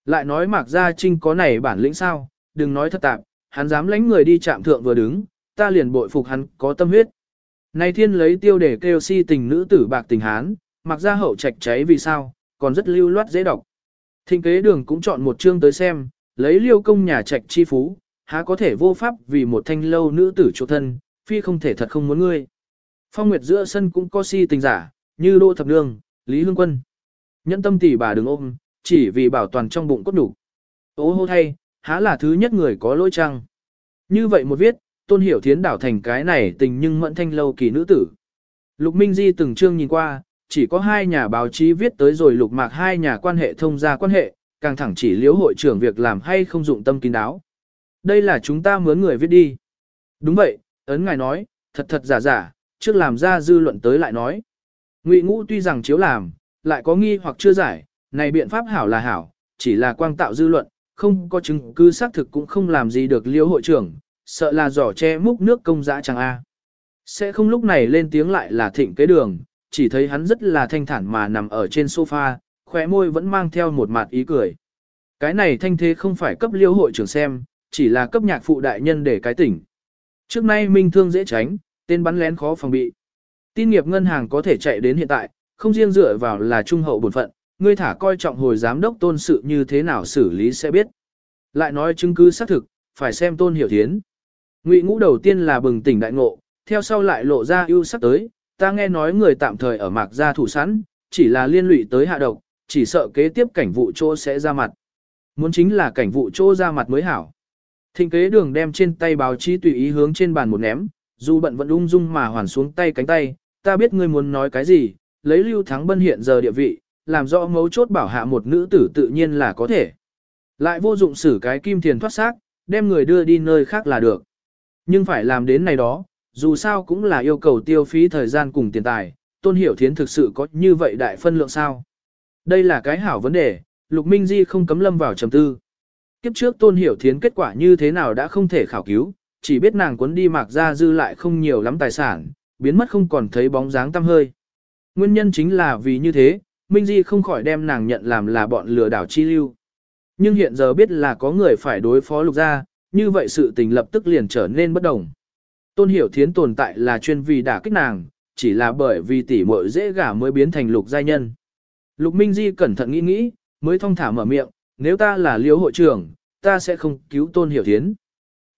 Speaker 1: Lại nói Mạc Gia Trinh có này bản lĩnh sao, đừng nói thật tạp, hắn dám lánh người đi chạm thượng vừa đứng, ta liền bội phục hắn có tâm huyết. Nay thiên lấy tiêu để kêu si tình nữ tử bạc tình hán, Mạc Gia hậu trạch cháy vì sao, còn rất lưu loát dễ đọc. Thinh kế đường cũng chọn một chương tới xem, lấy liêu công nhà trạch chi phú, há có thể vô pháp vì một thanh lâu nữ tử chỗ thân, phi không thể thật không muốn ngươi. Phong Nguyệt giữa sân cũng có si tình giả, như Đỗ Thập Nương, Lý Hương Quân. Nhẫn tâm tỷ bà đừng ôm, chỉ vì bảo toàn trong bụng cốt đủ. Ô hô thay, há là thứ nhất người có lỗi chăng? Như vậy một viết, tôn hiểu thiến đảo thành cái này tình nhưng mẫn thanh lâu kỳ nữ tử. Lục Minh Di từng chương nhìn qua, chỉ có hai nhà báo chí viết tới rồi lục mạc hai nhà quan hệ thông gia quan hệ, càng thẳng chỉ liếu hội trưởng việc làm hay không dụng tâm kín đáo. Đây là chúng ta mướn người viết đi. Đúng vậy, ấn ngài nói, thật thật giả giả, trước làm ra dư luận tới lại nói. Ngụy ngũ tuy rằng chiếu làm, lại có nghi hoặc chưa giải, này biện pháp hảo là hảo, chỉ là quang tạo dư luận, không có chứng cứ xác thực cũng không làm gì được liêu hội trưởng, sợ là giỏ che múc nước công dã chẳng a. Sẽ không lúc này lên tiếng lại là thịnh kế đường, chỉ thấy hắn rất là thanh thản mà nằm ở trên sofa, khóe môi vẫn mang theo một mặt ý cười. Cái này thanh thế không phải cấp liêu hội trưởng xem, chỉ là cấp nhạc phụ đại nhân để cái tỉnh. Trước nay minh thương dễ tránh, tên bắn lén khó phòng bị. Tin nghiệp ngân hàng có thể chạy đến hiện tại, không riêng dựa vào là trung hậu bổn phận, ngươi thả coi trọng hồi giám đốc tôn sự như thế nào xử lý sẽ biết. Lại nói chứng cứ xác thực, phải xem tôn hiểu thiến. Ngụy ngũ đầu tiên là bừng tỉnh đại ngộ, theo sau lại lộ ra ưu sắc tới, ta nghe nói người tạm thời ở mạc gia thủ sẵn, chỉ là liên lụy tới hạ độc, chỉ sợ kế tiếp cảnh vụ chỗ sẽ ra mặt. Muốn chính là cảnh vụ chỗ ra mặt mới hảo. Thịnh kế đường đem trên tay báo chí tùy ý hướng trên bàn một ném, dù bận vẫn ung dung mà hoàn xuống tay cánh tay, ta biết ngươi muốn nói cái gì, lấy lưu thắng bân hiện giờ địa vị, làm rõ mấu chốt bảo hạ một nữ tử tự nhiên là có thể. Lại vô dụng xử cái kim tiền thoát xác, đem người đưa đi nơi khác là được. Nhưng phải làm đến này đó, dù sao cũng là yêu cầu tiêu phí thời gian cùng tiền tài, tôn hiểu thiến thực sự có như vậy đại phân lượng sao. Đây là cái hảo vấn đề, Lục Minh Di không cấm lâm vào trầm tư. Kiếp trước tôn hiểu thiến kết quả như thế nào đã không thể khảo cứu, chỉ biết nàng cuốn đi mạc ra dư lại không nhiều lắm tài sản, biến mất không còn thấy bóng dáng tăm hơi. Nguyên nhân chính là vì như thế, Minh Di không khỏi đem nàng nhận làm là bọn lừa đảo chi lưu. Nhưng hiện giờ biết là có người phải đối phó lục gia, như vậy sự tình lập tức liền trở nên bất đồng. Tôn hiểu thiến tồn tại là chuyên vì đả kích nàng, chỉ là bởi vì tỷ muội dễ gả mới biến thành lục giai nhân. Lục Minh Di cẩn thận nghĩ nghĩ, mới thong thả mở miệng, nếu ta là liễu hội trưởng, ta sẽ không cứu tôn hiểu thiến.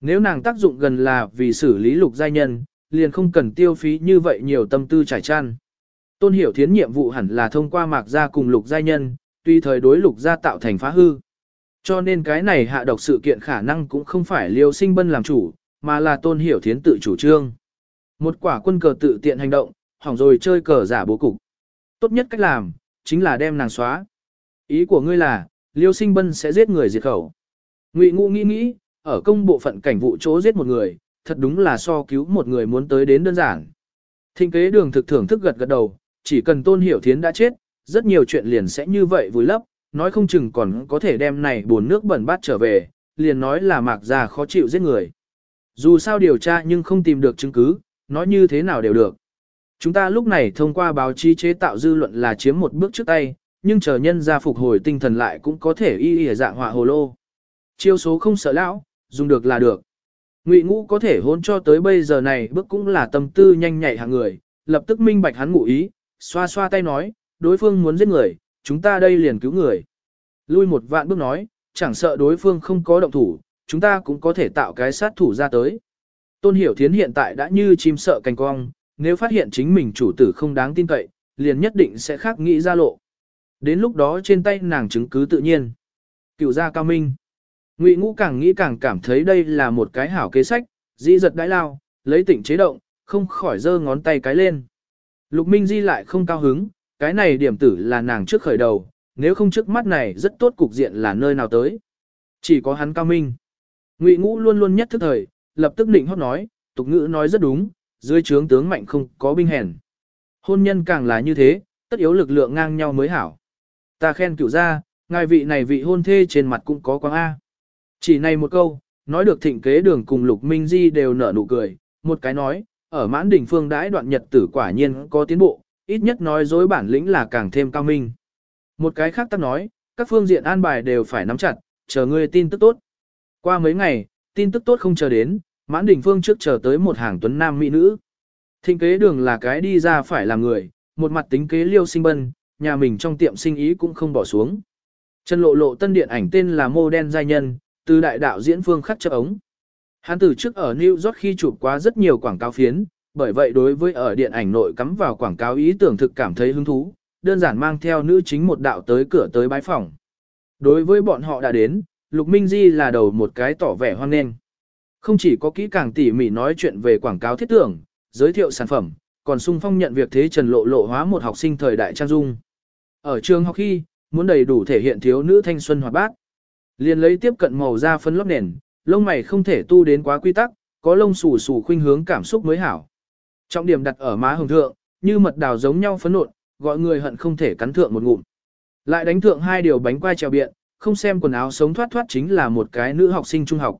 Speaker 1: Nếu nàng tác dụng gần là vì xử lý lục giai nhân, liền không cần tiêu phí như vậy nhiều tâm tư trải tràn. Tôn hiểu thiến nhiệm vụ hẳn là thông qua mạc gia cùng lục giai nhân, tuy thời đối lục gia tạo thành phá hư. Cho nên cái này hạ độc sự kiện khả năng cũng không phải liêu sinh bân làm chủ, mà là tôn hiểu thiến tự chủ trương. Một quả quân cờ tự tiện hành động, hỏng rồi chơi cờ giả bố cục. Tốt nhất cách làm, chính là đem nàng xóa. Ý của ngươi là, Liêu Sinh Bân sẽ giết người diệt khẩu. Ngụy ngụ nghĩ nghĩ, ở công bộ phận cảnh vụ chỗ giết một người, thật đúng là so cứu một người muốn tới đến đơn giản. Thịnh kế đường thực thưởng thức gật gật đầu, chỉ cần tôn hiểu thiến đã chết, rất nhiều chuyện liền sẽ như vậy vùi lấp, nói không chừng còn có thể đem này buồn nước bẩn bát trở về, liền nói là mạc già khó chịu giết người. Dù sao điều tra nhưng không tìm được chứng cứ, nói như thế nào đều được. Chúng ta lúc này thông qua báo chí chế tạo dư luận là chiếm một bước trước tay, nhưng chờ nhân ra phục hồi tinh thần lại cũng có thể y y dạng họa hồ lô. Chiêu số không sợ lão, dùng được là được. Ngụy ngũ có thể hôn cho tới bây giờ này bước cũng là tâm tư nhanh nhạy hàng người, lập tức minh bạch hắn ngụ ý, xoa xoa tay nói, đối phương muốn giết người, chúng ta đây liền cứu người. Lui một vạn bước nói, chẳng sợ đối phương không có động thủ, chúng ta cũng có thể tạo cái sát thủ ra tới. Tôn Hiểu Thiến hiện tại đã như chim sợ cành cong, nếu phát hiện chính mình chủ tử không đáng tin cậy, liền nhất định sẽ khác nghĩ ra lộ. Đến lúc đó trên tay nàng chứng cứ tự nhiên. Cựu gia cao minh. Ngụy ngũ càng nghĩ càng cảm thấy đây là một cái hảo kế sách, dĩ giật đãi lao, lấy tỉnh chế động, không khỏi giơ ngón tay cái lên. Lục Minh Di lại không cao hứng, cái này điểm tử là nàng trước khởi đầu, nếu không trước mắt này rất tốt cục diện là nơi nào tới. Chỉ có hắn cao minh. Ngụy ngũ luôn luôn nhất thức thời, lập tức định hót nói, tục ngữ nói rất đúng, dưới trướng tướng mạnh không có binh hèn. Hôn nhân càng là như thế, tất yếu lực lượng ngang nhau mới hảo. Ta khen cửu ra, ngài vị này vị hôn thê trên mặt cũng có quang A. Chỉ này một câu, nói được thịnh kế đường cùng lục minh di đều nở nụ cười, một cái nói, ở mãn đỉnh phương đãi đoạn nhật tử quả nhiên có tiến bộ, ít nhất nói dối bản lĩnh là càng thêm cao minh. Một cái khác ta nói, các phương diện an bài đều phải nắm chặt, chờ ngươi tin tức tốt. Qua mấy ngày, tin tức tốt không chờ đến, mãn đỉnh phương trước chờ tới một hàng tuấn nam mỹ nữ. Thịnh kế đường là cái đi ra phải làm người, một mặt tính kế liêu sinh bân, nhà mình trong tiệm sinh ý cũng không bỏ xuống. Trần lộ lộ tân điện ảnh tên là Mô Đen Giai Nhân, từ đại đạo diễn phương khắc chấp ống. Hắn từ trước ở New York khi chụp quá rất nhiều quảng cáo phiến, bởi vậy đối với ở điện ảnh nội cắm vào quảng cáo ý tưởng thực cảm thấy hứng thú, đơn giản mang theo nữ chính một đạo tới cửa tới bái phòng. Đối với bọn họ đã đến, Lục Minh Di là đầu một cái tỏ vẻ hoan nghênh. Không chỉ có kỹ càng tỉ mỉ nói chuyện về quảng cáo thiết tưởng, giới thiệu sản phẩm, còn sung phong nhận việc thế trần lộ lộ hóa một học sinh thời đại trang dung. Ở trường học khi, muốn đầy đủ thể hiện thiếu nữ thanh xuân hoạt bát. Liền lấy tiếp cận màu da phân lót nền, lông mày không thể tu đến quá quy tắc, có lông xù xù khuynh hướng cảm xúc mới hảo. Trọng điểm đặt ở má hồng thượng, như mật đào giống nhau phấn nộn, gọi người hận không thể cắn thượng một ngụm. Lại đánh thượng hai điều bánh quai trèo biện, không xem quần áo sống thoát thoát chính là một cái nữ học sinh trung học.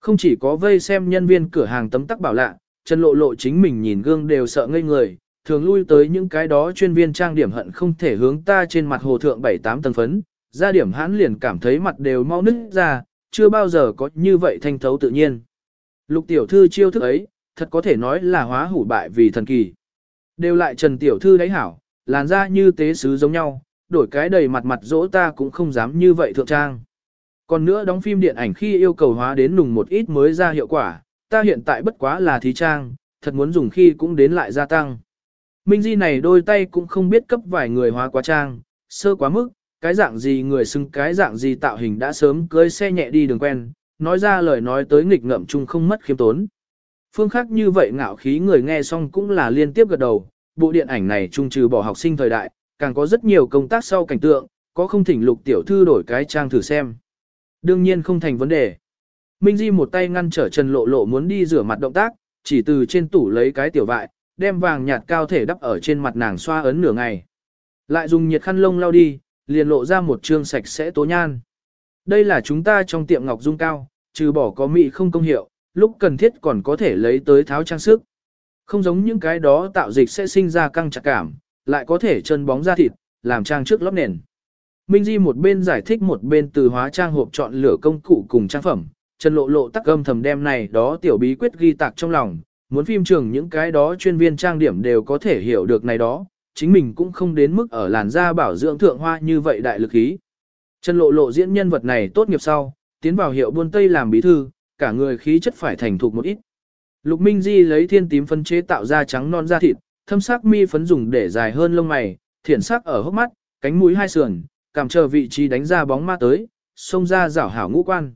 Speaker 1: Không chỉ có vây xem nhân viên cửa hàng tấm tắc bảo lạ, Trần Lộ Lộ chính mình nhìn gương đều sợ ngây người, thường lui tới những cái đó chuyên viên trang điểm hận không thể hướng ta trên mặt hồ thượng 7-8 tầng phấn, ra điểm hãn liền cảm thấy mặt đều mau nứt ra, chưa bao giờ có như vậy thanh thấu tự nhiên. Lục tiểu thư chiêu thức ấy, thật có thể nói là hóa hủ bại vì thần kỳ. Đều lại Trần tiểu thư đấy hảo, làn da như tế sứ giống nhau, đổi cái đầy mặt mặt dỗ ta cũng không dám như vậy thượng trang. Còn nữa đóng phim điện ảnh khi yêu cầu hóa đến nùng một ít mới ra hiệu quả, ta hiện tại bất quá là thí trang, thật muốn dùng khi cũng đến lại gia tăng. Minh Di này đôi tay cũng không biết cấp vài người hóa quá trang, sơ quá mức, cái dạng gì người xưng cái dạng gì tạo hình đã sớm cưới xe nhẹ đi đường quen, nói ra lời nói tới nghịch ngợm chung không mất khiêm tốn. Phương khác như vậy ngạo khí người nghe xong cũng là liên tiếp gật đầu, bộ điện ảnh này trung trừ bỏ học sinh thời đại, càng có rất nhiều công tác sau cảnh tượng, có không thỉnh lục tiểu thư đổi cái trang thử xem. Đương nhiên không thành vấn đề. Minh Di một tay ngăn trở Trần Lộ Lộ muốn đi rửa mặt động tác, chỉ từ trên tủ lấy cái tiểu vại, đem vàng nhạt cao thể đắp ở trên mặt nàng xoa ấn nửa ngày. Lại dùng nhiệt khăn lông lau đi, liền lộ ra một trương sạch sẽ tố nhan. Đây là chúng ta trong tiệm ngọc dung cao, trừ bỏ có mị không công hiệu, lúc cần thiết còn có thể lấy tới tháo trang sức. Không giống những cái đó tạo dịch sẽ sinh ra căng chặt cảm, lại có thể chân bóng da thịt, làm trang trước lót nền. Minh Di một bên giải thích một bên từ hóa trang hộp chọn lựa công cụ cùng trang phẩm, Trần Lộ Lộ tắc âm thầm đem này đó tiểu bí quyết ghi tạc trong lòng, muốn phim trường những cái đó chuyên viên trang điểm đều có thể hiểu được này đó, chính mình cũng không đến mức ở làn da bảo dưỡng thượng hoa như vậy đại lực ý. Trần Lộ Lộ diễn nhân vật này tốt nghiệp sau, tiến vào hiệu buôn Tây làm bí thư, cả người khí chất phải thành thục một ít. Lục Minh Di lấy thiên tím phân chế tạo ra trắng non da thịt, thâm sắc mi phấn dùng để dài hơn lông mày, thiển sắc ở hốc mắt, cánh mũi hai sườn, cảm chờ vị trí đánh ra bóng ma tới, xông ra rảo hảo ngũ quan.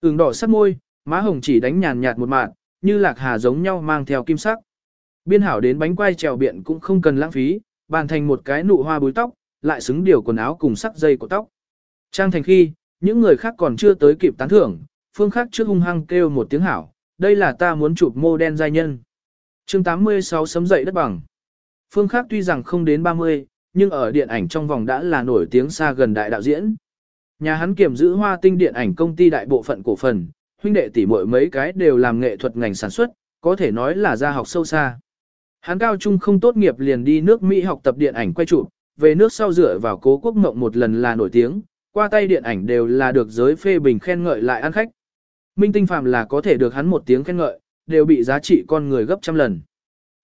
Speaker 1: Ưng đỏ sắc môi, má hồng chỉ đánh nhàn nhạt một mạt, như lạc hà giống nhau mang theo kim sắc. Biên hảo đến bánh quai trèo biện cũng không cần lãng phí, bàn thành một cái nụ hoa búi tóc, lại xứng điều quần áo cùng sắc dây của tóc. Trang thành khi, những người khác còn chưa tới kịp tán thưởng, phương khác trước hung hăng kêu một tiếng hảo, đây là ta muốn chụp mô đen giai nhân. chương 86 sấm dậy đất bằng. Phương khác tuy rằng không đến 30, nhưng ở điện ảnh trong vòng đã là nổi tiếng xa gần đại đạo diễn. Nhà hắn kiểm giữ hoa tinh điện ảnh công ty đại bộ phận cổ phần, huynh đệ tỷ muội mấy cái đều làm nghệ thuật ngành sản xuất, có thể nói là gia học sâu xa. Hắn cao trung không tốt nghiệp liền đi nước Mỹ học tập điện ảnh quay chụp, về nước sau dựa vào cố quốc mộng một lần là nổi tiếng, qua tay điện ảnh đều là được giới phê bình khen ngợi lại ăn khách. Minh tinh phàm là có thể được hắn một tiếng khen ngợi, đều bị giá trị con người gấp trăm lần.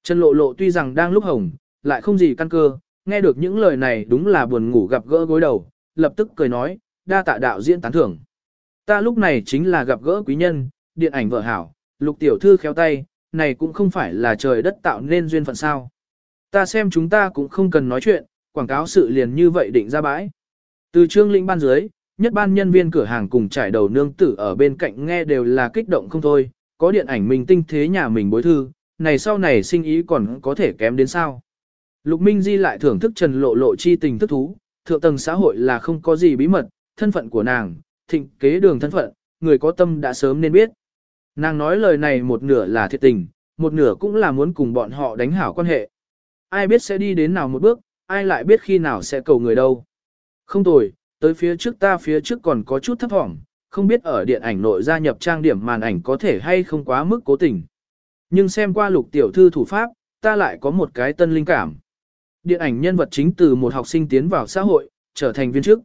Speaker 1: Trần lộ lộ tuy rằng đang lúc hồng, lại không gì căn cơ, nghe được những lời này đúng là buồn ngủ gặp gỡ gối đầu, lập tức cười nói, đa tạ đạo diễn tán thưởng. Ta lúc này chính là gặp gỡ quý nhân, điện ảnh vợ hảo, lục tiểu thư khéo tay, này cũng không phải là trời đất tạo nên duyên phận sao. Ta xem chúng ta cũng không cần nói chuyện, quảng cáo sự liền như vậy định ra bãi. Từ trương lĩnh ban dưới, nhất ban nhân viên cửa hàng cùng trải đầu nương tử ở bên cạnh nghe đều là kích động không thôi, có điện ảnh mình tinh thế nhà mình bối thư, này sau này sinh ý còn có thể kém đến sao. Lục Minh Di lại thưởng thức trần lộ lộ chi tình thức thú, thượng tầng xã hội là không có gì bí mật, thân phận của nàng, thịnh kế đường thân phận, người có tâm đã sớm nên biết. Nàng nói lời này một nửa là thiệt tình, một nửa cũng là muốn cùng bọn họ đánh hảo quan hệ. Ai biết sẽ đi đến nào một bước, ai lại biết khi nào sẽ cầu người đâu. Không tồi, tới phía trước ta phía trước còn có chút thấp hỏng, không biết ở điện ảnh nội gia nhập trang điểm màn ảnh có thể hay không quá mức cố tình. Nhưng xem qua lục tiểu thư thủ pháp, ta lại có một cái tân linh cảm. Điện ảnh nhân vật chính từ một học sinh tiến vào xã hội, trở thành viên chức.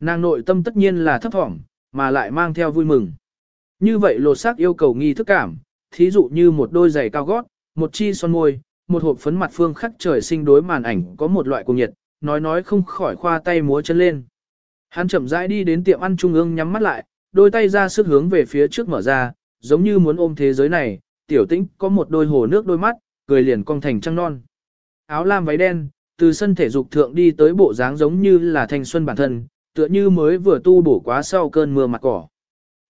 Speaker 1: Nàng nội tâm tất nhiên là thấp hỏng, mà lại mang theo vui mừng. Như vậy lột xác yêu cầu nghi thức cảm, thí dụ như một đôi giày cao gót, một chi son môi, một hộp phấn mặt phương khắc trời sinh đối màn ảnh có một loại cùng nhiệt, nói nói không khỏi khoa tay múa chân lên. Hắn chậm rãi đi đến tiệm ăn trung ương nhắm mắt lại, đôi tay ra sức hướng về phía trước mở ra, giống như muốn ôm thế giới này, tiểu tĩnh có một đôi hồ nước đôi mắt, cười liền cong thành trăng non. Áo lam váy đen, từ sân thể dục thượng đi tới bộ dáng giống như là thanh xuân bản thân, tựa như mới vừa tu bổ quá sau cơn mưa mặt cỏ.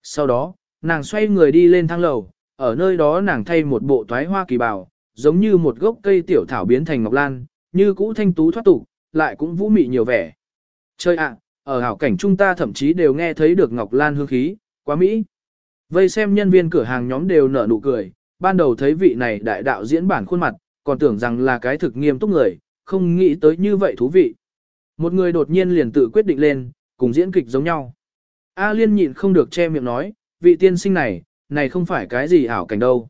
Speaker 1: Sau đó, nàng xoay người đi lên thang lầu, ở nơi đó nàng thay một bộ toái hoa kỳ bào, giống như một gốc cây tiểu thảo biến thành ngọc lan, như cũ thanh tú thoát tục, lại cũng vũ mị nhiều vẻ. Chơi ạ, ở hảo cảnh chúng ta thậm chí đều nghe thấy được ngọc lan hương khí, quá mỹ. Vây xem nhân viên cửa hàng nhóm đều nở nụ cười, ban đầu thấy vị này đại đạo diễn bản khuôn mặt, còn tưởng rằng là cái thực nghiêm túc người, không nghĩ tới như vậy thú vị. Một người đột nhiên liền tự quyết định lên, cùng diễn kịch giống nhau. A Liên nhịn không được che miệng nói, vị tiên sinh này, này không phải cái gì ảo cảnh đâu.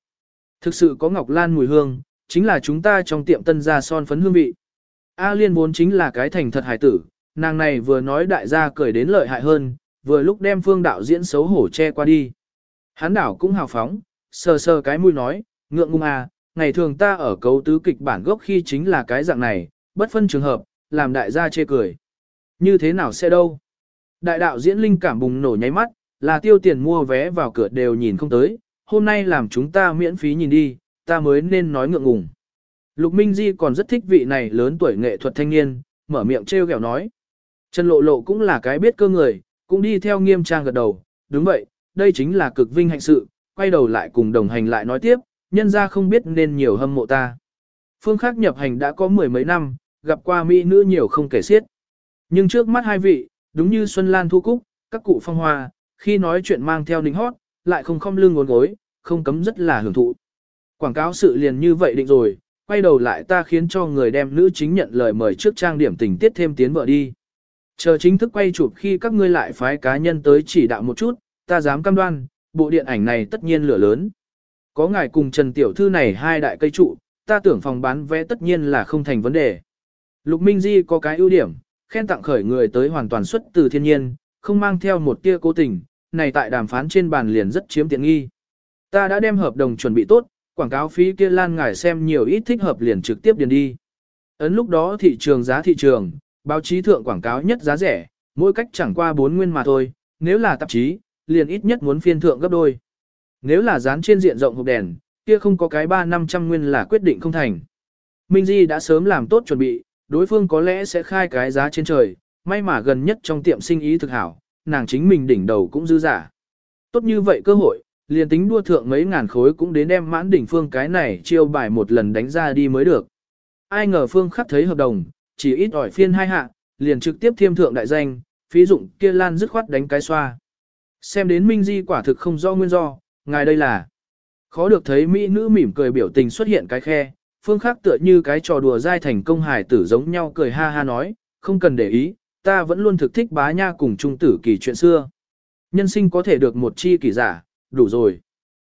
Speaker 1: Thực sự có ngọc lan mùi hương, chính là chúng ta trong tiệm tân gia son phấn hương vị. A Liên vốn chính là cái thành thật hải tử, nàng này vừa nói đại gia cười đến lợi hại hơn, vừa lúc đem phương đạo diễn xấu hổ che qua đi. Hán đảo cũng hào phóng, sờ sờ cái mũi nói, ngượng ngung à, ngày thường ta ở cấu tứ kịch bản gốc khi chính là cái dạng này, bất phân trường hợp, làm đại gia chê cười. Như thế nào sẽ đâu? Đại đạo diễn linh cảm bùng nổ nháy mắt, là tiêu tiền mua vé vào cửa đều nhìn không tới, hôm nay làm chúng ta miễn phí nhìn đi, ta mới nên nói ngượng ngùng. Lục Minh Di còn rất thích vị này lớn tuổi nghệ thuật thanh niên, mở miệng trêu ghẹo nói. Trần Lộ Lộ cũng là cái biết cơ người, cũng đi theo nghiêm trang gật đầu, đúng vậy, đây chính là cực vinh hạnh sự, quay đầu lại cùng đồng hành lại nói tiếp, nhân ra không biết nên nhiều hâm mộ ta. Phương khác nhập hành đã có mười mấy năm, gặp qua mỹ nữ nhiều không kể xiết. Nhưng trước mắt hai vị, đúng như Xuân Lan Thu Cúc, các cụ phong hoa, khi nói chuyện mang theo nính hót, lại không không lưng ngốn gối, không cấm rất là hưởng thụ. Quảng cáo sự liền như vậy định rồi, quay đầu lại ta khiến cho người đem nữ chính nhận lời mời trước trang điểm tình tiết thêm tiến vợ đi. Chờ chính thức quay chụp khi các ngươi lại phái cá nhân tới chỉ đạo một chút, ta dám cam đoan, bộ điện ảnh này tất nhiên lửa lớn. Có ngài cùng Trần Tiểu Thư này hai đại cây trụ, ta tưởng phòng bán vé tất nhiên là không thành vấn đề. Lục Minh Di có cái ưu điểm, khen tặng khởi người tới hoàn toàn xuất từ thiên nhiên, không mang theo một tia cố tình, này tại đàm phán trên bàn liền rất chiếm tiện nghi. Ta đã đem hợp đồng chuẩn bị tốt, quảng cáo phí kia lan ngải xem nhiều ít thích hợp liền trực tiếp điền đi. Ấn lúc đó thị trường giá thị trường, báo chí thượng quảng cáo nhất giá rẻ, mỗi cách chẳng qua 4 nguyên mà thôi, nếu là tạp chí, liền ít nhất muốn phiên thượng gấp đôi. Nếu là dán trên diện rộng hộp đèn, kia không có cái 3-500 nguyên là quyết định không thành. Minh Di đã sớm làm tốt chuẩn bị, đối phương có lẽ sẽ khai cái giá trên trời, may mà gần nhất trong tiệm sinh ý thực hảo, nàng chính mình đỉnh đầu cũng dư giả. Tốt như vậy cơ hội, Liền tính đua thượng mấy ngàn khối cũng đến đem mãn đỉnh phương cái này chiêu bài một lần đánh ra đi mới được. Ai ngờ phương khắc thấy hợp đồng, chỉ ít ỏi phiên hai hạ, liền trực tiếp thiêm thượng đại danh, phí dụng kia lan dứt khoát đánh cái xoa. Xem đến Minh Di quả thực không do nguyên do, ngài đây là. Khó được thấy mỹ nữ mỉm cười biểu tình xuất hiện cái khe, phương khắc tựa như cái trò đùa dai thành công hài tử giống nhau cười ha ha nói, không cần để ý, ta vẫn luôn thực thích bá nha cùng trung tử kỳ chuyện xưa. Nhân sinh có thể được một chi kỳ giả, đủ rồi.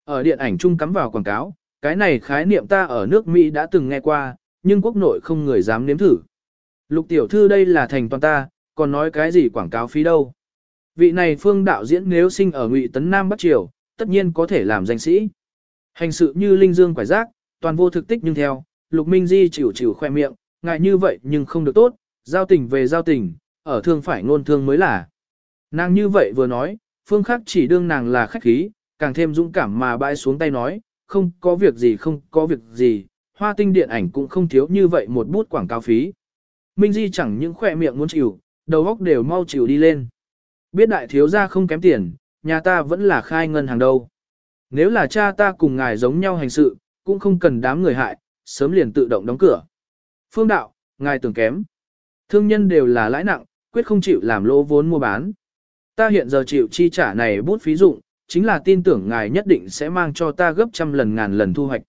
Speaker 1: Ở điện ảnh chung cắm vào quảng cáo, cái này khái niệm ta ở nước Mỹ đã từng nghe qua, nhưng quốc nội không người dám nếm thử. Lục tiểu thư đây là thành toàn ta, còn nói cái gì quảng cáo phí đâu. Vị này phương đạo diễn nếu sinh ở ngụy Tấn Nam Bắc Triều, tất nhiên có thể làm danh sĩ. Hành sự như linh dương quải giác, toàn vô thực tích nhưng theo, lục minh di chịu chịu khoe miệng, ngại như vậy nhưng không được tốt, giao tình về giao tình, ở thương phải ngôn thương mới là. Nàng như vậy vừa nói, phương khắc chỉ đương nàng là khách khí, càng thêm dũng cảm mà bãi xuống tay nói, không có việc gì không có việc gì, hoa tinh điện ảnh cũng không thiếu như vậy một bút quảng cáo phí. Minh Di chẳng những khỏe miệng muốn chịu, đầu óc đều mau chịu đi lên. Biết đại thiếu gia không kém tiền, nhà ta vẫn là khai ngân hàng đâu. Nếu là cha ta cùng ngài giống nhau hành sự, cũng không cần đám người hại, sớm liền tự động đóng cửa. Phương đạo, ngài tưởng kém. Thương nhân đều là lãi nặng, quyết không chịu làm lỗ vốn mua bán. Ta hiện giờ chịu chi trả này bút phí dụng, chính là tin tưởng ngài nhất định sẽ mang cho ta gấp trăm lần ngàn lần thu hoạch.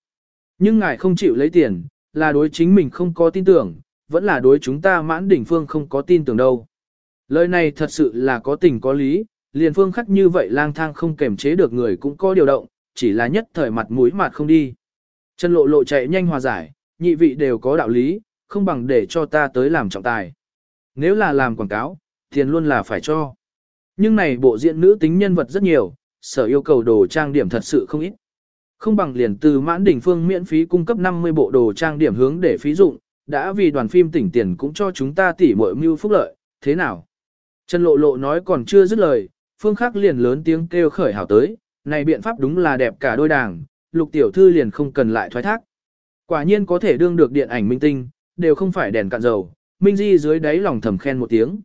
Speaker 1: Nhưng ngài không chịu lấy tiền, là đối chính mình không có tin tưởng, vẫn là đối chúng ta mãn đỉnh phương không có tin tưởng đâu. Lời này thật sự là có tình có lý, liền phương khắc như vậy lang thang không kềm chế được người cũng có điều động, chỉ là nhất thời mặt mũi mặt không đi. Chân lộ lộ chạy nhanh hòa giải, nhị vị đều có đạo lý, không bằng để cho ta tới làm trọng tài. Nếu là làm quảng cáo, tiền luôn là phải cho. Nhưng này bộ diện nữ tính nhân vật rất nhiều, sở yêu cầu đồ trang điểm thật sự không ít. Không bằng liền từ mãn đỉnh phương miễn phí cung cấp 50 bộ đồ trang điểm hướng để phí dụng, đã vì đoàn phim tỉnh tiền cũng cho chúng ta tỉ mọi mưu phúc lợi, thế nào? Trần Lộ Lộ nói còn chưa dứt lời, phương khắc liền lớn tiếng kêu khởi hảo tới, này biện pháp đúng là đẹp cả đôi đảng, lục tiểu thư liền không cần lại thoái thác. Quả nhiên có thể đương được điện ảnh minh tinh, đều không phải đèn cạn dầu, Minh Di dưới đáy lòng thầm khen một tiếng.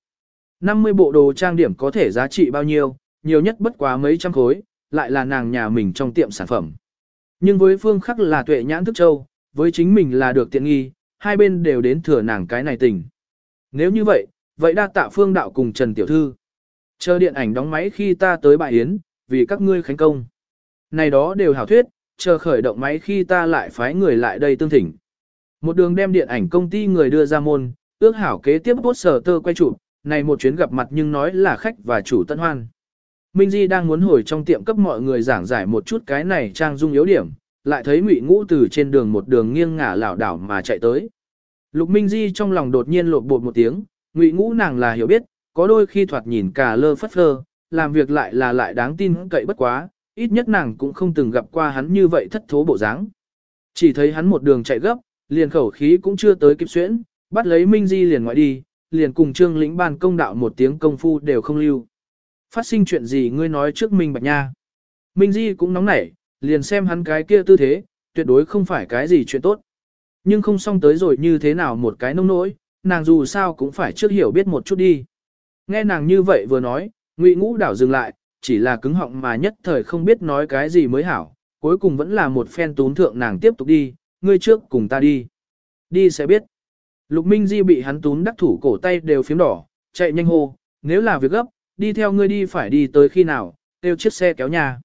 Speaker 1: 50 bộ đồ trang điểm có thể giá trị bao nhiêu, nhiều nhất bất quá mấy trăm khối, lại là nàng nhà mình trong tiệm sản phẩm. Nhưng với phương khắc là tuệ nhãn thức châu, với chính mình là được tiện nghi, hai bên đều đến thừa nàng cái này tình. Nếu như vậy, vậy đa tạ phương đạo cùng Trần Tiểu Thư. Chờ điện ảnh đóng máy khi ta tới bài yến, vì các ngươi khánh công. Này đó đều hảo thuyết, chờ khởi động máy khi ta lại phái người lại đây tương thỉnh. Một đường đem điện ảnh công ty người đưa ra môn, ước hảo kế tiếp bốt sở tơ quay chụp, này một chuyến gặp mặt nhưng nói là khách và chủ tân hoan. Minh Di đang muốn hồi trong tiệm cấp mọi người giảng giải một chút cái này trang dung yếu điểm, lại thấy Ngụy Ngũ từ trên đường một đường nghiêng ngả lảo đảo mà chạy tới. Lục Minh Di trong lòng đột nhiên lột bột một tiếng, Ngụy Ngũ nàng là hiểu biết, có đôi khi thoạt nhìn cả lơ phất phơ, làm việc lại là lại đáng tin cậy bất quá, ít nhất nàng cũng không từng gặp qua hắn như vậy thất thố bộ dáng. Chỉ thấy hắn một đường chạy gấp, liền khẩu khí cũng chưa tới kịp xuyễn, bắt lấy Minh Di liền ngoại đi, liền cùng Trương Lĩnh ban công đạo một tiếng công phu đều không lưu. Phát sinh chuyện gì ngươi nói trước Minh Bạch Nha. Minh Di cũng nóng nảy, liền xem hắn cái kia tư thế, tuyệt đối không phải cái gì chuyện tốt. Nhưng không xong tới rồi như thế nào một cái nông nỗi, nàng dù sao cũng phải trước hiểu biết một chút đi. Nghe nàng như vậy vừa nói, Ngụy Ngũ đảo dừng lại, chỉ là cứng họng mà nhất thời không biết nói cái gì mới hảo, cuối cùng vẫn là một phen tún thượng nàng tiếp tục đi, ngươi trước cùng ta đi. Đi sẽ biết. Lục Minh Di bị hắn tún đắc thủ cổ tay đều phím đỏ, chạy nhanh hô, nếu là việc gấp, đi theo ngươi đi phải đi tới khi nào, tiêu chiếc xe kéo nhà.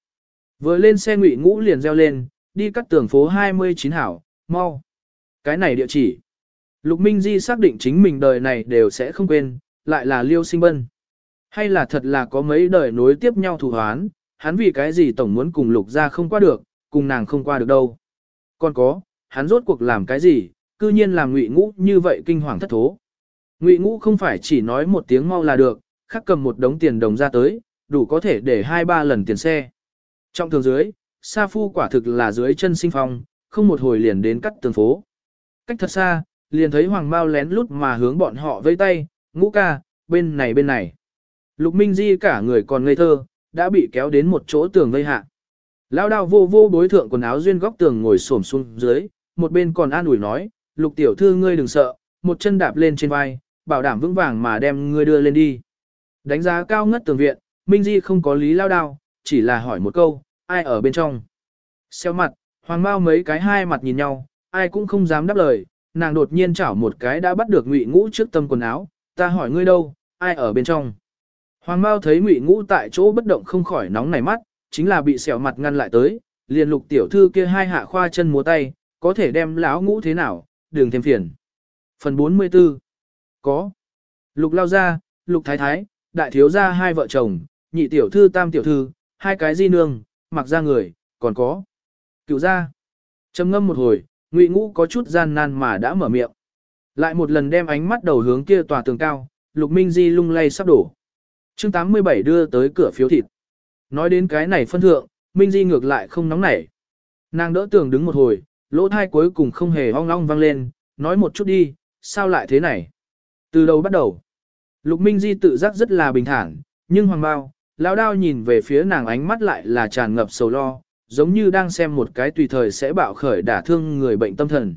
Speaker 1: Vừa lên xe ngụy ngũ liền reo lên, đi cắt tường phố 29 hảo, mau. Cái này địa chỉ. Lục Minh Di xác định chính mình đời này đều sẽ không quên, lại là liêu sinh bân. Hay là thật là có mấy đời nối tiếp nhau thủ hoán, hắn vì cái gì tổng muốn cùng lục ra không qua được, cùng nàng không qua được đâu. Còn có, hắn rốt cuộc làm cái gì, cư nhiên làm ngụy ngũ như vậy kinh hoàng thất thố. Ngụy ngũ không phải chỉ nói một tiếng mau là được, khắc cầm một đống tiền đồng ra tới, đủ có thể để hai ba lần tiền xe. Trong thường dưới, Sa Phu quả thực là dưới chân sinh phong, không một hồi liền đến cắt tường phố. Cách thật xa, liền thấy Hoàng Mao lén lút mà hướng bọn họ vây tay, ngũ ca, bên này bên này. Lục Minh Di cả người còn ngây thơ, đã bị kéo đến một chỗ tường vây hạ. Lao đao vô vô bối thượng quần áo duyên góc tường ngồi xổm xuống dưới, một bên còn an ủi nói, lục tiểu thư ngươi đừng sợ, một chân đạp lên trên vai, bảo đảm vững vàng mà đem ngươi đưa lên đi. Đánh giá cao ngất tường viện, Minh Di không có lý lao đao, chỉ là hỏi một câu, ai ở bên trong. Xeo mặt, hoàng bao mấy cái hai mặt nhìn nhau, ai cũng không dám đáp lời, nàng đột nhiên chảo một cái đã bắt được ngụy ngũ trước tâm quần áo, ta hỏi ngươi đâu, ai ở bên trong. Hoàng bao thấy ngụy ngũ tại chỗ bất động không khỏi nóng nảy mắt, chính là bị xẻo mặt ngăn lại tới, liền lục tiểu thư kia hai hạ khoa chân múa tay, có thể đem lão ngũ thế nào, đường thêm phiền. Phần 44 Có Lục lao ra, lục thái thái, đại thiếu gia hai vợ chồng, nhị tiểu thư tam tiểu thư, hai cái di nương, mặc ra người, còn có. Cựu gia. trầm ngâm một hồi, ngụy ngũ có chút gian nan mà đã mở miệng. Lại một lần đem ánh mắt đầu hướng kia tòa tường cao, lục minh di lung lay sắp đổ. chương 87 đưa tới cửa phiếu thịt. Nói đến cái này phân thượng, minh di ngược lại không nóng nảy. Nàng đỡ tường đứng một hồi, lỗ thai cuối cùng không hề ong ong vang lên, nói một chút đi, sao lại thế này? Từ đầu bắt đầu, Lục Minh Di tự giác rất là bình thản, nhưng hoàng bao, lão đao nhìn về phía nàng ánh mắt lại là tràn ngập sầu lo, giống như đang xem một cái tùy thời sẽ bạo khởi đả thương người bệnh tâm thần.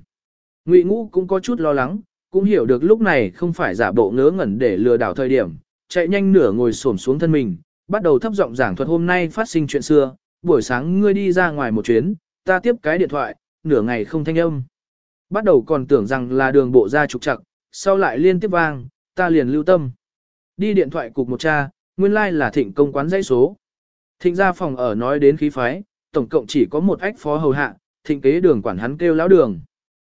Speaker 1: Ngụy Ngũ cũng có chút lo lắng, cũng hiểu được lúc này không phải giả bộ ngớ ngẩn để lừa đảo thời điểm, chạy nhanh nửa ngồi xổm xuống thân mình, bắt đầu thấp giọng giảng thuật hôm nay phát sinh chuyện xưa, buổi sáng ngươi đi ra ngoài một chuyến, ta tiếp cái điện thoại, nửa ngày không thanh âm. Bắt đầu còn tưởng rằng là đường bộ ra trục trặc, sau lại liên tiếp vang, ta liền lưu tâm. Đi điện thoại cục một cha, nguyên lai like là thịnh công quán dãy số. Thịnh ra phòng ở nói đến khí phái, tổng cộng chỉ có một ách phó hầu hạ, thịnh kế đường quản hắn kêu lão đường.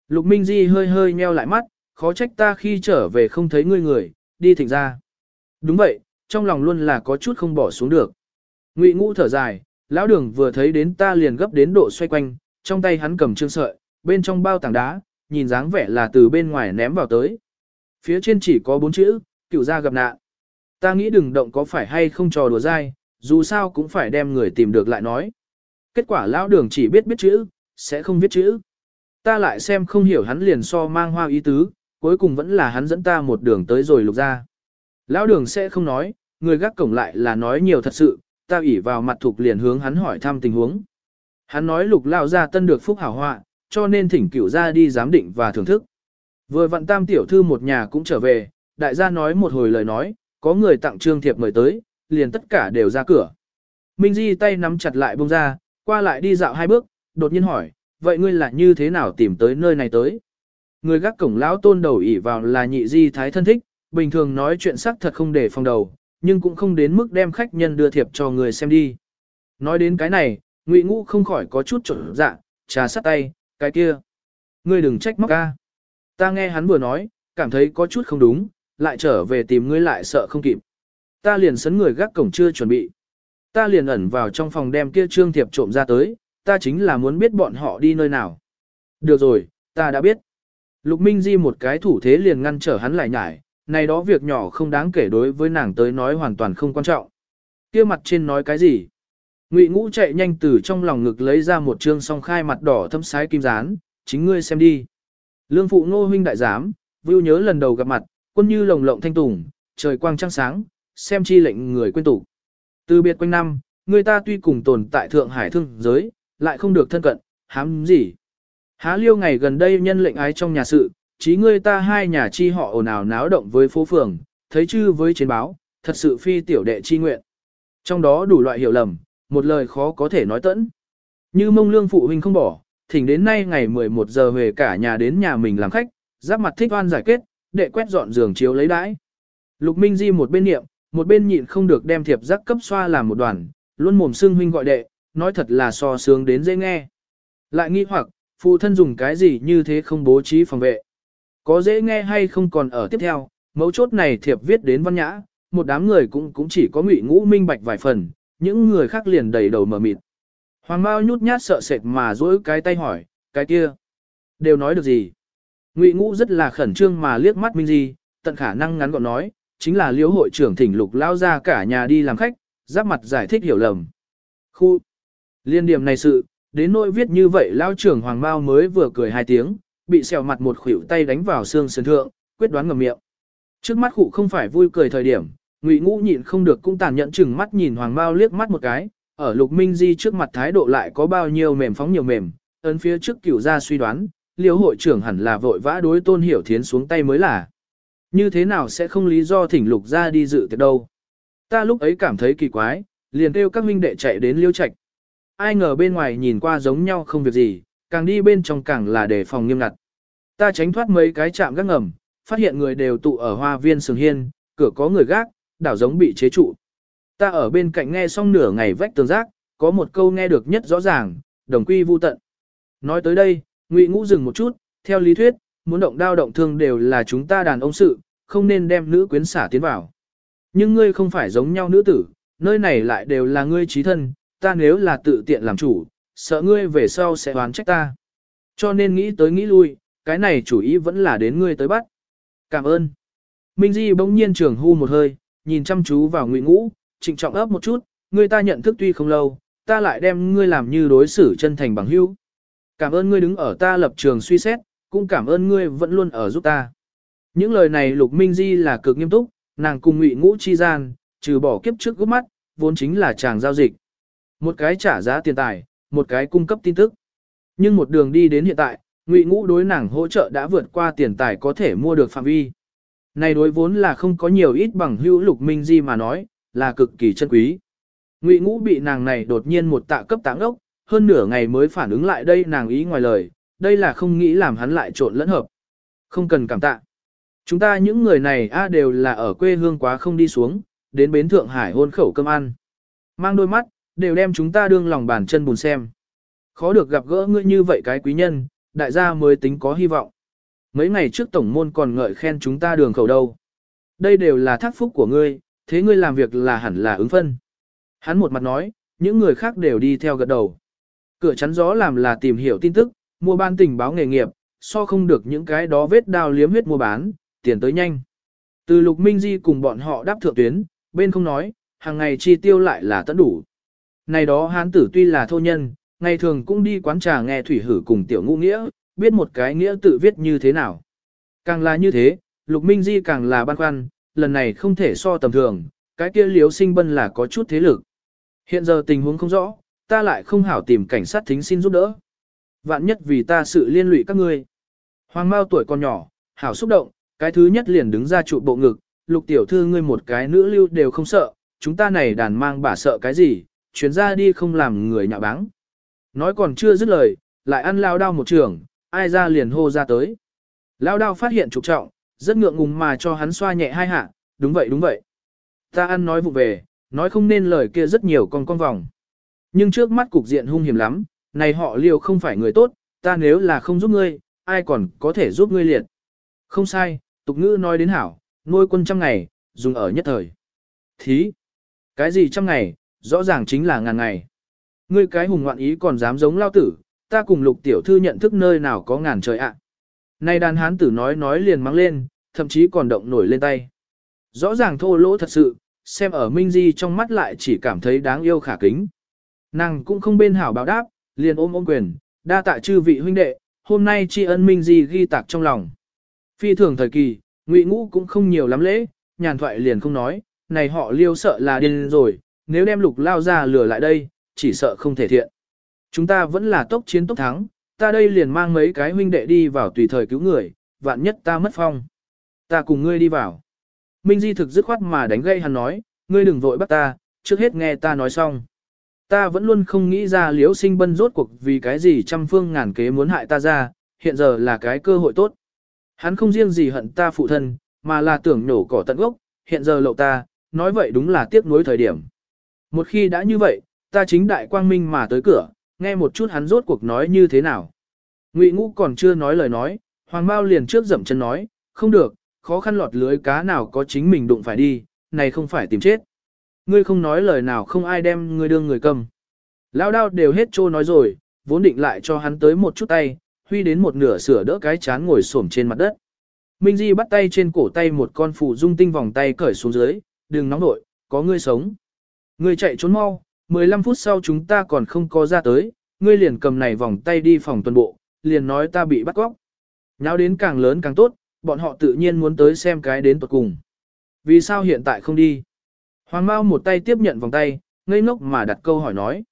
Speaker 1: Lục Minh Di hơi hơi nheo lại mắt, khó trách ta khi trở về không thấy ngươi người, đi thịnh ra. Đúng vậy, trong lòng luôn là có chút không bỏ xuống được. Ngụy ngũ thở dài, lão đường vừa thấy đến ta liền gấp đến độ xoay quanh, trong tay hắn cầm trương sợi, bên trong bao tảng đá, nhìn dáng vẻ là từ bên ngoài ném vào tới. Phía trên chỉ có bốn chữ, cựu gia gặp nạn. Ta nghĩ đừng động có phải hay không trò đùa dai, dù sao cũng phải đem người tìm được lại nói. Kết quả lão đường chỉ biết biết chữ, sẽ không viết chữ. Ta lại xem không hiểu hắn liền so mang hoa ý tứ, cuối cùng vẫn là hắn dẫn ta một đường tới rồi lục ra. Lão đường sẽ không nói, người gác cổng lại là nói nhiều thật sự, ta ủy vào mặt thuộc liền hướng hắn hỏi thăm tình huống. Hắn nói lục lao ra tân được phúc hảo họa, cho nên thỉnh cửu ra đi giám định và thưởng thức. Vừa vặn tam tiểu thư một nhà cũng trở về, đại gia nói một hồi lời nói, có người tặng trương thiệp mời tới, liền tất cả đều ra cửa. Minh Di tay nắm chặt lại bông ra, qua lại đi dạo hai bước, đột nhiên hỏi, vậy ngươi là như thế nào tìm tới nơi này tới? Người gác cổng lão tôn đầu ỉ vào là nhị di thái thân thích, bình thường nói chuyện sắc thật không để phòng đầu, nhưng cũng không đến mức đem khách nhân đưa thiệp cho người xem đi. Nói đến cái này, Ngụy Ngũ không khỏi có chút trở dạ, trà sát tay, cái kia. Ngươi đừng trách móc ca. Ta nghe hắn vừa nói, cảm thấy có chút không đúng, lại trở về tìm ngươi lại sợ không kịp. Ta liền sấn người gác cổng chưa chuẩn bị. Ta liền ẩn vào trong phòng đem kia trương thiệp trộm ra tới, ta chính là muốn biết bọn họ đi nơi nào. Được rồi, ta đã biết. Lục Minh Di một cái thủ thế liền ngăn trở hắn lại nhải, này đó việc nhỏ không đáng kể đối với nàng tới nói hoàn toàn không quan trọng. Kia mặt trên nói cái gì? Ngụy Ngũ chạy nhanh từ trong lòng ngực lấy ra một trương song khai mặt đỏ thâm sái kim dán, chính ngươi xem đi. Lương phụ Ngô huynh đại giám, vưu nhớ lần đầu gặp mặt, quân như lồng lộng thanh tùng, trời quang trăng sáng, xem chi lệnh người quên tụ. Từ biệt quanh năm, người ta tuy cùng tồn tại Thượng Hải thương giới, lại không được thân cận, hám gì. Há liêu ngày gần đây nhân lệnh ái trong nhà sự, chí người ta hai nhà chi họ ồn ào náo động với phố phường, thấy chư với chiến báo, thật sự phi tiểu đệ chi nguyện. Trong đó đủ loại hiểu lầm, một lời khó có thể nói tẫn. Như mông lương phụ huynh không bỏ, thỉnh đến nay ngày 11 giờ về cả nhà đến nhà mình làm khách, giáp mặt thích oan giải kết, đệ quét dọn giường chiếu lấy đãi. Lục Minh Di một bên niệm, một bên nhịn không được đem thiệp giác cấp xoa làm một đoàn, luôn mồm xưng huynh gọi đệ, nói thật là so sướng đến dễ nghe. Lại nghi hoặc, phụ thân dùng cái gì như thế không bố trí phòng vệ. Có dễ nghe hay không còn ở tiếp theo, mấu chốt này thiệp viết đến văn nhã, một đám người cũng cũng chỉ có ngụy ngũ minh bạch vài phần, những người khác liền đầy đầu mở mịt. Hoàng Mao nhút nhát sợ sệt mà dỗi cái tay hỏi, cái kia, đều nói được gì? Ngụy Ngũ rất là khẩn trương mà liếc mắt Minh Di, tận khả năng ngắn gọn nói, chính là liễu hội trưởng thỉnh lục lao ra cả nhà đi làm khách, giáp mặt giải thích hiểu lầm. Khu liên điểm này sự, đến nỗi viết như vậy lao trưởng Hoàng Mao mới vừa cười hai tiếng, bị xèo mặt một khuỷu tay đánh vào xương sườn thượng, quyết đoán ngầm miệng. Trước mắt cụ không phải vui cười thời điểm, Ngụy Ngũ nhịn không được cũng tàn nhẫn chừng mắt nhìn Hoàng Mao liếc mắt một cái, ở Lục Minh Di trước mặt thái độ lại có bao nhiêu mềm phóng nhiều mềm, ấn phía trước cửu ra suy đoán, liêu hội trưởng hẳn là vội vã đối tôn hiểu thiến xuống tay mới là. Như thế nào sẽ không lý do thỉnh lục ra đi dự tiệc đâu. Ta lúc ấy cảm thấy kỳ quái, liền kêu các minh đệ chạy đến liêu trạch. ai ngờ bên ngoài nhìn qua giống nhau không việc gì, càng đi bên trong càng là đề phòng nghiêm ngặt. Ta tránh thoát mấy cái chạm gác ngầm, phát hiện người đều tụ ở hoa viên sừng hiên, cửa có người gác, đảo giống bị chế trụ. Ta ở bên cạnh nghe xong nửa ngày vách tường giác, có một câu nghe được nhất rõ ràng, đồng quy vu tận. Nói tới đây, Ngụy Ngũ dừng một chút, theo lý thuyết, muốn động đao động thương đều là chúng ta đàn ông sự, không nên đem nữ quyến xả tiến vào. Nhưng ngươi không phải giống nhau nữ tử, nơi này lại đều là ngươi trí thân, ta nếu là tự tiện làm chủ, sợ ngươi về sau sẽ oán trách ta. Cho nên nghĩ tới nghĩ lui, cái này chủ ý vẫn là đến ngươi tới bắt. Cảm ơn. Minh Di bỗng nhiên trường hưu một hơi, nhìn chăm chú vào Ngụy Ngũ, trịnh trọng ấp một chút, ngươi ta nhận thức tuy không lâu, ta lại đem ngươi làm như đối xử chân thành bằng hữu. Cảm ơn ngươi đứng ở ta lập trường suy xét, cũng cảm ơn ngươi vẫn luôn ở giúp ta. Những lời này Lục Minh Di là cực nghiêm túc, nàng cùng Ngụy Ngũ chi gian, trừ bỏ kiếp trước gốc mắt, vốn chính là chàng giao dịch. Một cái trả giá tiền tài, một cái cung cấp tin tức. Nhưng một đường đi đến hiện tại, Ngụy Ngũ đối nàng hỗ trợ đã vượt qua tiền tài có thể mua được phạm vi. Này đối vốn là không có nhiều ít bằng hữu Lục Minh Di mà nói, là cực kỳ chân quý. Ngụy Ngũ bị nàng này đột nhiên một tạ cấp táng ốc, hơn nửa ngày mới phản ứng lại đây nàng ý ngoài lời, đây là không nghĩ làm hắn lại trộn lẫn hợp. Không cần cảm tạ. Chúng ta những người này a đều là ở quê hương quá không đi xuống, đến bến Thượng Hải hôn khẩu cơm ăn. Mang đôi mắt, đều đem chúng ta đương lòng bàn chân bùn xem. Khó được gặp gỡ ngươi như vậy cái quý nhân, đại gia mới tính có hy vọng. Mấy ngày trước tổng môn còn ngợi khen chúng ta đường khẩu đâu. Đây đều là thác phúc của ngươi, thế ngươi làm việc là hẳn là ứng phân. Hắn một mặt nói, những người khác đều đi theo gật đầu. Cửa chắn gió làm là tìm hiểu tin tức, mua ban tình báo nghề nghiệp, so không được những cái đó vết đao liếm huyết mua bán, tiền tới nhanh. Từ Lục Minh Di cùng bọn họ đáp thượng tuyến, bên không nói, hàng ngày chi tiêu lại là tận đủ. Này đó hán tử tuy là thô nhân, ngày thường cũng đi quán trà nghe thủy hử cùng tiểu ngũ nghĩa, biết một cái nghĩa tự viết như thế nào. Càng là như thế, Lục Minh Di càng là băn khoăn, lần này không thể so tầm thường, cái kia liếu sinh bân là có chút thế lực. Hiện giờ tình huống không rõ, ta lại không hảo tìm cảnh sát thính xin giúp đỡ. Vạn nhất vì ta sự liên lụy các ngươi. Hoàng Mao tuổi còn nhỏ, hảo xúc động, cái thứ nhất liền đứng ra trụ bộ ngực, lục tiểu thư ngươi một cái nữ lưu đều không sợ, chúng ta này đàn mang bà sợ cái gì, chuyến ra đi không làm người nhạ báng. Nói còn chưa dứt lời, lại ăn lao đao một trường, ai ra liền hô ra tới. Lao đao phát hiện trục trọng, rất ngượng ngùng mà cho hắn xoa nhẹ hai hạ, đúng vậy đúng vậy. Ta ăn nói vụ về, nói không nên lời kia rất nhiều con con vòng. Nhưng trước mắt cục diện hung hiểm lắm, này họ liều không phải người tốt, ta nếu là không giúp ngươi, ai còn có thể giúp ngươi liệt. Không sai, tục ngữ nói đến hảo, nuôi quân trăm ngày, dùng ở nhất thời. Thí, cái gì trăm ngày, rõ ràng chính là ngàn ngày. Ngươi cái hùng ngoạn ý còn dám giống lao tử, ta cùng lục tiểu thư nhận thức nơi nào có ngàn trời ạ. Nay đàn hán tử nói nói liền mắng lên, thậm chí còn động nổi lên tay. Rõ ràng thô lỗ thật sự, xem ở Minh Di trong mắt lại chỉ cảm thấy đáng yêu khả kính. Nàng cũng không bên hảo báo đáp, liền ôm ôm quyền, đa tạ chư vị huynh đệ, hôm nay tri ân Minh Di ghi tạc trong lòng. Phi thường thời kỳ, Ngụy Ngũ cũng không nhiều lắm lễ, nhàn thoại liền không nói, này họ liêu sợ là điên rồi, nếu đem lục lao ra lừa lại đây, chỉ sợ không thể thiện. Chúng ta vẫn là tốc chiến tốc thắng, ta đây liền mang mấy cái huynh đệ đi vào tùy thời cứu người, vạn nhất ta mất phong. Ta cùng ngươi đi vào. Minh Di thực dứt khoát mà đánh gây hắn nói, ngươi đừng vội bắt ta, trước hết nghe ta nói xong. Ta vẫn luôn không nghĩ ra liễu sinh bân rốt cuộc vì cái gì trăm phương ngàn kế muốn hại ta ra, hiện giờ là cái cơ hội tốt. Hắn không riêng gì hận ta phụ thân, mà là tưởng nổ cỏ tận gốc, hiện giờ lậu ta, nói vậy đúng là tiếc nuối thời điểm. Một khi đã như vậy, ta chính đại quang minh mà tới cửa, nghe một chút hắn rốt cuộc nói như thế nào. Ngụy Ngũ còn chưa nói lời nói, Hoàng Mao liền trước dậm chân nói, không được, khó khăn lọt lưới cá nào có chính mình đụng phải đi, này không phải tìm chết. Ngươi không nói lời nào không ai đem ngươi đương người cầm. Lao đao đều hết trô nói rồi, vốn định lại cho hắn tới một chút tay, huy đến một nửa sửa đỡ cái chán ngồi xổm trên mặt đất. Minh Di bắt tay trên cổ tay một con phụ dung tinh vòng tay cởi xuống dưới, đừng nóng nội, có ngươi sống. Ngươi chạy trốn mau, 15 phút sau chúng ta còn không có ra tới, ngươi liền cầm này vòng tay đi phòng tuần bộ, liền nói ta bị bắt cóc. Nháo đến càng lớn càng tốt, bọn họ tự nhiên muốn tới xem cái đến tuật cùng. Vì sao hiện tại không đi? Hoàng Mao một tay tiếp nhận vòng tay, ngây ngốc mà đặt câu hỏi nói.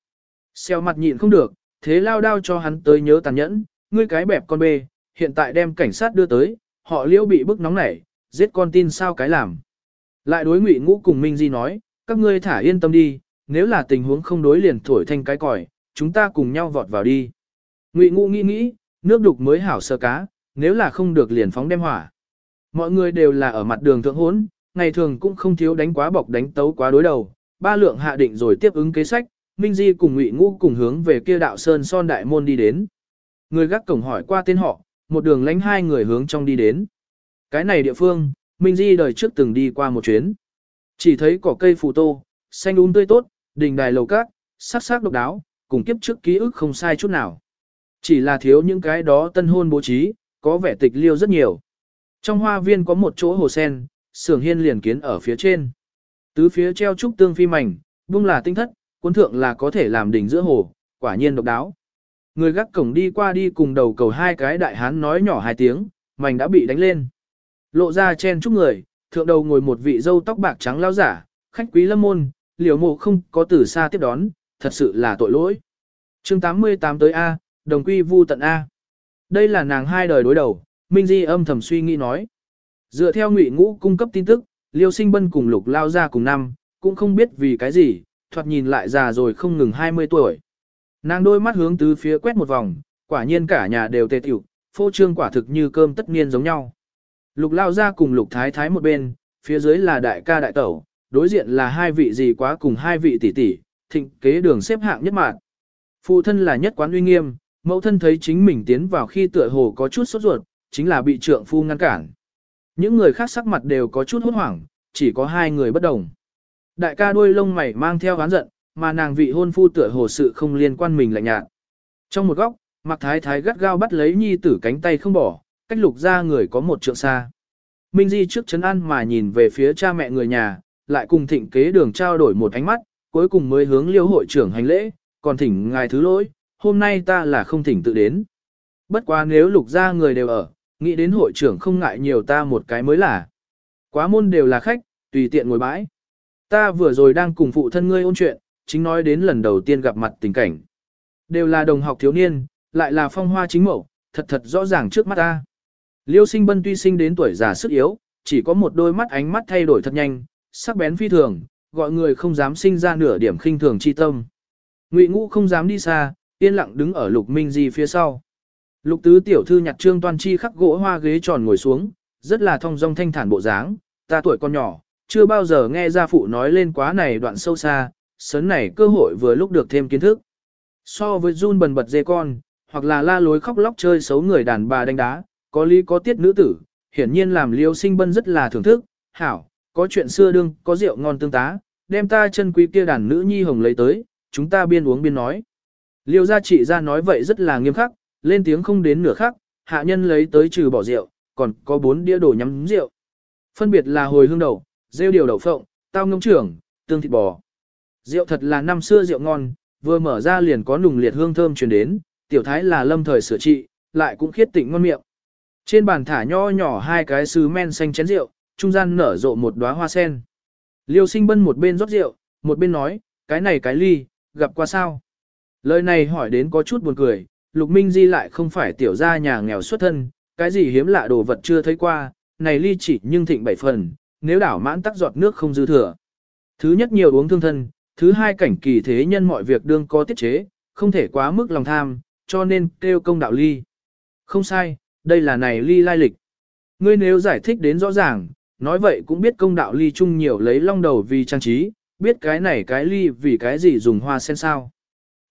Speaker 1: Xeo mặt nhịn không được, thế lao đao cho hắn tới nhớ tàn nhẫn, ngươi cái bẹp con bê, hiện tại đem cảnh sát đưa tới, họ liễu bị bức nóng nảy, giết con tin sao cái làm. Lại đối ngụy ngũ cùng Minh Di nói, các ngươi thả yên tâm đi, nếu là tình huống không đối liền thổi thanh cái còi, chúng ta cùng nhau vọt vào đi. Ngụy ngụ nghĩ nghĩ, nước đục mới hảo sơ cá, nếu là không được liền phóng đem hỏa. Mọi người đều là ở mặt đường thượng hốn, ngày thường cũng không thiếu đánh quá bọc đánh tấu quá đối đầu. Ba lượng hạ định rồi tiếp ứng kế sách, Minh Di cùng Ngụy Ngũ cùng hướng về kia đạo sơn son đại môn đi đến. Người gác cổng hỏi qua tên họ, một đường lánh hai người hướng trong đi đến. Cái này địa phương, Minh Di đời trước từng đi qua một chuyến. Chỉ thấy cỏ cây phù tô, xanh um tươi tốt, đình đài lầu cát, sắc sắc độc đáo, cùng kiếp trước ký ức không sai chút nào. Chỉ là thiếu những cái đó tân hôn bố trí, có vẻ tịch liêu rất nhiều. Trong hoa viên có một chỗ hồ sen, sưởng hiên liền kiến ở phía trên. Tứ phía treo trúc tương phi mảnh, bung là tinh thất, cuốn thượng là có thể làm đỉnh giữa hồ, quả nhiên độc đáo. Người gác cổng đi qua đi cùng đầu cầu hai cái đại hán nói nhỏ hai tiếng, mảnh đã bị đánh lên. Lộ ra chen chúc người, thượng đầu ngồi một vị dâu tóc bạc trắng lao giả, khách quý lâm môn, liều mộ không có từ xa tiếp đón, thật sự là tội lỗi. chương 88 tới A, đồng quy vu tận A. Đây là nàng hai đời đối đầu, Minh Di âm thầm suy nghĩ nói. Dựa theo ngụy ngũ cung cấp tin tức, liêu sinh bân cùng lục lao ra cùng năm, cũng không biết vì cái gì, thoạt nhìn lại già rồi không ngừng 20 tuổi. Nàng đôi mắt hướng tứ phía quét một vòng, quả nhiên cả nhà đều tề tiểu, phô trương quả thực như cơm tất niên giống nhau. Lục lao ra cùng lục thái thái một bên, phía dưới là đại ca đại tẩu, đối diện là hai vị gì quá cùng hai vị tỷ tỷ, thịnh kế đường xếp hạng nhất mạng. Phụ thân là nhất quán uy nghiêm, mẫu thân thấy chính mình tiến vào khi tựa hồ có chút sốt ruột, chính là bị trượng phu ngăn cản. Những người khác sắc mặt đều có chút hốt hoảng, chỉ có hai người bất đồng. Đại ca đuôi lông mày mang theo oán giận, mà nàng vị hôn phu tựa hồ sự không liên quan mình lạnh nhạt. Trong một góc, Mạc Thái Thái gắt gao bắt lấy nhi tử cánh tay không bỏ, cách lục ra người có một trượng xa. Minh Di trước chấn ăn mà nhìn về phía cha mẹ người nhà, lại cùng thịnh kế đường trao đổi một ánh mắt, cuối cùng mới hướng liêu hội trưởng hành lễ, còn thỉnh ngài thứ lỗi, hôm nay ta là không thỉnh tự đến. Bất quá nếu lục ra người đều ở, nghĩ đến hội trưởng không ngại nhiều ta một cái mới là. Quá môn đều là khách, tùy tiện ngồi bãi. Ta vừa rồi đang cùng phụ thân ngươi ôn chuyện, chính nói đến lần đầu tiên gặp mặt tình cảnh. Đều là đồng học thiếu niên, lại là phong hoa chính mẫu, thật thật rõ ràng trước mắt ta. Liêu sinh bân tuy sinh đến tuổi già sức yếu, chỉ có một đôi mắt ánh mắt thay đổi thật nhanh, sắc bén phi thường, gọi người không dám sinh ra nửa điểm khinh thường chi tâm. Ngụy Ngũ không dám đi xa, yên lặng đứng ở Lục Minh Di phía sau. Lục tứ tiểu thư nhặt trương toan chi khắc gỗ hoa ghế tròn ngồi xuống, rất là thong dong thanh thản bộ dáng, ta tuổi còn nhỏ, chưa bao giờ nghe gia phụ nói lên quá này đoạn sâu xa, sớm này cơ hội vừa lúc được thêm kiến thức. So với run bần bật dê con, hoặc là la lối khóc lóc chơi xấu người đàn bà đánh đá, có lý có tiết nữ tử, hiển nhiên làm liêu sinh bân rất là thưởng thức, hảo, có chuyện xưa đương, có rượu ngon tương tá, đem ta chân quý kia đàn nữ nhi hồng lấy tới, chúng ta biên uống biên nói. Liêu gia trị ra nói vậy rất là nghiêm khắc, lên tiếng không đến nửa khắc, hạ nhân lấy tới trừ bỏ rượu, còn có bốn đĩa đồ nhắm rượu. Phân biệt là hồi hương đầu, rêu điều đậu phộng, tao ngông trưởng, tương thịt bò. Rượu thật là năm xưa rượu ngon, vừa mở ra liền có nùng liệt hương thơm truyền đến, tiểu thái là lâm thời sửa trị, lại cũng khiết tịnh ngon miệng. Trên bàn thả nho nhỏ hai cái sứ men xanh chén rượu, trung gian nở rộ một đóa hoa sen. Liêu sinh bân một bên rót rượu, một bên nói, cái này cái ly, gặp qua sao? Lời này hỏi đến có chút buồn cười, Lục Minh Di lại không phải tiểu gia nhà nghèo xuất thân, cái gì hiếm lạ đồ vật chưa thấy qua, này ly chỉ nhưng thịnh bảy phần, nếu đảo mãn tắc giọt nước không dư thừa. Thứ nhất nhiều uống thương thân, thứ hai cảnh kỳ thế nhân mọi việc đương có tiết chế, không thể quá mức lòng tham, cho nên kêu công đạo ly. Không sai, đây là này ly lai lịch. Ngươi nếu giải thích đến rõ ràng, nói vậy cũng biết công đạo ly chung nhiều lấy long đầu vì trang trí, biết cái này cái ly vì cái gì dùng hoa sen sao.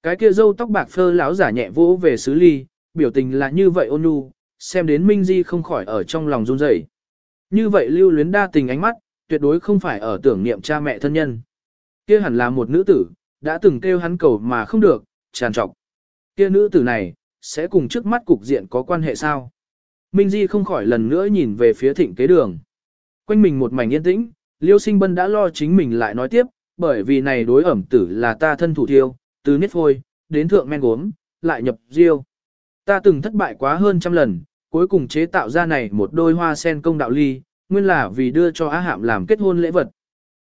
Speaker 1: Cái kia dâu tóc bạc phơ lão giả nhẹ vỗ về xứ ly, biểu tình là như vậy ôn nhu, xem đến Minh Di không khỏi ở trong lòng run rẩy. Như vậy lưu luyến đa tình ánh mắt, tuyệt đối không phải ở tưởng niệm cha mẹ thân nhân. Kia hẳn là một nữ tử, đã từng kêu hắn cầu mà không được, tràn trọc. Kia nữ tử này, sẽ cùng trước mắt cục diện có quan hệ sao? Minh Di không khỏi lần nữa nhìn về phía thịnh kế đường. Quanh mình một mảnh yên tĩnh, Liêu Sinh Bân đã lo chính mình lại nói tiếp, bởi vì này đối ẩm tử là ta thân thủ thiêu, từ niết phôi, đến thượng men gốm, lại nhập diêu. Ta từng thất bại quá hơn trăm lần, cuối cùng chế tạo ra này một đôi hoa sen công đạo ly, nguyên là vì đưa cho Á Hạm làm kết hôn lễ vật.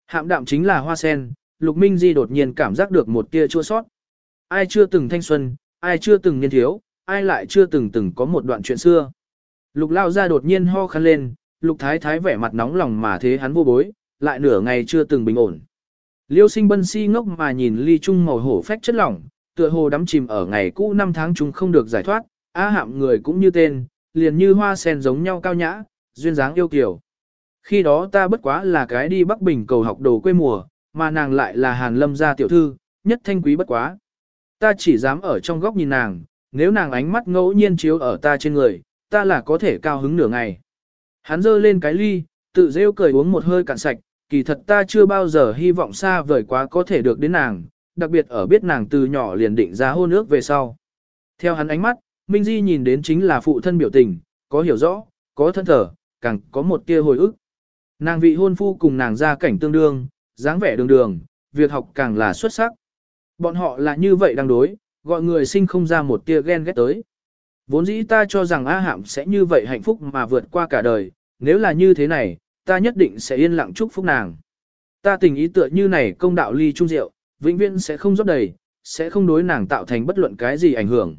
Speaker 1: Hạm đạm chính là hoa sen, Lục Minh Di đột nhiên cảm giác được một tia chua sót. Ai chưa từng thanh xuân, ai chưa từng niên thiếu, ai lại chưa từng từng có một đoạn chuyện xưa. Lục lao ra đột nhiên ho khăn lên, lục thái thái vẻ mặt nóng lòng mà thế hắn vô bối, lại nửa ngày chưa từng bình ổn. Liêu sinh bân si ngốc mà nhìn ly Trung màu hổ phách chất lỏng, tựa hồ đắm chìm ở ngày cũ năm tháng chúng không được giải thoát, á hạm người cũng như tên, liền như hoa sen giống nhau cao nhã, duyên dáng yêu kiều. Khi đó ta bất quá là cái đi Bắc Bình cầu học đồ quê mùa, mà nàng lại là Hàn Lâm gia tiểu thư, nhất thanh quý bất quá. Ta chỉ dám ở trong góc nhìn nàng, nếu nàng ánh mắt ngẫu nhiên chiếu ở ta trên người, ta là có thể cao hứng nửa ngày. Hắn giơ lên cái ly, tự rêu cười uống một hơi cạn sạch, kỳ thật ta chưa bao giờ hy vọng xa vời quá có thể được đến nàng, đặc biệt ở biết nàng từ nhỏ liền định ra hôn ước về sau. Theo hắn ánh mắt, Minh Di nhìn đến chính là phụ thân biểu tình, có hiểu rõ, có thân thở, càng có một tia hồi ức. Nàng vị hôn phu cùng nàng ra cảnh tương đương, dáng vẻ đường đường, việc học càng là xuất sắc. Bọn họ là như vậy đang đối, gọi người sinh không ra một tia ghen ghét tới. Vốn dĩ ta cho rằng A Hạm sẽ như vậy hạnh phúc mà vượt qua cả đời, nếu là như thế này, ta nhất định sẽ yên lặng chúc phúc nàng. Ta tình ý tựa như này công đạo ly trung rượu, vĩnh viễn sẽ không rót đầy, sẽ không đối nàng tạo thành bất luận cái gì ảnh hưởng.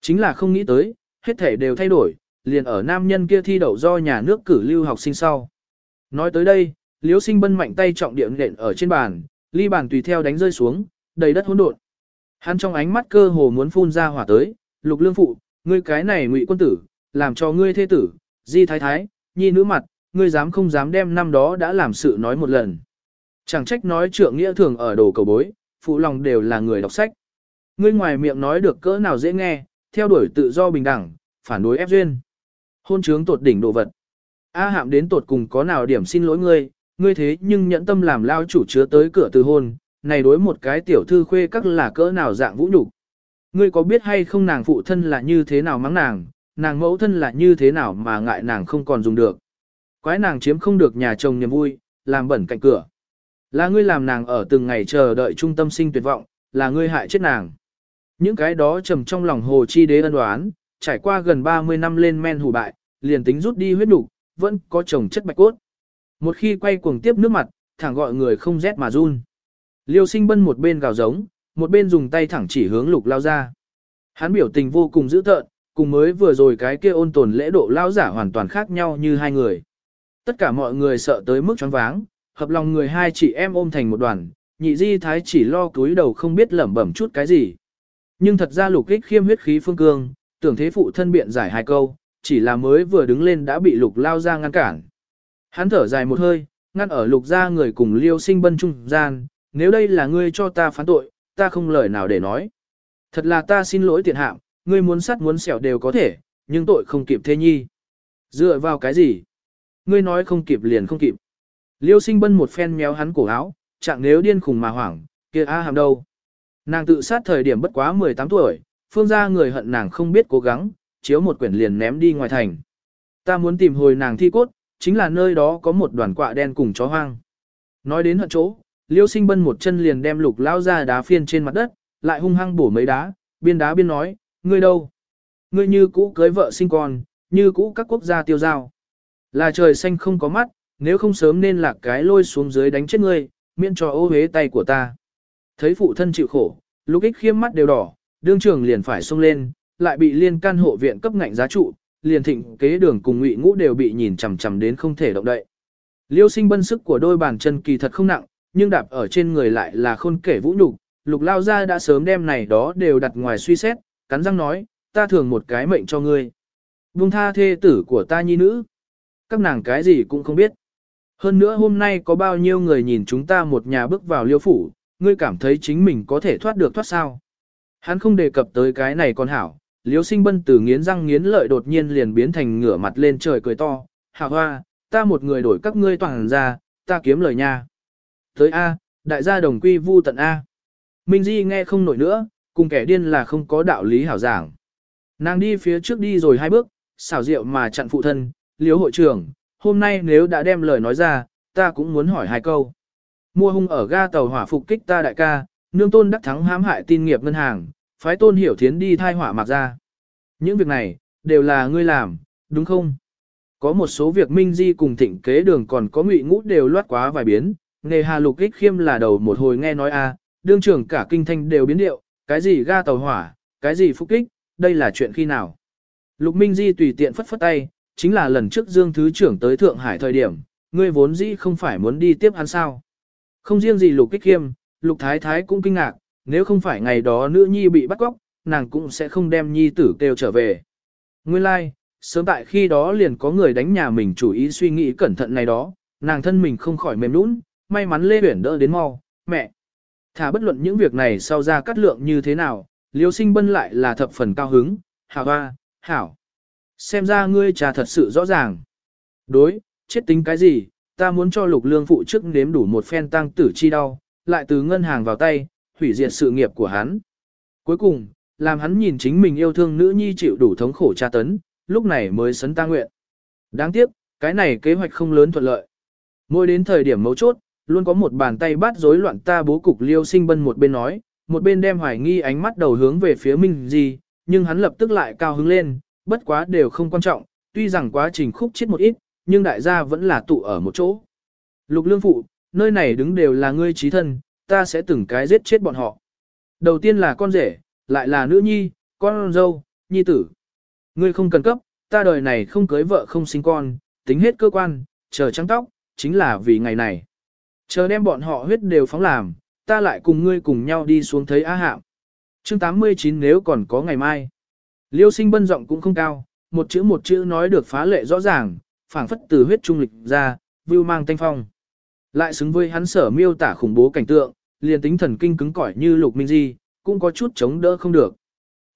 Speaker 1: Chính là không nghĩ tới, hết thể đều thay đổi, liền ở nam nhân kia thi đậu do nhà nước cử lưu học sinh sau. Nói tới đây, liếu sinh bân mạnh tay trọng điểm nện ở trên bàn, ly bàn tùy theo đánh rơi xuống, đầy đất hỗn độn. Hắn trong ánh mắt cơ hồ muốn phun ra hỏa tới, lục lương phụ, ngươi cái này ngụy quân tử, làm cho ngươi thế tử, di thái thái, nhi nữ mặt, ngươi dám không dám đem năm đó đã làm sự nói một lần. Chẳng trách nói trượng nghĩa thường ở đồ cầu bối, phụ lòng đều là người đọc sách. Ngươi ngoài miệng nói được cỡ nào dễ nghe, theo đuổi tự do bình đẳng, phản đối ép duyên. Hôn trướng tột đỉnh đồ vật. A hạm đến tột cùng có nào điểm xin lỗi ngươi, ngươi thế nhưng nhẫn tâm làm lao chủ chứa tới cửa từ hôn, này đối một cái tiểu thư khuê các là cỡ nào dạng vũ nhục. Ngươi có biết hay không nàng phụ thân là như thế nào mắng nàng, nàng mẫu thân là như thế nào mà ngại nàng không còn dùng được. Quái nàng chiếm không được nhà chồng niềm vui, làm bẩn cạnh cửa. Là ngươi làm nàng ở từng ngày chờ đợi trung tâm sinh tuyệt vọng, là ngươi hại chết nàng. Những cái đó trầm trong lòng hồ chi đế ân đoán, trải qua gần 30 năm lên men hủ bại, liền tính rút đi huyết đủ, vẫn có chồng chất bạch cốt. Một khi quay cuồng tiếp nước mặt, thẳng gọi người không rét mà run. Liêu sinh bân một bên gào giống, một bên dùng tay thẳng chỉ hướng lục lao ra. Hắn biểu tình vô cùng dữ tợn, cùng mới vừa rồi cái kia ôn tồn lễ độ lao giả hoàn toàn khác nhau như hai người. Tất cả mọi người sợ tới mức choáng váng, hợp lòng người hai chị em ôm thành một đoàn, nhị di thái chỉ lo cúi đầu không biết lẩm bẩm chút cái gì. Nhưng thật ra lục kích khiêm huyết khí phương cương, tưởng thế phụ thân biện giải hai câu, chỉ là mới vừa đứng lên đã bị lục lao ra ngăn cản. Hắn thở dài một hơi, ngăn ở lục ra người cùng liêu sinh bân trung gian, nếu đây là ngươi cho ta phán tội, ta không lời nào để nói. Thật là ta xin lỗi tiện hạm, ngươi muốn sắt muốn xẻo đều có thể, nhưng tội không kịp thế nhi. Dựa vào cái gì? Ngươi nói không kịp liền không kịp. Liêu sinh bân một phen méo hắn cổ áo, chẳng nếu điên khùng mà hoảng, kia a hàm đâu. Nàng tự sát thời điểm bất quá 18 tuổi, phương gia người hận nàng không biết cố gắng, chiếu một quyển liền ném đi ngoài thành. Ta muốn tìm hồi nàng thi cốt, chính là nơi đó có một đoàn quạ đen cùng chó hoang. Nói đến hận chỗ, liêu sinh bân một chân liền đem lục lao ra đá phiên trên mặt đất, lại hung hăng bổ mấy đá, biên đá biên nói, ngươi đâu? Ngươi như cũ cưới vợ sinh con, như cũ các quốc gia tiêu giao. Là trời xanh không có mắt, nếu không sớm nên lạc cái lôi xuống dưới đánh chết ngươi, miễn cho ô hế tay của ta. Thấy phụ thân chịu khổ, lục ích khiêm mắt đều đỏ, đương trường liền phải xông lên, lại bị liên can hộ viện cấp ngạnh giá trụ, liền thịnh kế đường cùng ngụy ngũ đều bị nhìn chằm chằm đến không thể động đậy. Liêu sinh bân sức của đôi bàn chân kỳ thật không nặng, nhưng đạp ở trên người lại là khôn kể vũ nhục. Lục lao ra đã sớm đem này đó đều đặt ngoài suy xét, cắn răng nói, ta thường một cái mệnh cho ngươi. Buông tha thê tử của ta nhi nữ. Các nàng cái gì cũng không biết. Hơn nữa hôm nay có bao nhiêu người nhìn chúng ta một nhà bước vào liêu phủ, ngươi cảm thấy chính mình có thể thoát được thoát sao. Hắn không đề cập tới cái này còn hảo, liêu sinh bân từ nghiến răng nghiến lợi đột nhiên liền biến thành ngửa mặt lên trời cười to, hạ hoa, ta một người đổi các ngươi toàn ra, ta kiếm lời nha. Tới A, đại gia đồng quy vu tận A. Minh Di nghe không nổi nữa, cùng kẻ điên là không có đạo lý hảo giảng. Nàng đi phía trước đi rồi hai bước, xảo diệu mà chặn phụ thân, liếu hội trưởng, hôm nay nếu đã đem lời nói ra, ta cũng muốn hỏi hai câu. Mua hung ở ga tàu hỏa phục kích ta đại ca, nương tôn đắc thắng hãm hại tin nghiệp ngân hàng, phái tôn hiểu thiến đi thai hỏa mạc ra. Những việc này, đều là ngươi làm, đúng không? Có một số việc Minh Di cùng thịnh kế đường còn có ngụy ngũ đều loát quá vài biến, nề hà lục ích khiêm là đầu một hồi nghe nói a đương trưởng cả kinh thanh đều biến điệu, cái gì ga tàu hỏa, cái gì phục kích, đây là chuyện khi nào. Lục Minh Di tùy tiện phất phất tay, chính là lần trước Dương Thứ trưởng tới Thượng Hải thời điểm, ngươi vốn dĩ không phải muốn đi tiếp hắn sao. Không riêng gì Lục Kích Khiêm, Lục Thái Thái cũng kinh ngạc, nếu không phải ngày đó nữ nhi bị bắt cóc, nàng cũng sẽ không đem nhi tử kêu trở về. Nguyên lai, like, sớm tại khi đó liền có người đánh nhà mình chủ ý suy nghĩ cẩn thận này đó, nàng thân mình không khỏi mềm nũng, may mắn Lê Uyển đỡ đến mau, mẹ. Thả bất luận những việc này sau ra cắt lượng như thế nào, liêu sinh bân lại là thập phần cao hứng, hảo hoa, hảo. Xem ra ngươi trà thật sự rõ ràng. Đối, chết tính cái gì, ta muốn cho lục lương phụ chức nếm đủ một phen tăng tử chi đau, lại từ ngân hàng vào tay, hủy diệt sự nghiệp của hắn. Cuối cùng, làm hắn nhìn chính mình yêu thương nữ nhi chịu đủ thống khổ tra tấn, lúc này mới sấn ta nguyện. Đáng tiếc, cái này kế hoạch không lớn thuận lợi. Mỗi đến thời điểm mấu chốt, luôn có một bàn tay bắt rối loạn ta bố cục liêu sinh bân một bên nói, một bên đem hoài nghi ánh mắt đầu hướng về phía Minh Di, nhưng hắn lập tức lại cao hứng lên, bất quá đều không quan trọng, tuy rằng quá trình khúc chết một ít, nhưng đại gia vẫn là tụ ở một chỗ. Lục lương phụ, nơi này đứng đều là ngươi trí thân, ta sẽ từng cái giết chết bọn họ. Đầu tiên là con rể, lại là nữ nhi, con dâu, nhi tử. Ngươi không cần cấp, ta đời này không cưới vợ không sinh con, tính hết cơ quan, chờ trắng tóc, chính là vì ngày này. Chờ đem bọn họ huyết đều phóng làm, ta lại cùng ngươi cùng nhau đi xuống thấy á hạm. Chương 89 nếu còn có ngày mai. Liêu sinh bân giọng cũng không cao, một chữ một chữ nói được phá lệ rõ ràng, phảng phất từ huyết trung lịch ra, view mang thanh phong. Lại xứng với hắn sở miêu tả khủng bố cảnh tượng, liền tính thần kinh cứng cỏi như lục minh di, cũng có chút chống đỡ không được.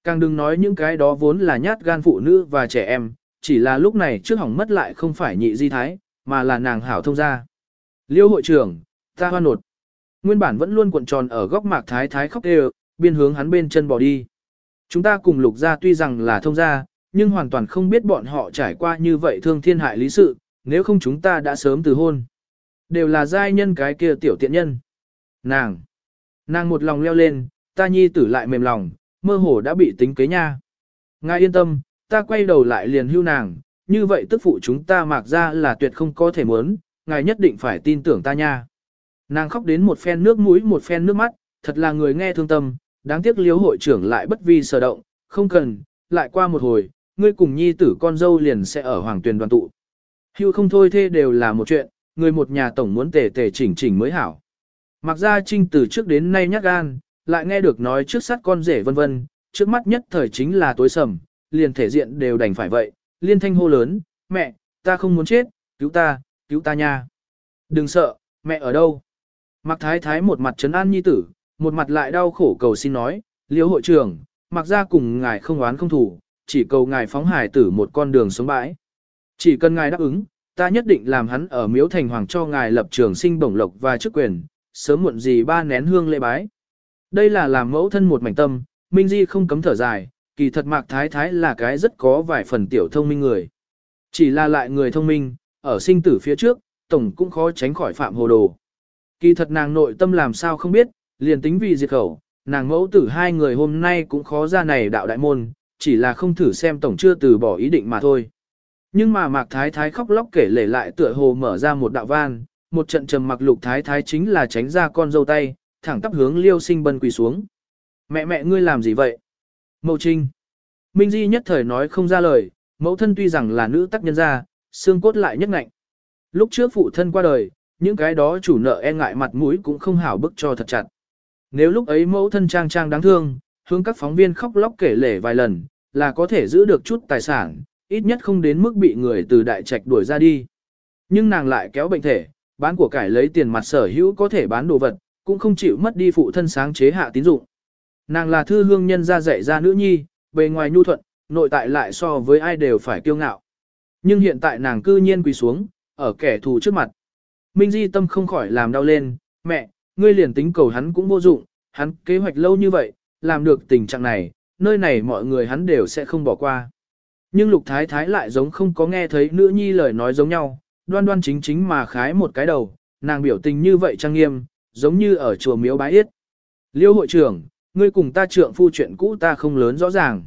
Speaker 1: Càng đừng nói những cái đó vốn là nhát gan phụ nữ và trẻ em, chỉ là lúc này trước hỏng mất lại không phải nhị di thái, mà là nàng hảo thông gia. Liêu hội trưởng, ta hoa nột. Nguyên bản vẫn luôn cuộn tròn ở góc mạc thái thái khóc đều, biên hướng hắn bên chân bỏ đi. Chúng ta cùng lục gia tuy rằng là thông gia, nhưng hoàn toàn không biết bọn họ trải qua như vậy thương thiên hại lý sự, nếu không chúng ta đã sớm từ hôn. Đều là giai nhân cái kia tiểu tiện nhân. Nàng! Nàng một lòng leo lên, ta nhi tử lại mềm lòng, mơ hồ đã bị tính kế nha. Ngài yên tâm, ta quay đầu lại liền hưu nàng, như vậy tức phụ chúng ta mạc ra là tuyệt không có thể muốn, ngài nhất định phải tin tưởng ta nha. Nàng khóc đến một phen nước mũi một phen nước mắt, thật là người nghe thương tâm, đáng tiếc liếu hội trưởng lại bất vi sở động, không cần, lại qua một hồi, ngươi cùng nhi tử con dâu liền sẽ ở hoàng tuyền đoàn tụ. Hưu không thôi thê đều là một chuyện, người một nhà tổng muốn tề tề chỉnh chỉnh mới hảo. Mặc ra trinh từ trước đến nay nhát gan, lại nghe được nói trước sát con rể vân vân, trước mắt nhất thời chính là tối sầm, liền thể diện đều đành phải vậy, liên thanh hô lớn, mẹ, ta không muốn chết, cứu ta, cứu ta nha. Đừng sợ, mẹ ở đâu? Mặc thái thái một mặt trấn an nhi tử, một mặt lại đau khổ cầu xin nói, liễu hội trưởng, mặc ra cùng ngài không oán không thủ, chỉ cầu ngài phóng hải tử một con đường sống bãi. Chỉ cần ngài đáp ứng, ta nhất định làm hắn ở miếu thành hoàng cho ngài lập trường sinh bổng lộc và chức quyền, sớm muộn gì ba nén hương lễ bái. Đây là làm mẫu thân một mảnh tâm, Minh Di không cấm thở dài, kỳ thật mạc thái thái là cái rất có vài phần tiểu thông minh người. Chỉ là lại người thông minh, ở sinh tử phía trước, tổng cũng khó tránh khỏi phạm hồ đồ. Kỳ thật nàng nội tâm làm sao không biết, liền tính vì diệt khẩu, nàng mẫu tử hai người hôm nay cũng khó ra này đạo đại môn, chỉ là không thử xem tổng chưa từ bỏ ý định mà thôi. Nhưng mà Mạc Thái Thái khóc lóc kể lể lại tựa hồ mở ra một đạo van, một trận trầm mặc lục Thái Thái chính là tránh ra con dâu tay, thẳng tắp hướng Liêu Sinh Bân quỳ xuống. Mẹ mẹ ngươi làm gì vậy? Mậu Trinh. Minh Di nhất thời nói không ra lời, mẫu thân tuy rằng là nữ tác nhân gia, xương cốt lại nhất ngạnh. Lúc trước phụ thân qua đời, những cái đó chủ nợ e ngại mặt mũi cũng không hảo bức cho thật chặt. Nếu lúc ấy mẫu thân trang trang đáng thương, hướng các phóng viên khóc lóc kể lể vài lần, là có thể giữ được chút tài sản, ít nhất không đến mức bị người từ đại trạch đuổi ra đi. Nhưng nàng lại kéo bệnh thể, bán của cải lấy tiền mặt sở hữu có thể bán đồ vật, cũng không chịu mất đi phụ thân sáng chế hạ tín dụng. Nàng là thư hương nhân gia dạy ra nữ nhi, bề ngoài nhu thuận, nội tại lại so với ai đều phải kiêu ngạo. Nhưng hiện tại nàng cư nhiên quỳ xuống, ở kẻ thù trước mặt. Minh Di tâm không khỏi làm đau lên, mẹ, ngươi liền tính cầu hắn cũng vô dụng, hắn kế hoạch lâu như vậy, làm được tình trạng này, nơi này mọi người hắn đều sẽ không bỏ qua. Nhưng lục thái thái lại giống không có nghe thấy nữ nhi lời nói giống nhau, đoan đoan chính chính mà khái một cái đầu, nàng biểu tình như vậy trang nghiêm, giống như ở chùa miếu bái yết. Liêu hội trưởng, ngươi cùng ta trượng phu chuyện cũ ta không lớn rõ ràng.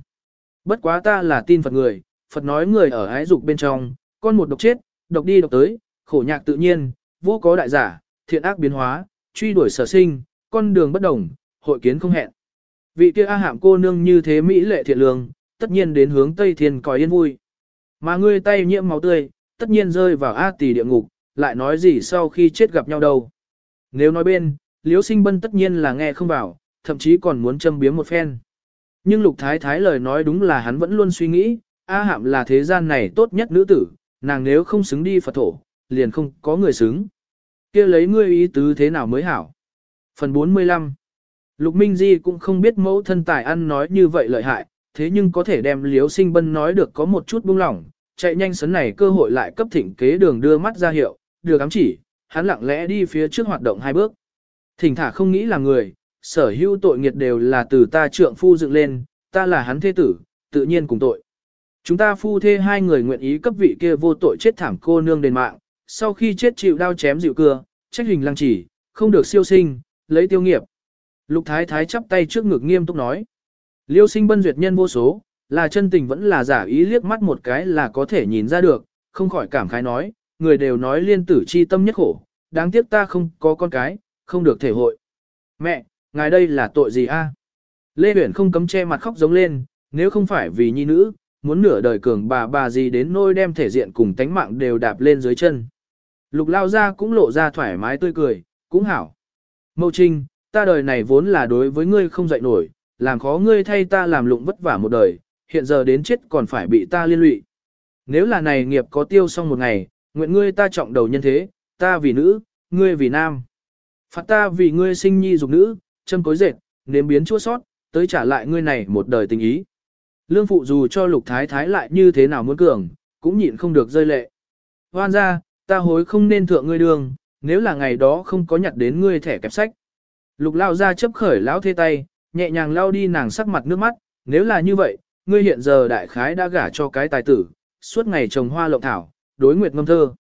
Speaker 1: Bất quá ta là tin Phật người, Phật nói người ở ái dục bên trong, con một độc chết, độc đi độc tới, khổ nhạc tự nhiên, vô có đại giả, thiện ác biến hóa, truy đuổi sở sinh, con đường bất đồng, hội kiến không hẹn. Vị kia A hạm cô nương như thế mỹ lệ thiện lương, tất nhiên đến hướng Tây Thiên còi yên vui. Mà ngươi tay nhiễm máu tươi, tất nhiên rơi vào A tỷ địa ngục, lại nói gì sau khi chết gặp nhau đâu. Nếu nói bên, Liễu Sinh Bân tất nhiên là nghe không vào, thậm chí còn muốn châm biếm một phen. Nhưng Lục Thái Thái lời nói đúng là hắn vẫn luôn suy nghĩ, A Hạm là thế gian này tốt nhất nữ tử, nàng nếu không xứng đi Phật thổ, liền không có người xứng. kia lấy ngươi ý tứ thế nào mới hảo. Phần 45 Lục Minh Di cũng không biết mẫu thân tài ăn nói như vậy lợi hại, thế nhưng có thể đem liếu sinh bân nói được có một chút buông lỏng, chạy nhanh sấn này cơ hội lại cấp thỉnh kế đường đưa mắt ra hiệu, đưa cắm chỉ, hắn lặng lẽ đi phía trước hoạt động hai bước. Thỉnh thả không nghĩ là người, sở hữu tội nghiệt đều là từ ta trượng phu dựng lên, ta là hắn thế tử, tự nhiên cùng tội. Chúng ta phu thê hai người nguyện ý cấp vị kia vô tội chết thảm cô nương đền mạng, sau khi chết chịu đau chém dịu cưa, trách hình lăng chỉ, không được siêu sinh, lấy tiêu nghiệp. Lục thái thái chắp tay trước ngực nghiêm túc nói. Liêu sinh bân duyệt nhân vô số, là chân tình vẫn là giả ý liếc mắt một cái là có thể nhìn ra được, không khỏi cảm khái nói, người đều nói liên tử chi tâm nhất khổ, đáng tiếc ta không có con cái, không được thể hội. Mẹ, ngài đây là tội gì a? Lê uyển không cấm che mặt khóc giống lên, nếu không phải vì nhi nữ, muốn nửa đời cường bà bà gì đến nôi đem thể diện cùng tánh mạng đều đạp lên dưới chân. Lục lao ra cũng lộ ra thoải mái tươi cười, cũng hảo. Mậu Trinh, ta đời này vốn là đối với ngươi không dậy nổi, làm khó ngươi thay ta làm lụng vất vả một đời, hiện giờ đến chết còn phải bị ta liên lụy. Nếu là này nghiệp có tiêu xong một ngày, nguyện ngươi ta trọng đầu nhân thế, ta vì nữ, ngươi vì nam. Phạt ta vì ngươi sinh nhi dục nữ, châm cối dệt, nếm biến chua sót, tới trả lại ngươi này một đời tình ý. Lương phụ dù cho lục thái thái lại như thế nào muốn cường, cũng nhịn không được rơi lệ. Hoan ra, ta hối không nên thượng ngươi đường, nếu là ngày đó không có nhặt đến ngươi thẻ kẹp sách. Lục lao ra chấp khởi lão thê tay, nhẹ nhàng lao đi nàng sắc mặt nước mắt, nếu là như vậy, ngươi hiện giờ đại khái đã gả cho cái tài tử, suốt ngày trồng hoa lộng thảo, đối nguyệt ngâm thơ.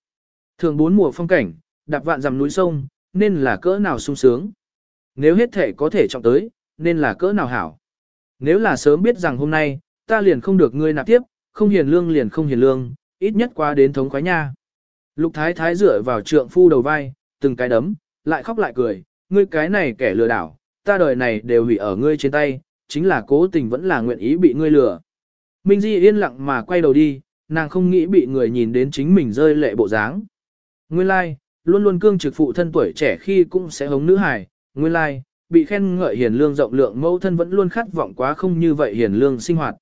Speaker 1: Thường bốn mùa phong cảnh, đạp vạn dằm núi sông, nên là cỡ nào sung sướng. Nếu hết thể có thể trọng tới, nên là cỡ nào hảo. Nếu là sớm biết rằng hôm nay, ta liền không được ngươi nạp tiếp, không hiền lương liền không hiền lương, ít nhất qua đến thống khoái nha. Lục thái thái dựa vào trượng phu đầu vai, từng cái đấm, lại khóc lại cười, ngươi cái này kẻ lừa đảo, ta đời này đều hủy ở ngươi trên tay, chính là cố tình vẫn là nguyện ý bị ngươi lừa. Minh Di yên lặng mà quay đầu đi, nàng không nghĩ bị người nhìn đến chính mình rơi lệ bộ dáng. Nguyên lai, like, luôn luôn cương trực phụ thân tuổi trẻ khi cũng sẽ hống nữ hài, nguyên lai, like, bị khen ngợi hiền lương rộng lượng mẫu thân vẫn luôn khát vọng quá không như vậy hiền lương sinh hoạt.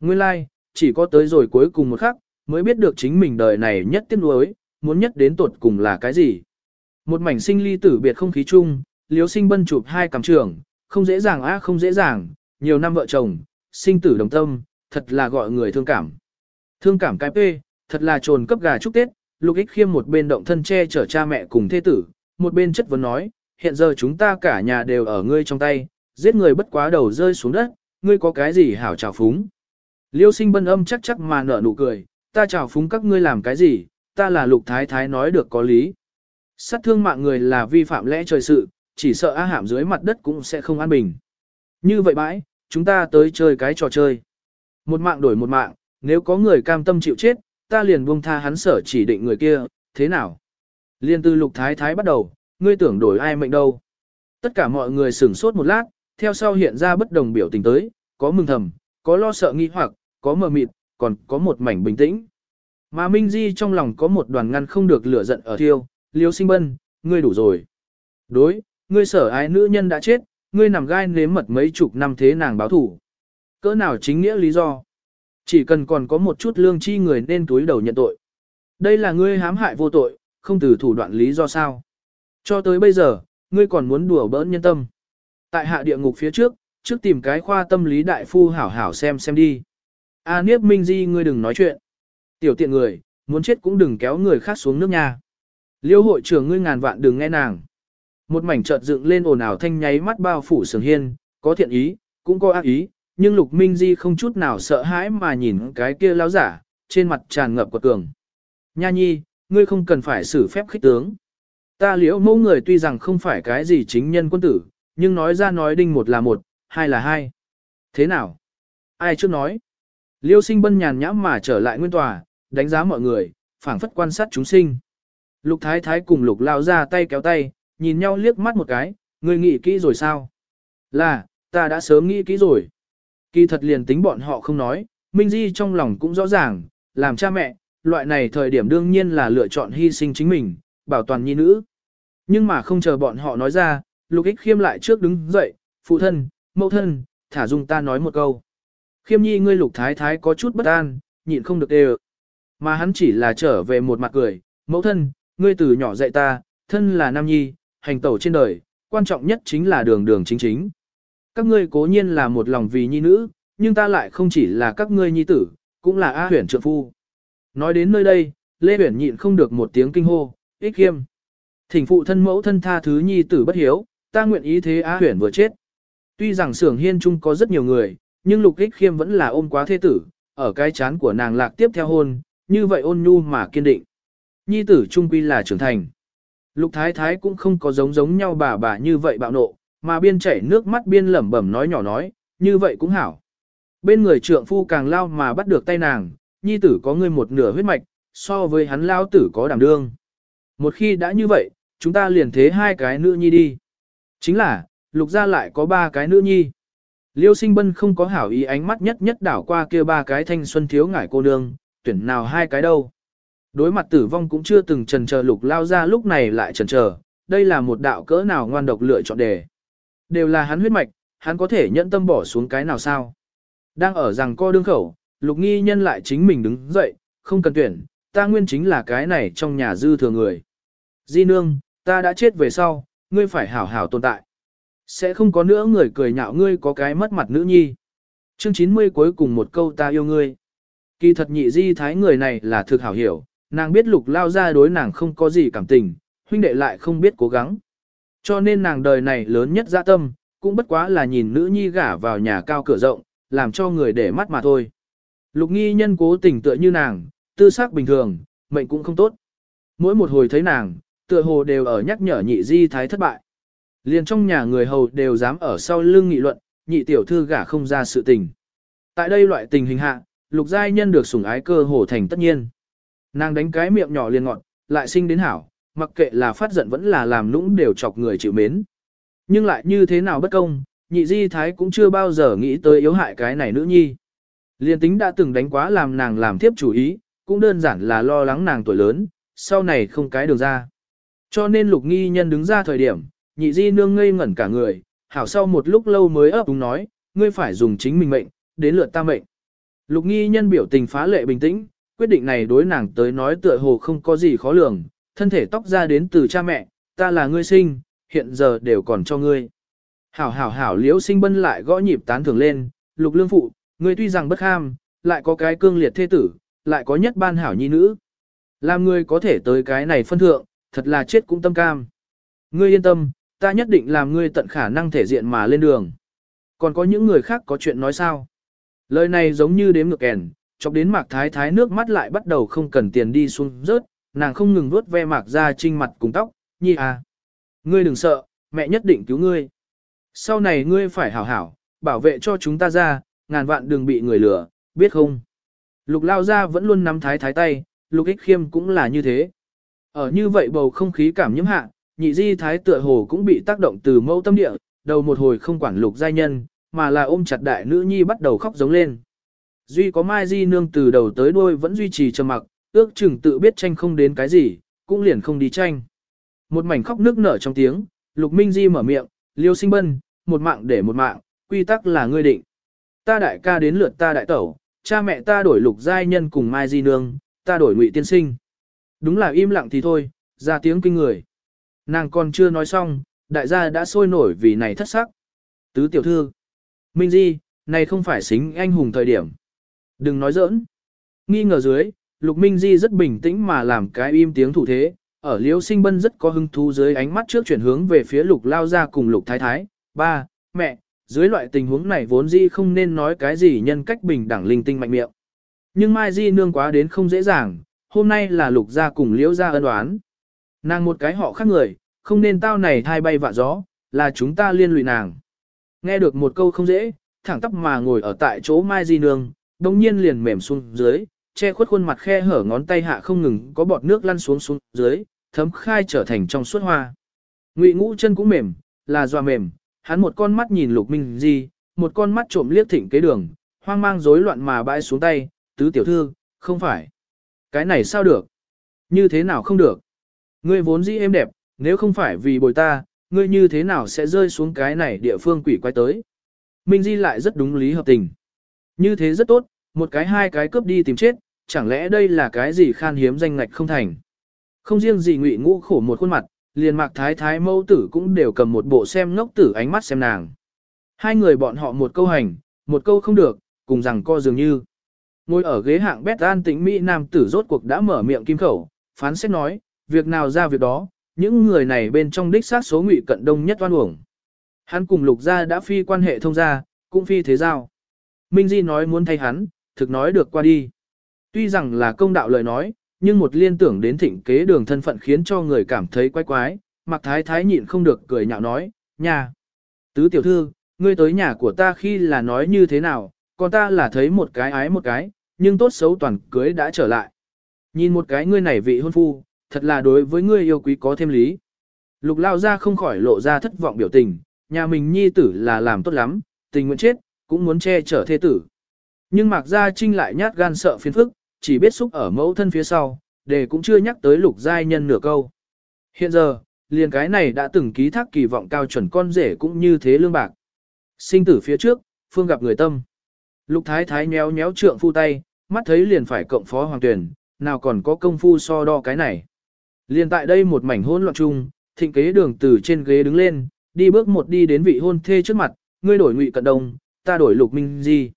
Speaker 1: Nguyên lai, like, chỉ có tới rồi cuối cùng một khắc, mới biết được chính mình đời này nhất tiếc nuối, muốn nhất đến tột cùng là cái gì. Một mảnh sinh ly tử biệt không khí chung, liếu sinh bân chụp hai cằm trường, không dễ dàng á không dễ dàng, nhiều năm vợ chồng, sinh tử đồng tâm, thật là gọi người thương cảm. Thương cảm cái pê, thật là trồn cấp gà chúc Tết, lục ích khiêm một bên động thân che chở cha mẹ cùng thế tử, một bên chất vấn nói, hiện giờ chúng ta cả nhà đều ở ngươi trong tay, giết người bất quá đầu rơi xuống đất, ngươi có cái gì hảo trào phúng. Liêu sinh bân âm chắc chắc mà nở nụ cười, ta chào phúng các ngươi làm cái gì, ta là lục thái thái nói được có lý. Sát thương mạng người là vi phạm lẽ trời sự, chỉ sợ á hạm dưới mặt đất cũng sẽ không an bình. Như vậy bãi, chúng ta tới chơi cái trò chơi. Một mạng đổi một mạng, nếu có người cam tâm chịu chết, ta liền buông tha hắn sở chỉ định người kia, thế nào? Liên Tư lục thái thái bắt đầu, ngươi tưởng đổi ai mệnh đâu? Tất cả mọi người sửng sốt một lát, theo sau hiện ra bất đồng biểu tình tới, có mừng thầm, có lo sợ nghi hoặc, có mờ mịt, còn có một mảnh bình tĩnh. Mà Minh Di trong lòng có một đoàn ngăn không được lửa giận ở thiêu, liêu sinh bân, ngươi đủ rồi. Đối, ngươi sở ái nữ nhân đã chết, ngươi nằm gai nếm mật mấy chục năm thế nàng báo thủ. Cỡ nào chính nghĩa lý do? Chỉ cần còn có một chút lương chi người nên túi đầu nhận tội. Đây là ngươi hãm hại vô tội, không từ thủ đoạn lý do sao. Cho tới bây giờ, ngươi còn muốn đùa bỡn nhân tâm. Tại hạ địa ngục phía trước, trước tìm cái khoa tâm lý đại phu hảo hảo xem xem đi. A Niếp Minh Di ngươi đừng nói chuyện. Tiểu tiện người, muốn chết cũng đừng kéo người khác xuống nước nha. Liêu hội trưởng ngươi ngàn vạn đừng nghe nàng. Một mảnh chợt dựng lên ồn ào thanh nháy mắt bao phủ sường hiên, có thiện ý, cũng có ác ý, nhưng Lục Minh Di không chút nào sợ hãi mà nhìn cái kia lão giả, trên mặt tràn ngập quật cường. Nha nhi, ngươi không cần phải xử phép khích tướng. Ta liễu mẫu người tuy rằng không phải cái gì chính nhân quân tử, nhưng nói ra nói đinh một là một, hai là hai. Thế nào? Ai trước nói? Liêu sinh bân nhàn nhãm mà trở lại nguyên tòa, đánh giá mọi người, phảng phất quan sát chúng sinh. Lục thái thái cùng lục lao ra tay kéo tay, nhìn nhau liếc mắt một cái, người nghĩ kỹ rồi sao? Là, ta đã sớm nghĩ kỹ rồi. Kỳ thật liền tính bọn họ không nói, Minh Di trong lòng cũng rõ ràng, làm cha mẹ, loại này thời điểm đương nhiên là lựa chọn hy sinh chính mình, bảo toàn nhi nữ. Nhưng mà không chờ bọn họ nói ra, Lục Ích Khiêm lại trước đứng dậy, phụ thân, mẫu thân, thả dung ta nói một câu. Khiêm nhi ngươi lục thái thái có chút bất an, nhịn không được đều. Mà hắn chỉ là trở về một mặt cười, mẫu thân, ngươi từ nhỏ dạy ta, thân là nam nhi, hành tẩu trên đời, quan trọng nhất chính là đường đường chính chính. Các ngươi cố nhiên là một lòng vì nhi nữ, nhưng ta lại không chỉ là các ngươi nhi tử, cũng là A huyển trượng phu. Nói đến nơi đây, Lê Huyển nhịn không được một tiếng kinh hô, ích khiêm. Thỉnh phụ thân mẫu thân tha thứ nhi tử bất hiếu, ta nguyện ý thế A huyển vừa chết. Tuy rằng xưởng hiên trung có rất nhiều người, nhưng lục ích khiêm vẫn là ôm quá thế tử, ở cái chán của nàng lạc tiếp theo hôn, như vậy ôn nhu mà kiên định. Nhi tử trung quy là trưởng thành. Lục thái thái cũng không có giống giống nhau bà bà như vậy bạo nộ, mà biên chảy nước mắt biên lẩm bẩm nói nhỏ nói, như vậy cũng hảo. Bên người trượng phu càng lao mà bắt được tay nàng, nhi tử có ngươi một nửa huyết mạch, so với hắn lao tử có đảm đương. Một khi đã như vậy, chúng ta liền thế hai cái nữ nhi đi. Chính là, lục gia lại có ba cái nữ nhi. Liêu sinh bân không có hảo ý ánh mắt nhất nhất đảo qua kia ba cái thanh xuân thiếu ngải cô nương, tuyển nào hai cái đâu. Đối mặt tử vong cũng chưa từng trần chờ lục lao ra lúc này lại trần chờ, đây là một đạo cỡ nào ngoan độc lựa chọn đề. Đều là hắn huyết mạch, hắn có thể nhẫn tâm bỏ xuống cái nào sao. Đang ở rằng co đương khẩu, lục nghi nhân lại chính mình đứng dậy, không cần tuyển, ta nguyên chính là cái này trong nhà dư thừa người. Di nương, ta đã chết về sau, ngươi phải hảo hảo tồn tại. Sẽ không có nữa người cười nhạo ngươi có cái mất mặt nữ nhi. Chương 90 cuối cùng một câu ta yêu ngươi. Kỳ thật nhị di thái người này là thực hảo hiểu, nàng biết lục lao ra đối nàng không có gì cảm tình, huynh đệ lại không biết cố gắng. Cho nên nàng đời này lớn nhất dạ tâm, cũng bất quá là nhìn nữ nhi gả vào nhà cao cửa rộng, làm cho người để mắt mà thôi. Lục nghi nhân cố tình tựa như nàng, tư sắc bình thường, mệnh cũng không tốt. Mỗi một hồi thấy nàng, tựa hồ đều ở nhắc nhở nhị di thái thất bại. Liền trong nhà người hầu đều dám ở sau lưng nghị luận, nhị tiểu thư gả không ra sự tình. Tại đây loại tình hình hạ, lục giai nhân được sủng ái cơ hồ thành tất nhiên. Nàng đánh cái miệng nhỏ liền ngọn, lại sinh đến hảo, mặc kệ là phát giận vẫn là làm nũng đều chọc người chịu mến. Nhưng lại như thế nào bất công, nhị di thái cũng chưa bao giờ nghĩ tới yếu hại cái này nữ nhi. Liên tính đã từng đánh quá làm nàng làm tiếp chủ ý, cũng đơn giản là lo lắng nàng tuổi lớn, sau này không cái đường ra. Cho nên lục nghi nhân đứng ra thời điểm, nhị di nương ngây ngẩn cả người, hảo sau một lúc lâu mới ấp đúng nói, ngươi phải dùng chính mình mệnh, đến lượt ta mệnh. Lục nghi nhân biểu tình phá lệ bình tĩnh, quyết định này đối nàng tới nói tựa hồ không có gì khó lường, thân thể tóc ra đến từ cha mẹ, ta là ngươi sinh, hiện giờ đều còn cho ngươi. Hảo hảo hảo liễu sinh bân lại gõ nhịp tán thưởng lên, lục lương phụ, ngươi tuy rằng bất ham, lại có cái cương liệt thế tử, lại có nhất ban hảo nhi nữ. Làm ngươi có thể tới cái này phân thượng, thật là chết cũng tâm cam. Ngươi yên tâm, ta nhất định làm ngươi tận khả năng thể diện mà lên đường. Còn có những người khác có chuyện nói sao? Lời này giống như đếm ngược kèn, chọc đến mạc thái thái nước mắt lại bắt đầu không cần tiền đi xuống rớt, nàng không ngừng vuốt ve mạc ra trinh mặt cùng tóc, nhi à. Ngươi đừng sợ, mẹ nhất định cứu ngươi. Sau này ngươi phải hảo hảo, bảo vệ cho chúng ta ra, ngàn vạn đừng bị người lừa, biết không? Lục lao ra vẫn luôn nắm thái thái tay, lục ích khiêm cũng là như thế. Ở như vậy bầu không khí cảm nhiễm hạ, nhị di thái tựa hồ cũng bị tác động từ mẫu tâm địa, đầu một hồi không quản lục giai nhân, mà là ôm chặt đại nữ nhi bắt đầu khóc giống lên. Duy có Mai Di nương từ đầu tới đuôi vẫn duy trì trầm mặc, ước chừng tự biết tranh không đến cái gì, cũng liền không đi tranh. Một mảnh khóc nước nở trong tiếng, Lục Minh Di mở miệng, Liêu Sinh Bân, một mạng để một mạng, quy tắc là ngươi định. Ta đại ca đến lượt ta đại tẩu, cha mẹ ta đổi Lục giai nhân cùng Mai Di nương, ta đổi Ngụy tiên sinh. Đúng là im lặng thì thôi, ra tiếng kinh người. Nàng còn chưa nói xong, đại gia đã sôi nổi vì này thất sắc. Tứ tiểu thư, Minh Di, này không phải xính anh hùng thời điểm. Đừng nói giỡn. Nghi ngờ dưới, Lục Minh Di rất bình tĩnh mà làm cái im tiếng thủ thế, ở Liễu Sinh Bân rất có hứng thú dưới ánh mắt trước chuyển hướng về phía Lục Lao ra cùng Lục Thái Thái, ba, mẹ, dưới loại tình huống này vốn Di không nên nói cái gì nhân cách bình đẳng linh tinh mạnh miệng. Nhưng Mai Di nương quá đến không dễ dàng, hôm nay là Lục gia cùng Liễu gia ân oán. Nàng một cái họ khác người, không nên tao này thai bay vạ gió, là chúng ta liên lụy nàng. Nghe được một câu không dễ, thẳng tắp mà ngồi ở tại chỗ Mai Di nương, đồng nhiên liền mềm xuống dưới, che khuất khuôn mặt khe hở ngón tay hạ không ngừng có bọt nước lăn xuống xuống dưới, thấm khai trở thành trong suốt hoa. Ngụy ngũ chân cũng mềm, là doa mềm, hắn một con mắt nhìn lục minh di, một con mắt trộm liếc thỉnh kế đường, hoang mang rối loạn mà bãi xuống tay, tứ tiểu thư, không phải. Cái này sao được? Như thế nào không được? Ngươi vốn dĩ êm đẹp, nếu không phải vì bồi ta, ngươi như thế nào sẽ rơi xuống cái này địa phương quỷ quái tới. Minh Di lại rất đúng lý hợp tình. Như thế rất tốt, một cái hai cái cướp đi tìm chết, chẳng lẽ đây là cái gì khan hiếm danh ngạch không thành. Không riêng gì ngụy ngũ khổ một khuôn mặt, liền mạc thái thái mâu tử cũng đều cầm một bộ xem ngốc tử ánh mắt xem nàng. Hai người bọn họ một câu hành, một câu không được, cùng rằng co dường như. Ngồi ở ghế hạng bét an tĩnh Mỹ Nam tử rốt cuộc đã mở miệng kim khẩu, phán xét nói, việc nào ra việc đó, những người này bên trong đích sát số ngụy cận đông nhất oan uổng. Hắn cùng lục gia đã phi quan hệ thông gia, cũng phi thế giao. Minh Di nói muốn thay hắn, thực nói được qua đi. Tuy rằng là công đạo lời nói, nhưng một liên tưởng đến thịnh kế đường thân phận khiến cho người cảm thấy quái quái, mặc thái thái nhịn không được cười nhạo nói, nhà. Tứ tiểu thư, ngươi tới nhà của ta khi là nói như thế nào, còn ta là thấy một cái ái một cái, nhưng tốt xấu toàn cưới đã trở lại. Nhìn một cái ngươi này vị hôn phu, thật là đối với ngươi yêu quý có thêm lý. Lục lao ra không khỏi lộ ra thất vọng biểu tình, nhà mình nhi tử là làm tốt lắm, tình nguyện chết, cũng muốn che chở thê tử. Nhưng Mạc Gia Trinh lại nhát gan sợ phiền phức, chỉ biết xúc ở mẫu thân phía sau, để cũng chưa nhắc tới lục giai nhân nửa câu. Hiện giờ, liền cái này đã từng ký thác kỳ vọng cao chuẩn con rể cũng như thế lương bạc. Sinh tử phía trước, phương gặp người tâm. Lục thái thái nhéo nhéo trượng phu tay, mắt thấy liền phải cộng phó hoàng tuyển, nào còn có công phu so đo cái này. Liền tại đây một mảnh hỗn loạn chung, thịnh kế đường từ trên ghế đứng lên, đi bước một đi đến vị hôn thê trước mặt, ngươi đổi ngụy cận đông, ta đổi lục minh gì.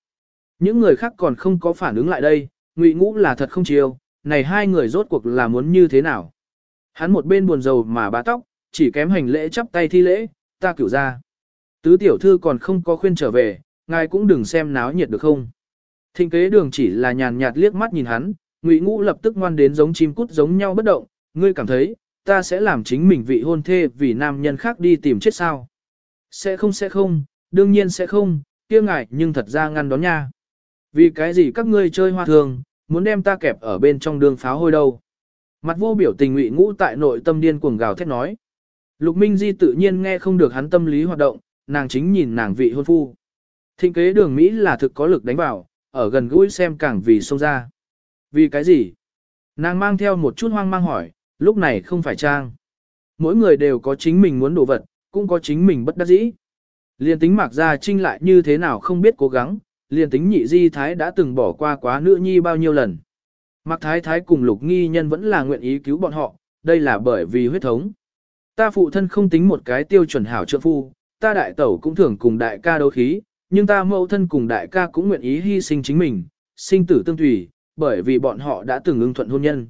Speaker 1: Những người khác còn không có phản ứng lại đây, ngụy ngũ là thật không chiêu, này hai người rốt cuộc là muốn như thế nào. Hắn một bên buồn rầu mà bá tóc, chỉ kém hành lễ chắp tay thi lễ, ta cửu ra. Tứ tiểu thư còn không có khuyên trở về, ngài cũng đừng xem náo nhiệt được không. Thịnh kế đường chỉ là nhàn nhạt liếc mắt nhìn hắn, ngụy ngũ lập tức ngoan đến giống chim cút giống nhau bất động, ngươi cảm thấy, ta sẽ làm chính mình vị hôn thê vì nam nhân khác đi tìm chết sao. Sẽ không sẽ không, đương nhiên sẽ không, kia ngại nhưng thật ra ngăn đón nha. Vì cái gì các ngươi chơi hoa thường, muốn đem ta kẹp ở bên trong đường pháo hôi đâu. Mặt vô biểu tình ngụy ngũ tại nội tâm điên cuồng gào thét nói. Lục Minh Di tự nhiên nghe không được hắn tâm lý hoạt động, nàng chính nhìn nàng vị hôn phu. Thịnh kế đường Mỹ là thực có lực đánh vào, ở gần gũi xem càng vì xông ra. Vì cái gì? Nàng mang theo một chút hoang mang hỏi, lúc này không phải trang. Mỗi người đều có chính mình muốn đồ vật, cũng có chính mình bất đắc dĩ. Liên tính mạc gia trinh lại như thế nào không biết cố gắng, liên tính nhị di thái đã từng bỏ qua quá nữ nhi bao nhiêu lần. Mạc thái thái cùng lục nghi nhân vẫn là nguyện ý cứu bọn họ, đây là bởi vì huyết thống. Ta phụ thân không tính một cái tiêu chuẩn hảo trượng phu, ta đại tẩu cũng thường cùng đại ca đấu khí, nhưng ta mẫu thân cùng đại ca cũng nguyện ý hy sinh chính mình, sinh tử tương tùy, bởi vì bọn họ đã từng ưng thuận hôn nhân.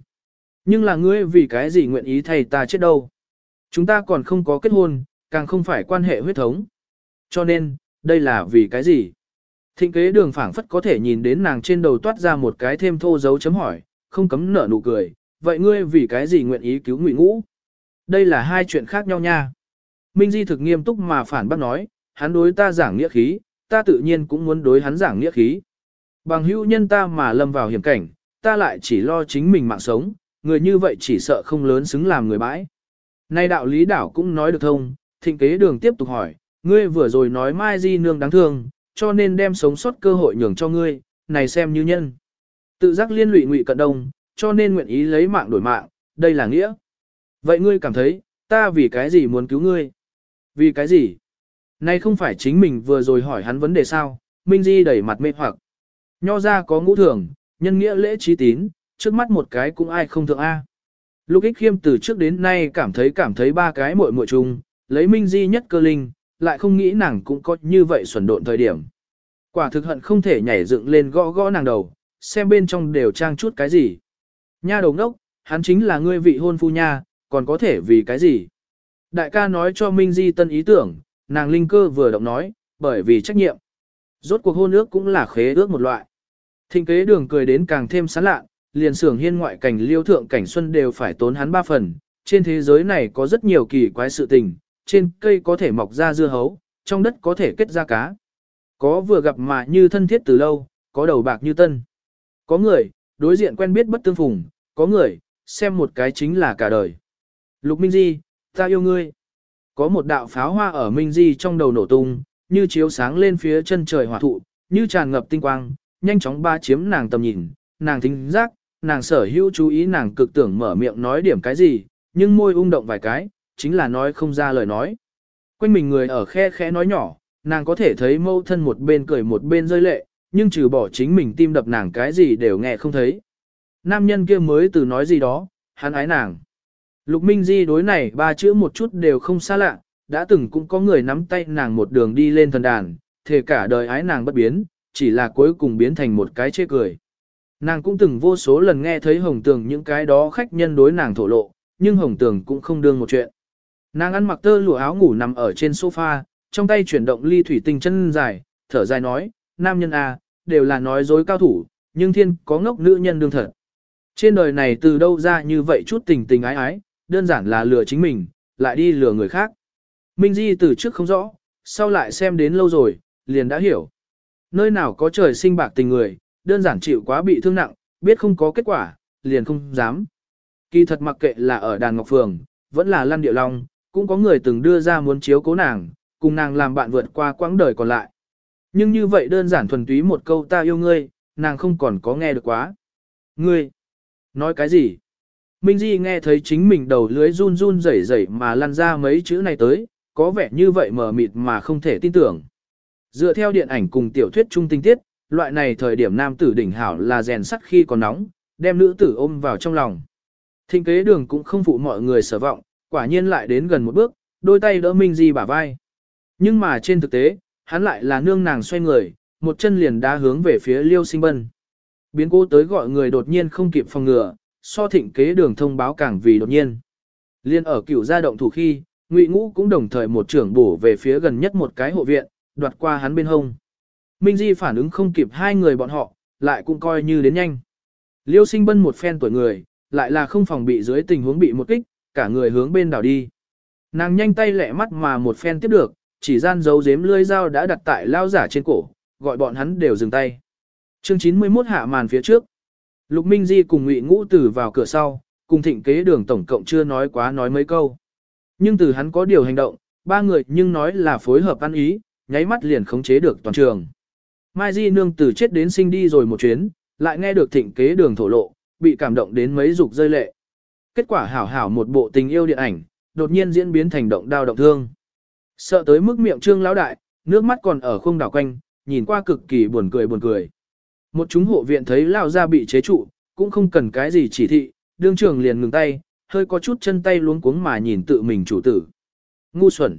Speaker 1: Nhưng là ngươi vì cái gì nguyện ý thay ta chết đâu. Chúng ta còn không có kết hôn, càng không phải quan hệ huyết thống. Cho nên, đây là vì cái gì? Thịnh kế đường phảng phất có thể nhìn đến nàng trên đầu toát ra một cái thêm thô dấu chấm hỏi, không cấm nở nụ cười. Vậy ngươi vì cái gì nguyện ý cứu ngụy ngũ? Đây là hai chuyện khác nhau nha. Minh Di thực nghiêm túc mà phản bác nói, hắn đối ta giảng nghĩa khí, ta tự nhiên cũng muốn đối hắn giảng nghĩa khí. Bằng hữu nhân ta mà lâm vào hiểm cảnh, ta lại chỉ lo chính mình mạng sống, người như vậy chỉ sợ không lớn xứng làm người bãi. Nay đạo lý đảo cũng nói được thông, thịnh kế đường tiếp tục hỏi, ngươi vừa rồi nói Mai Di nương đáng thương, cho nên đem sống sót cơ hội nhường cho ngươi, này xem như nhân. Tự giác liên lụy ngụy cận đông, cho nên nguyện ý lấy mạng đổi mạng, đây là nghĩa. Vậy ngươi cảm thấy, ta vì cái gì muốn cứu ngươi? Vì cái gì? Nay không phải chính mình vừa rồi hỏi hắn vấn đề sao, Minh Di đẩy mặt mê hoặc. Nho ra có ngũ thường, nhân nghĩa lễ trí tín, trước mắt một cái cũng ai không thượng A. lục ích khiêm từ trước đến nay cảm thấy cảm thấy ba cái muội muội chung, lấy Minh Di nhất cơ linh, lại không nghĩ nàng cũng có như vậy xuẩn độn thời điểm. Quả thực hận không thể nhảy dựng lên gõ gõ nàng đầu, xem bên trong đều trang chút cái gì. Nha đầu đốc, hắn chính là ngươi vị hôn phu nha, còn có thể vì cái gì? Đại ca nói cho Minh Di tân ý tưởng, nàng linh cơ vừa động nói, bởi vì trách nhiệm. Rốt cuộc hôn ước cũng là khế ước một loại. Thịnh kế đường cười đến càng thêm sán lạ, liền sưởng hiên ngoại cảnh liêu thượng cảnh xuân đều phải tốn hắn ba phần. Trên thế giới này có rất nhiều kỳ quái sự tình, trên cây có thể mọc ra dưa hấu, trong đất có thể kết ra cá. Có vừa gặp mà như thân thiết từ lâu, có đầu bạc như tân. Có người, đối diện quen biết bất tương phùng, có người, xem một cái chính là cả đời. Lục Minh Di, ta yêu ngươi. Có một đạo pháo hoa ở Minh Di trong đầu nổ tung, như chiếu sáng lên phía chân trời hỏa thụ, như tràn ngập tinh quang, nhanh chóng ba chiếm nàng tầm nhìn, nàng thính giác, nàng sở hữu chú ý nàng cực tưởng mở miệng nói điểm cái gì, nhưng môi ung động vài cái, chính là nói không ra lời nói. Quanh mình người ở khe khẽ nói nhỏ, nàng có thể thấy mâu thân một bên cười một bên rơi lệ, nhưng trừ bỏ chính mình tim đập nàng cái gì đều nghe không thấy. Nam nhân kia mới từ nói gì đó, hắn ái nàng. Lục Minh Di đối này ba chữ một chút đều không xa lạ, đã từng cũng có người nắm tay nàng một đường đi lên thần đàn, thề cả đời ái nàng bất biến, chỉ là cuối cùng biến thành một cái chê cười. Nàng cũng từng vô số lần nghe thấy Hồng Tường những cái đó khách nhân đối nàng thổ lộ, nhưng Hồng Tường cũng không đương một chuyện. Nàng ăn mặc tơ lụa áo ngủ nằm ở trên sofa, trong tay chuyển động ly thủy tinh chân dài, thở dài nói, nam nhân à, đều là nói dối cao thủ, nhưng thiên có ngốc nữ nhân đương thật. Trên đời này từ đâu ra như vậy chút tình tình ái ái, đơn giản là lừa chính mình, lại đi lừa người khác. Minh Di từ trước không rõ, sau lại xem đến lâu rồi, liền đã hiểu. Nơi nào có trời sinh bạc tình người, đơn giản chịu quá bị thương nặng, biết không có kết quả, liền không dám. Kỳ thật mặc kệ là ở đàn ngọc phường, vẫn là lăn điệu long, cũng có người từng đưa ra muốn chiếu cố nàng, cùng nàng làm bạn vượt qua quãng đời còn lại. Nhưng như vậy đơn giản thuần túy một câu ta yêu ngươi, nàng không còn có nghe được quá. Ngươi, nói cái gì? Minh Di nghe thấy chính mình đầu lưới run run rẩy rẩy mà lăn ra mấy chữ này tới, có vẻ như vậy mờ mịt mà không thể tin tưởng. Dựa theo điện ảnh cùng tiểu thuyết trung tinh tiết, loại này thời điểm nam tử đỉnh hảo là rèn sắt khi còn nóng, đem nữ tử ôm vào trong lòng. Thịnh kế đường cũng không phụ mọi người sở vọng, quả nhiên lại đến gần một bước, đôi tay đỡ Minh Di bả vai. Nhưng mà trên thực tế, hắn lại là nương nàng xoay người, một chân liền đá hướng về phía Liêu Sinh Bân. Biến cố tới gọi người đột nhiên không kịp phòng ngừa, so thịnh kế đường thông báo càng vì đột nhiên. Liên ở cửu gia động thủ khi, Ngụy Ngũ cũng đồng thời một trưởng bổ về phía gần nhất một cái hộ viện, đoạt qua hắn bên hông. Minh Di phản ứng không kịp hai người bọn họ, lại cũng coi như đến nhanh. Liêu sinh bân một phen tuổi người, lại là không phòng bị dưới tình huống bị một kích, cả người hướng bên đảo đi. Nàng nhanh tay lẹ mắt mà một phen tiếp được, chỉ gian dấu giếm lươi dao đã đặt tại lao giả trên cổ, gọi bọn hắn đều dừng tay. Chương 91 hạ màn phía trước. Lục Minh Di cùng Ngụy Ngũ Tử vào cửa sau, cùng thịnh kế đường tổng cộng chưa nói quá nói mấy câu. Nhưng từ hắn có điều hành động, ba người nhưng nói là phối hợp ăn ý, nháy mắt liền khống chế được toàn trường. Mai Di nương từ chết đến sinh đi rồi một chuyến, lại nghe được thịnh kế đường thổ lộ, bị cảm động đến mấy dục rơi lệ. Kết quả hảo hảo một bộ tình yêu điện ảnh, đột nhiên diễn biến thành động đao động thương. Sợ tới mức miệng trương lão đại, nước mắt còn ở khung đảo quanh, nhìn qua cực kỳ buồn cười buồn cười. Một chúng hộ viện thấy lao ra bị chế trụ, cũng không cần cái gì chỉ thị, đương trưởng liền ngừng tay, hơi có chút chân tay luống cuống mà nhìn tự mình chủ tử. Ngu xuẩn!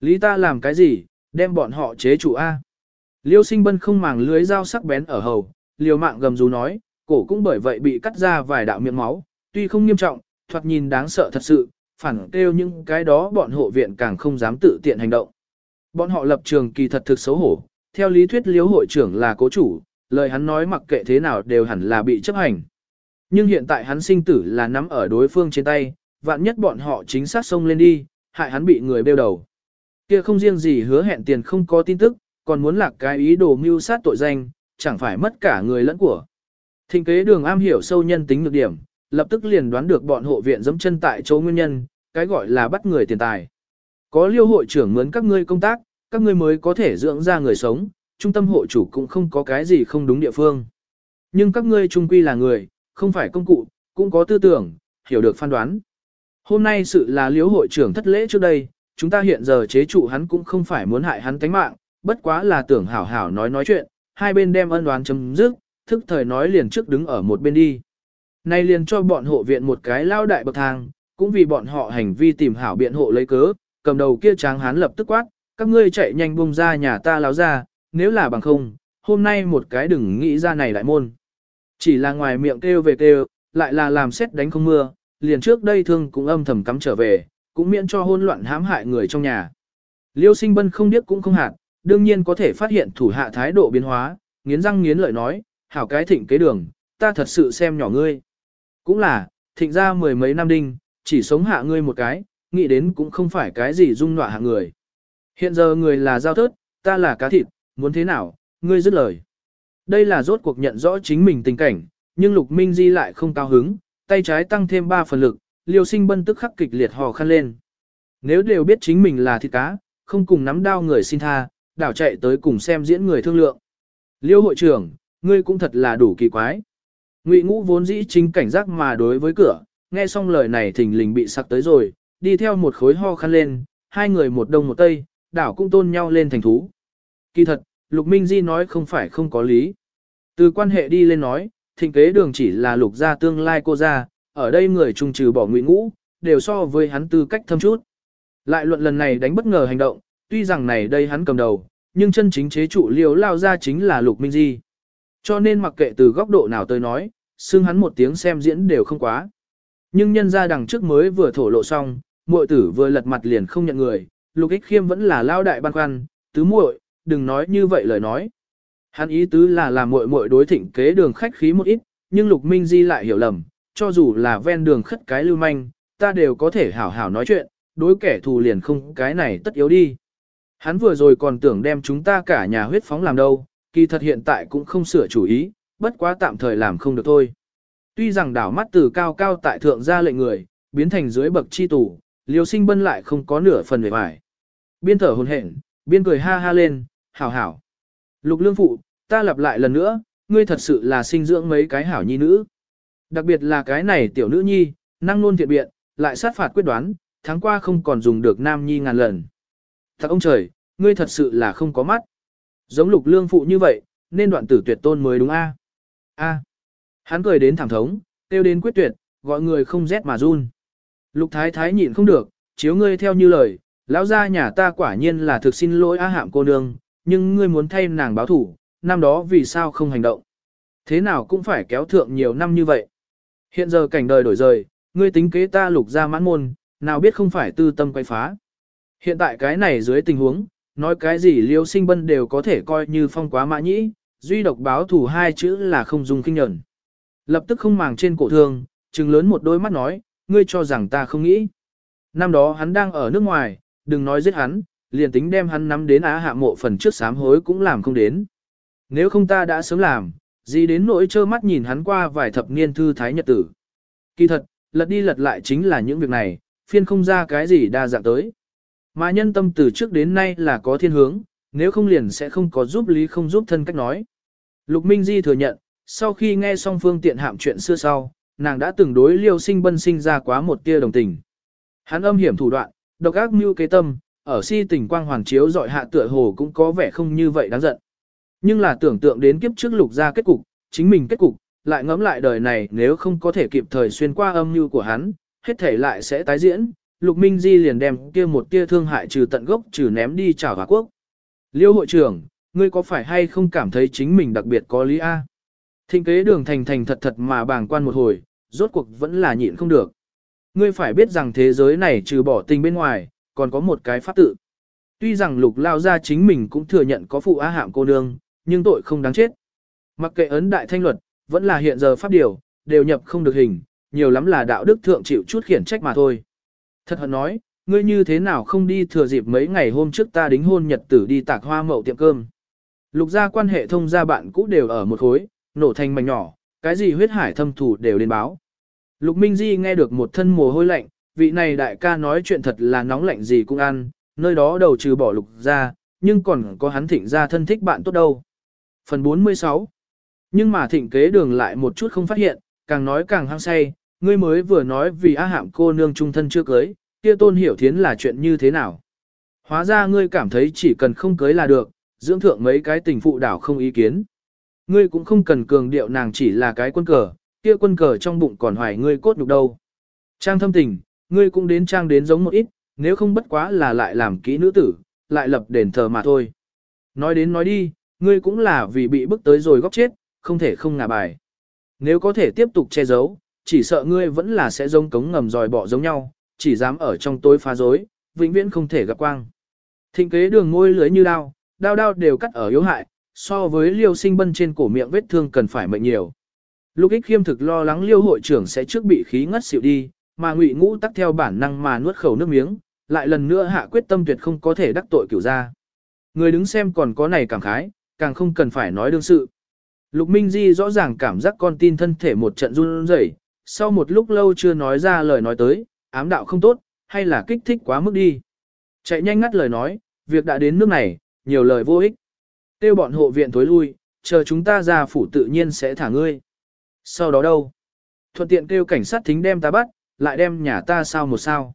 Speaker 1: Lý ta làm cái gì, đem bọn họ chế trụ A. Liêu sinh bân không màng lưới dao sắc bén ở hầu, liều mạng gầm rú nói, cổ cũng bởi vậy bị cắt ra vài đạo miệng máu, tuy không nghiêm trọng, thoạt nhìn đáng sợ thật sự, phản kêu những cái đó bọn hộ viện càng không dám tự tiện hành động. Bọn họ lập trường kỳ thật thực xấu hổ, theo lý thuyết liếu hội trưởng là cố chủ, lời hắn nói mặc kệ thế nào đều hẳn là bị chấp hành. Nhưng hiện tại hắn sinh tử là nắm ở đối phương trên tay, vạn nhất bọn họ chính xác xông lên đi, hại hắn bị người bêu đầu. Kia không riêng gì hứa hẹn tiền không có tin tức, còn muốn lạc cái ý đồ mưu sát tội danh, chẳng phải mất cả người lẫn của. Thịnh kế đường am hiểu sâu nhân tính nhược điểm, lập tức liền đoán được bọn hộ viện giẫm chân tại chỗ nguyên nhân, cái gọi là bắt người tiền tài. Có liêu hội trưởng mướn các ngươi công tác, các ngươi mới có thể dưỡng ra người sống, trung tâm hộ chủ cũng không có cái gì không đúng địa phương. Nhưng các ngươi trung quy là người, không phải công cụ, cũng có tư tưởng, hiểu được phán đoán. Hôm nay sự là liếu hội trưởng thất lễ trước đây, chúng ta hiện giờ chế trụ hắn cũng không phải muốn hại hắn tánh mạng, bất quá là tưởng hảo hảo nói nói chuyện, hai bên đem ân đoán chấm dứt, thức thời nói liền trước đứng ở một bên đi. Nay liền cho bọn hộ viện một cái lao đại bậc thang, cũng vì bọn họ hành vi tìm hảo biện hộ lấy cớ, cầm đầu kia tráng hán lập tức quát, các ngươi chạy nhanh bung ra nhà ta láo ra, nếu là bằng không, hôm nay một cái đừng nghĩ ra này lại môn. Chỉ là ngoài miệng kêu về kêu, lại là làm xét đánh không mưa, liền trước đây thương cũng âm thầm cắm trở về, cũng miễn cho hôn loạn hãm hại người trong nhà. Liêu sinh bân không điếc cũng không hạt, đương nhiên có thể phát hiện thủ hạ thái độ biến hóa, nghiến răng nghiến lợi nói, hảo cái thịnh kế đường, ta thật sự xem nhỏ ngươi. Cũng là, thịnh ra mười mấy năm đinh, chỉ sống hạ ngươi một cái, nghĩ đến cũng không phải cái gì dung nọa hạ người. Hiện giờ người là giao thớt, ta là cá thịt, muốn thế nào, ngươi dứt lời. Đây là rốt cuộc nhận rõ chính mình tình cảnh, nhưng Lục Minh Di lại không cao hứng, tay trái tăng thêm 3 phần lực, liêu sinh bân tức khắc kịch liệt hò khăn lên. Nếu đều biết chính mình là thịt cá, không cùng nắm đao người xin tha, đảo chạy tới cùng xem diễn người thương lượng. Liêu hội trưởng, ngươi cũng thật là đủ kỳ quái. Ngụy ngũ vốn dĩ chính cảnh giác mà đối với cửa, nghe xong lời này thình lình bị sặc tới rồi, đi theo một khối ho khăn lên, hai người một đông một tây, đảo cũng tôn nhau lên thành thú. Kỳ thật, Lục Minh Di nói không phải không có lý. Từ quan hệ đi lên nói, thịnh kế đường chỉ là lục gia tương lai cô gia, ở đây người trung trừ bỏ ngụy ngũ, đều so với hắn tư cách thâm chút. Lại luận lần này đánh bất ngờ hành động, tuy rằng này đây hắn cầm đầu, nhưng chân chính chế trụ liều lao ra chính là lục minh di. Cho nên mặc kệ từ góc độ nào tới nói, xưng hắn một tiếng xem diễn đều không quá. Nhưng nhân ra đằng trước mới vừa thổ lộ xong, muội tử vừa lật mặt liền không nhận người, lục ích khiêm vẫn là lao đại ban khoăn, tứ muội, đừng nói như vậy lời nói. Hắn ý tứ là làm muội muội đối thịnh kế đường khách khí một ít, nhưng lục minh di lại hiểu lầm, cho dù là ven đường khất cái lưu manh, ta đều có thể hảo hảo nói chuyện, đối kẻ thù liền không cái này tất yếu đi. Hắn vừa rồi còn tưởng đem chúng ta cả nhà huyết phóng làm đâu, kỳ thật hiện tại cũng không sửa chủ ý, bất quá tạm thời làm không được thôi. Tuy rằng đảo mắt từ cao cao tại thượng ra lệnh người, biến thành dưới bậc chi tủ, liều sinh bân lại không có nửa phần về vải. Biên thở hồn hển, biên cười ha ha lên, hảo hảo. Lục lương phụ, ta lặp lại lần nữa, ngươi thật sự là sinh dưỡng mấy cái hảo nhi nữ. Đặc biệt là cái này tiểu nữ nhi, năng nôn thiện biện, lại sát phạt quyết đoán, tháng qua không còn dùng được nam nhi ngàn lần. Thật ông trời, ngươi thật sự là không có mắt. Giống lục lương phụ như vậy, nên đoạn tử tuyệt tôn mới đúng a. A. Hắn cười đến thẳng thống, tiêu đến quyết tuyệt, gọi người không rét mà run. Lục thái thái nhịn không được, chiếu ngươi theo như lời, lão gia nhà ta quả nhiên là thực xin lỗi a hạm cô nương, nhưng ngươi muốn thay nàng báo thủ, năm đó vì sao không hành động. Thế nào cũng phải kéo thượng nhiều năm như vậy. Hiện giờ cảnh đời đổi rời, ngươi tính kế ta lục ra mãn môn, nào biết không phải tư tâm quay phá. Hiện tại cái này dưới tình huống, nói cái gì liêu sinh bân đều có thể coi như phong quá mã nhĩ, duy độc báo thủ hai chữ là không dùng kinh nhận. Lập tức không màng trên cổ thương, trừng lớn một đôi mắt nói, ngươi cho rằng ta không nghĩ. Năm đó hắn đang ở nước ngoài, đừng nói giết hắn, liền tính đem hắn nắm đến á hạ mộ phần trước sám hối cũng làm không đến. Nếu không ta đã sớm làm, gì đến nỗi trơ mắt nhìn hắn qua vài thập niên thư thái nhật tử. Kỳ thật, lật đi lật lại chính là những việc này, phiên không ra cái gì đa dạng tới. Mà nhân tâm từ trước đến nay là có thiên hướng, nếu không liền sẽ không có giúp lý không giúp thân cách nói. Lục Minh Di thừa nhận, sau khi nghe xong phương tiện hạm chuyện xưa sau, nàng đã từng đối liêu sinh bân sinh ra quá một tia đồng tình. Hắn âm hiểm thủ đoạn, độc ác mưu kế tâm, ở si tình quang hoàn chiếu dọi hạ tựa hồ cũng có vẻ không như vậy đáng giận. Nhưng là tưởng tượng đến kiếp trước lục ra kết cục, chính mình kết cục, lại ngẫm lại đời này nếu không có thể kịp thời xuyên qua âm mưu của hắn, hết thể lại sẽ tái diễn, Lục Minh Di liền đem kia một tia thương hại trừ tận gốc trừ ném đi trả Hòa Quốc. Liêu hội trưởng, ngươi có phải hay không cảm thấy chính mình đặc biệt có lý A? Thịnh kế đường thành thành thật thật mà bàng quan một hồi, rốt cuộc vẫn là nhịn không được. Ngươi phải biết rằng thế giới này trừ bỏ tình bên ngoài, còn có một cái pháp tự. Tuy rằng lục lao ra chính mình cũng thừa nhận có phụ á hạm cô nương, nhưng tội không đáng chết. Mặc kệ ấn đại thanh luật, vẫn là hiện giờ pháp điều, đều nhập không được hình, nhiều lắm là đạo đức thượng chịu chút khiển trách mà thôi. Thật hận nói, ngươi như thế nào không đi thừa dịp mấy ngày hôm trước ta đính hôn nhật tử đi tạc hoa mậu tiệm cơm. Lục gia quan hệ thông gia bạn cũ đều ở một khối, nổ thành mảnh nhỏ, cái gì huyết hải thâm thủ đều đến báo. Lục Minh Di nghe được một thân mồ hôi lạnh, vị này đại ca nói chuyện thật là nóng lạnh gì cũng ăn, nơi đó đầu trừ bỏ lục gia, nhưng còn có hắn thịnh gia thân thích bạn tốt đâu. Phần 46 Nhưng mà thịnh kế đường lại một chút không phát hiện, càng nói càng hăng say, ngươi mới vừa nói vì a hạm cô nương trung thân chưa cưới, kia tôn hiểu thiến là chuyện như thế nào. Hóa ra ngươi cảm thấy chỉ cần không cưới là được, dưỡng thượng mấy cái tình phụ đảo không ý kiến. Ngươi cũng không cần cường điệu nàng chỉ là cái quân cờ, kia quân cờ trong bụng còn hoài ngươi cốt nhục đâu. Trang thâm tình, ngươi cũng đến trang đến giống một ít, nếu không bất quá là lại làm kỹ nữ tử, lại lập đền thờ mà thôi. Nói đến nói đi, ngươi cũng là vì bị bức tới rồi góc chết, không thể không ngả bài. Nếu có thể tiếp tục che giấu, chỉ sợ ngươi vẫn là sẽ giống cống ngầm dòi bỏ giống nhau, chỉ dám ở trong tối phá rối, vĩnh viễn không thể gặp quang. Thịnh kế đường ngôi lưới như đao, đao đao đều cắt ở yếu hại, so với liêu sinh bân trên cổ miệng vết thương cần phải mệnh nhiều. Lục ích khiêm thực lo lắng liêu hội trưởng sẽ trước bị khí ngất xỉu đi, mà ngụy ngũ tắc theo bản năng mà nuốt khẩu nước miếng, lại lần nữa hạ quyết tâm tuyệt không có thể đắc tội cửu ra. Người đứng xem còn có này cảm khái, càng không cần phải nói đương sự. Lục Minh Di rõ ràng cảm giác con tin thân thể một trận run rẩy, sau một lúc lâu chưa nói ra lời nói tới, ám đạo không tốt, hay là kích thích quá mức đi. Chạy nhanh ngắt lời nói, việc đã đến nước này, nhiều lời vô ích. Tiêu bọn hộ viện tối lui, chờ chúng ta ra phủ tự nhiên sẽ thả ngươi. Sau đó đâu? Thuận tiện kêu cảnh sát thính đem ta bắt, lại đem nhà ta sao một sao.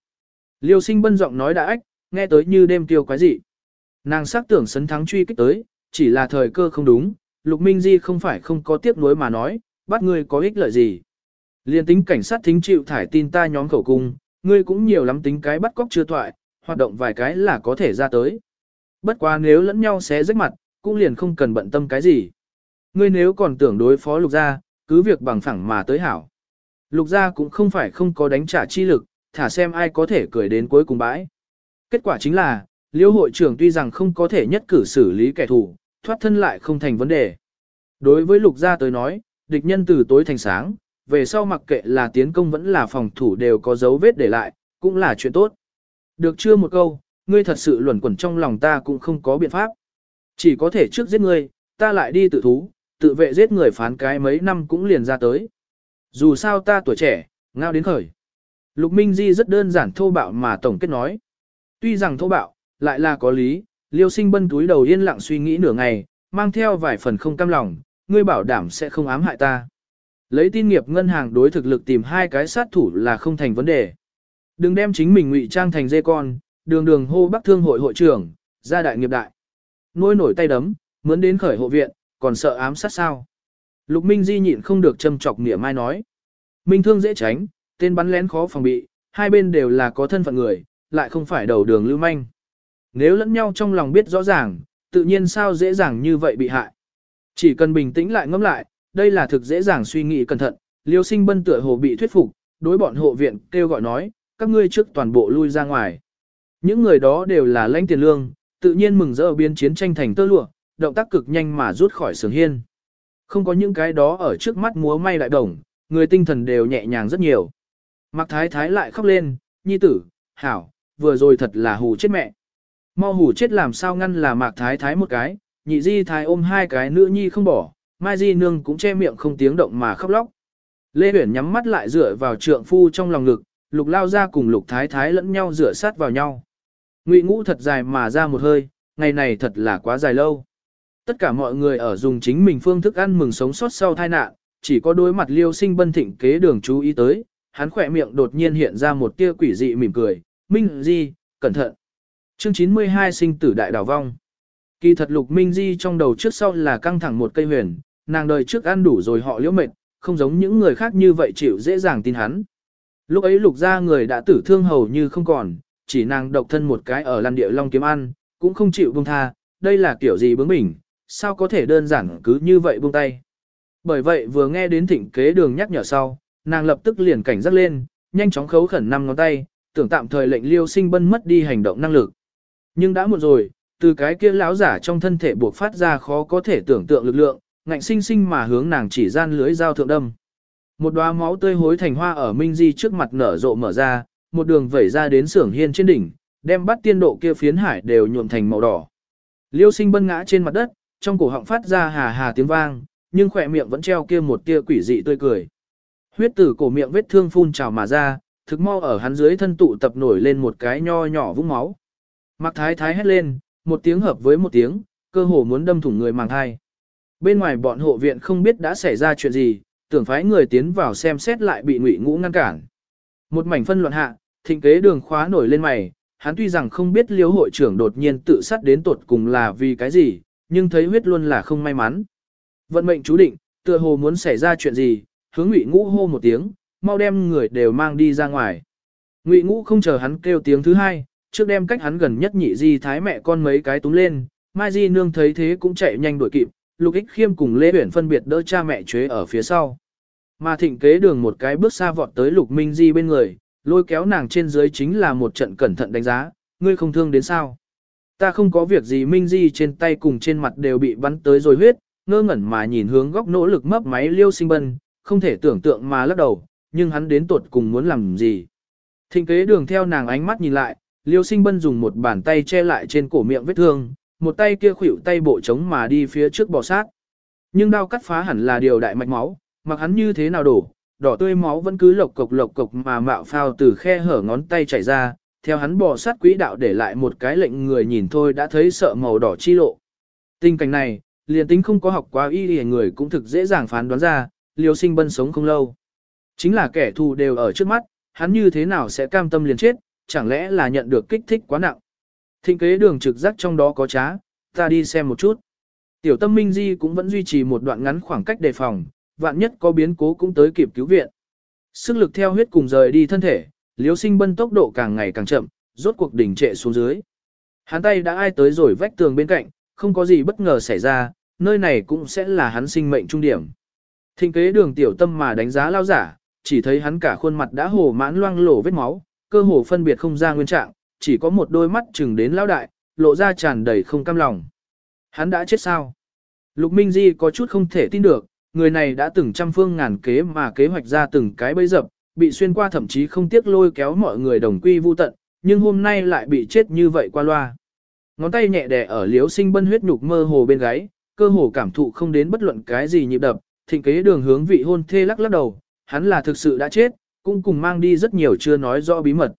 Speaker 1: Liêu sinh bân giọng nói đã ách, nghe tới như đêm tiêu quái dị. Nàng sắc tưởng sấn thắng truy kích tới, chỉ là thời cơ không đúng, Lục Minh Di không phải không có tiếc nuối mà nói, bắt ngươi có ích lợi gì. Liên tính cảnh sát thính chịu thải tin ta nhóm khẩu cung, ngươi cũng nhiều lắm tính cái bắt cóc chưa thoại, hoạt động vài cái là có thể ra tới. Bất quá nếu lẫn nhau xé rách mặt, cũng liền không cần bận tâm cái gì. Ngươi nếu còn tưởng đối phó lục gia, cứ việc bằng phẳng mà tới hảo. Lục gia cũng không phải không có đánh trả chi lực, thả xem ai có thể cười đến cuối cùng bãi. Kết quả chính là, liêu hội trưởng tuy rằng không có thể nhất cử xử lý kẻ thù, thoát thân lại không thành vấn đề. Đối với lục gia tới nói, địch nhân từ tối thành sáng, về sau mặc kệ là tiến công vẫn là phòng thủ đều có dấu vết để lại, cũng là chuyện tốt. Được chưa một câu, ngươi thật sự luẩn quẩn trong lòng ta cũng không có biện pháp. Chỉ có thể trước giết ngươi, ta lại đi tự thú, tự vệ giết người phán cái mấy năm cũng liền ra tới. Dù sao ta tuổi trẻ, ngao đến khởi. Lục Minh Di rất đơn giản thô bạo mà tổng kết nói. Tuy rằng thô bạo, lại là có lý, liêu sinh bân túi đầu yên lặng suy nghĩ nửa ngày, mang theo vài phần không cam lòng, ngươi bảo đảm sẽ không ám hại ta. Lấy tin nghiệp ngân hàng đối thực lực tìm hai cái sát thủ là không thành vấn đề. Đừng đem chính mình ngụy trang thành dê con, đường đường hô bắc thương hội hội trưởng, gia đại nghiệp đại. Nôi nổi tay đấm, muốn đến khởi hộ viện, còn sợ ám sát sao. Lục Minh Di nhịn không được châm chọc nghĩa mai nói. Minh thương dễ tránh, tên bắn lén khó phòng bị, hai bên đều là có thân phận người, lại không phải đầu đường lưu manh. Nếu lẫn nhau trong lòng biết rõ ràng, tự nhiên sao dễ dàng như vậy bị hại. Chỉ cần bình tĩnh lại ngẫm lại, đây là thực dễ dàng suy nghĩ cẩn thận, liêu sinh bân tựa hồ bị thuyết phục, đối bọn hộ viện kêu gọi nói, các ngươi trước toàn bộ lui ra ngoài. Những người đó đều là lãnh tiền lương, tự nhiên mừng rỡ biến chiến tranh thành tơ lụa, động tác cực nhanh mà rút khỏi sướng hiên. Không có những cái đó ở trước mắt múa may lại đồng, người tinh thần đều nhẹ nhàng rất nhiều. Mặc thái thái lại khóc lên, nhi tử, hảo, vừa rồi thật là hù chết mẹ. Mau hù chết làm sao ngăn là mạc thái thái một cái, nhị di thái ôm hai cái nữ nhi không bỏ, mai di nương cũng che miệng không tiếng động mà khóc lóc. Lê Huyển nhắm mắt lại dựa vào trượng phu trong lòng ngực, lục lao ra cùng lục thái thái lẫn nhau dựa sát vào nhau. Ngụy ngũ thật dài mà ra một hơi, ngày này thật là quá dài lâu. Tất cả mọi người ở dùng chính mình phương thức ăn mừng sống sót sau tai nạn, chỉ có đối mặt liêu sinh bân thịnh kế đường chú ý tới, hắn khỏe miệng đột nhiên hiện ra một tia quỷ dị mỉm cười, Minh Di, cẩn thận. Chương 92 sinh tử đại đảo vong. Kỳ thật lục Minh Di trong đầu trước sau là căng thẳng một cây huyền, nàng đời trước ăn đủ rồi họ liễu mệt, không giống những người khác như vậy chịu dễ dàng tin hắn. Lúc ấy lục ra người đã tử thương hầu như không còn, chỉ nàng độc thân một cái ở lăn địa long kiếm ăn, cũng không chịu buông tha, đây là kiểu gì bướng bỉnh, sao có thể đơn giản cứ như vậy buông tay. Bởi vậy vừa nghe đến thịnh kế đường nhắc nhở sau, nàng lập tức liền cảnh giác lên, nhanh chóng khấu khẩn năm ngón tay, tưởng tạm thời lệnh liêu sinh bân mất đi hành động năng lực. Nhưng đã muộn rồi, từ cái kia lão giả trong thân thể buộc phát ra khó có thể tưởng tượng lực lượng, ngạnh sinh sinh mà hướng nàng chỉ gian lưới dao thượng đâm. Một đóa máu tươi hối thành hoa ở Minh Di trước mặt nở rộ mở ra, một đường vẩy ra đến sưởng hiên trên đỉnh, đem bắt tiên độ kia phiến hải đều nhuộm thành màu đỏ. Liêu sinh bân ngã trên mặt đất, trong cổ họng phát ra hà hà tiếng vang, nhưng khỏe miệng vẫn treo kia một tia quỷ dị tươi cười. Huyết tử cổ miệng vết thương phun trào mà ra, thực mau ở hắn dưới thân tụ tập nổi lên một cái nho nhỏ vũng máu. Mặc thái thái hét lên, một tiếng hợp với một tiếng, cơ hồ muốn đâm thủng người màng hai. Bên ngoài bọn hộ viện không biết đã xảy ra chuyện gì, tưởng phái người tiến vào xem xét lại bị ngụy ngũ ngăn cản. Một mảnh phân luận hạ, thịnh kế đường khóa nổi lên mày, hắn tuy rằng không biết liêu hội trưởng đột nhiên tự sát đến tột cùng là vì cái gì, nhưng thấy huyết luôn là không may mắn. Vận mệnh chú định, tựa hồ muốn xảy ra chuyện gì, hướng ngụy ngũ hô một tiếng, mau đem người đều mang đi ra ngoài. Ngụy ngũ không chờ hắn kêu tiếng thứ hai, trước đem cách hắn gần nhất nhị di thái mẹ con mấy cái túm lên, mai di nương thấy thế cũng chạy nhanh đuổi kịp, lục ích khiêm cùng lê Uyển phân biệt đỡ cha mẹ chế ở phía sau. Mà thịnh kế đường một cái bước xa vọt tới lục minh di bên người, lôi kéo nàng trên dưới chính là một trận cẩn thận đánh giá, ngươi không thương đến sao. Ta không có việc gì minh di trên tay cùng trên mặt đều bị bắn tới rồi huyết, ngơ ngẩn mà nhìn hướng góc nỗ lực mấp máy liêu sinh bân, không thể tưởng tượng mà lắc đầu, nhưng hắn đến tuột cùng muốn làm gì. Thịnh kế đường theo nàng ánh mắt nhìn lại, liêu sinh bân dùng một bàn tay che lại trên cổ miệng vết thương, một tay kia khuỷu tay bộ trống mà đi phía trước bò sát. Nhưng đao cắt phá hẳn là điều đại mạch máu, mặc hắn như thế nào đổ, đỏ tươi máu vẫn cứ lộc cục lộc cục mà mạo phao từ khe hở ngón tay chảy ra, theo hắn bò sát quỹ đạo để lại một cái lệnh người nhìn thôi đã thấy sợ màu đỏ chi lộ. Tình cảnh này, liền tính không có học quá y y người cũng thực dễ dàng phán đoán ra, liêu sinh bân sống không lâu. Chính là kẻ thù đều ở trước mắt, hắn như thế nào sẽ cam tâm liền chết, chẳng lẽ là nhận được kích thích quá nặng. Thịnh kế đường trực giác trong đó có trá, ta đi xem một chút. Tiểu tâm minh di cũng vẫn duy trì một đoạn ngắn khoảng cách đề phòng, vạn nhất có biến cố cũng tới kịp cứu viện. Sức lực theo huyết cùng rời đi thân thể, liếu sinh bân tốc độ càng ngày càng chậm, rốt cuộc đỉnh trệ xuống dưới. Hắn tay đã ai tới rồi vách tường bên cạnh, không có gì bất ngờ xảy ra, nơi này cũng sẽ là hắn sinh mệnh trung điểm. Thịnh kế đường tiểu tâm mà đánh giá lao giả, chỉ thấy hắn cả khuôn mặt đã hồ mãn loang lổ vết máu, cơ hồ phân biệt không ra nguyên trạng, chỉ có một đôi mắt chừng đến lão đại, lộ ra tràn đầy không cam lòng. Hắn đã chết sao? Lục Minh Di có chút không thể tin được, người này đã từng trăm phương ngàn kế mà kế hoạch ra từng cái bẫy dập, bị xuyên qua thậm chí không tiếc lôi kéo mọi người đồng quy vu tận, nhưng hôm nay lại bị chết như vậy qua loa. Ngón tay nhẹ đè ở liếu sinh bân huyết nhục mơ hồ bên gáy, cơ hồ cảm thụ không đến bất luận cái gì nhịp đập, thịnh kế đường hướng vị hôn thê lắc lắc đầu, hắn là thực sự đã chết, cũng cùng mang đi rất nhiều chưa nói rõ bí mật.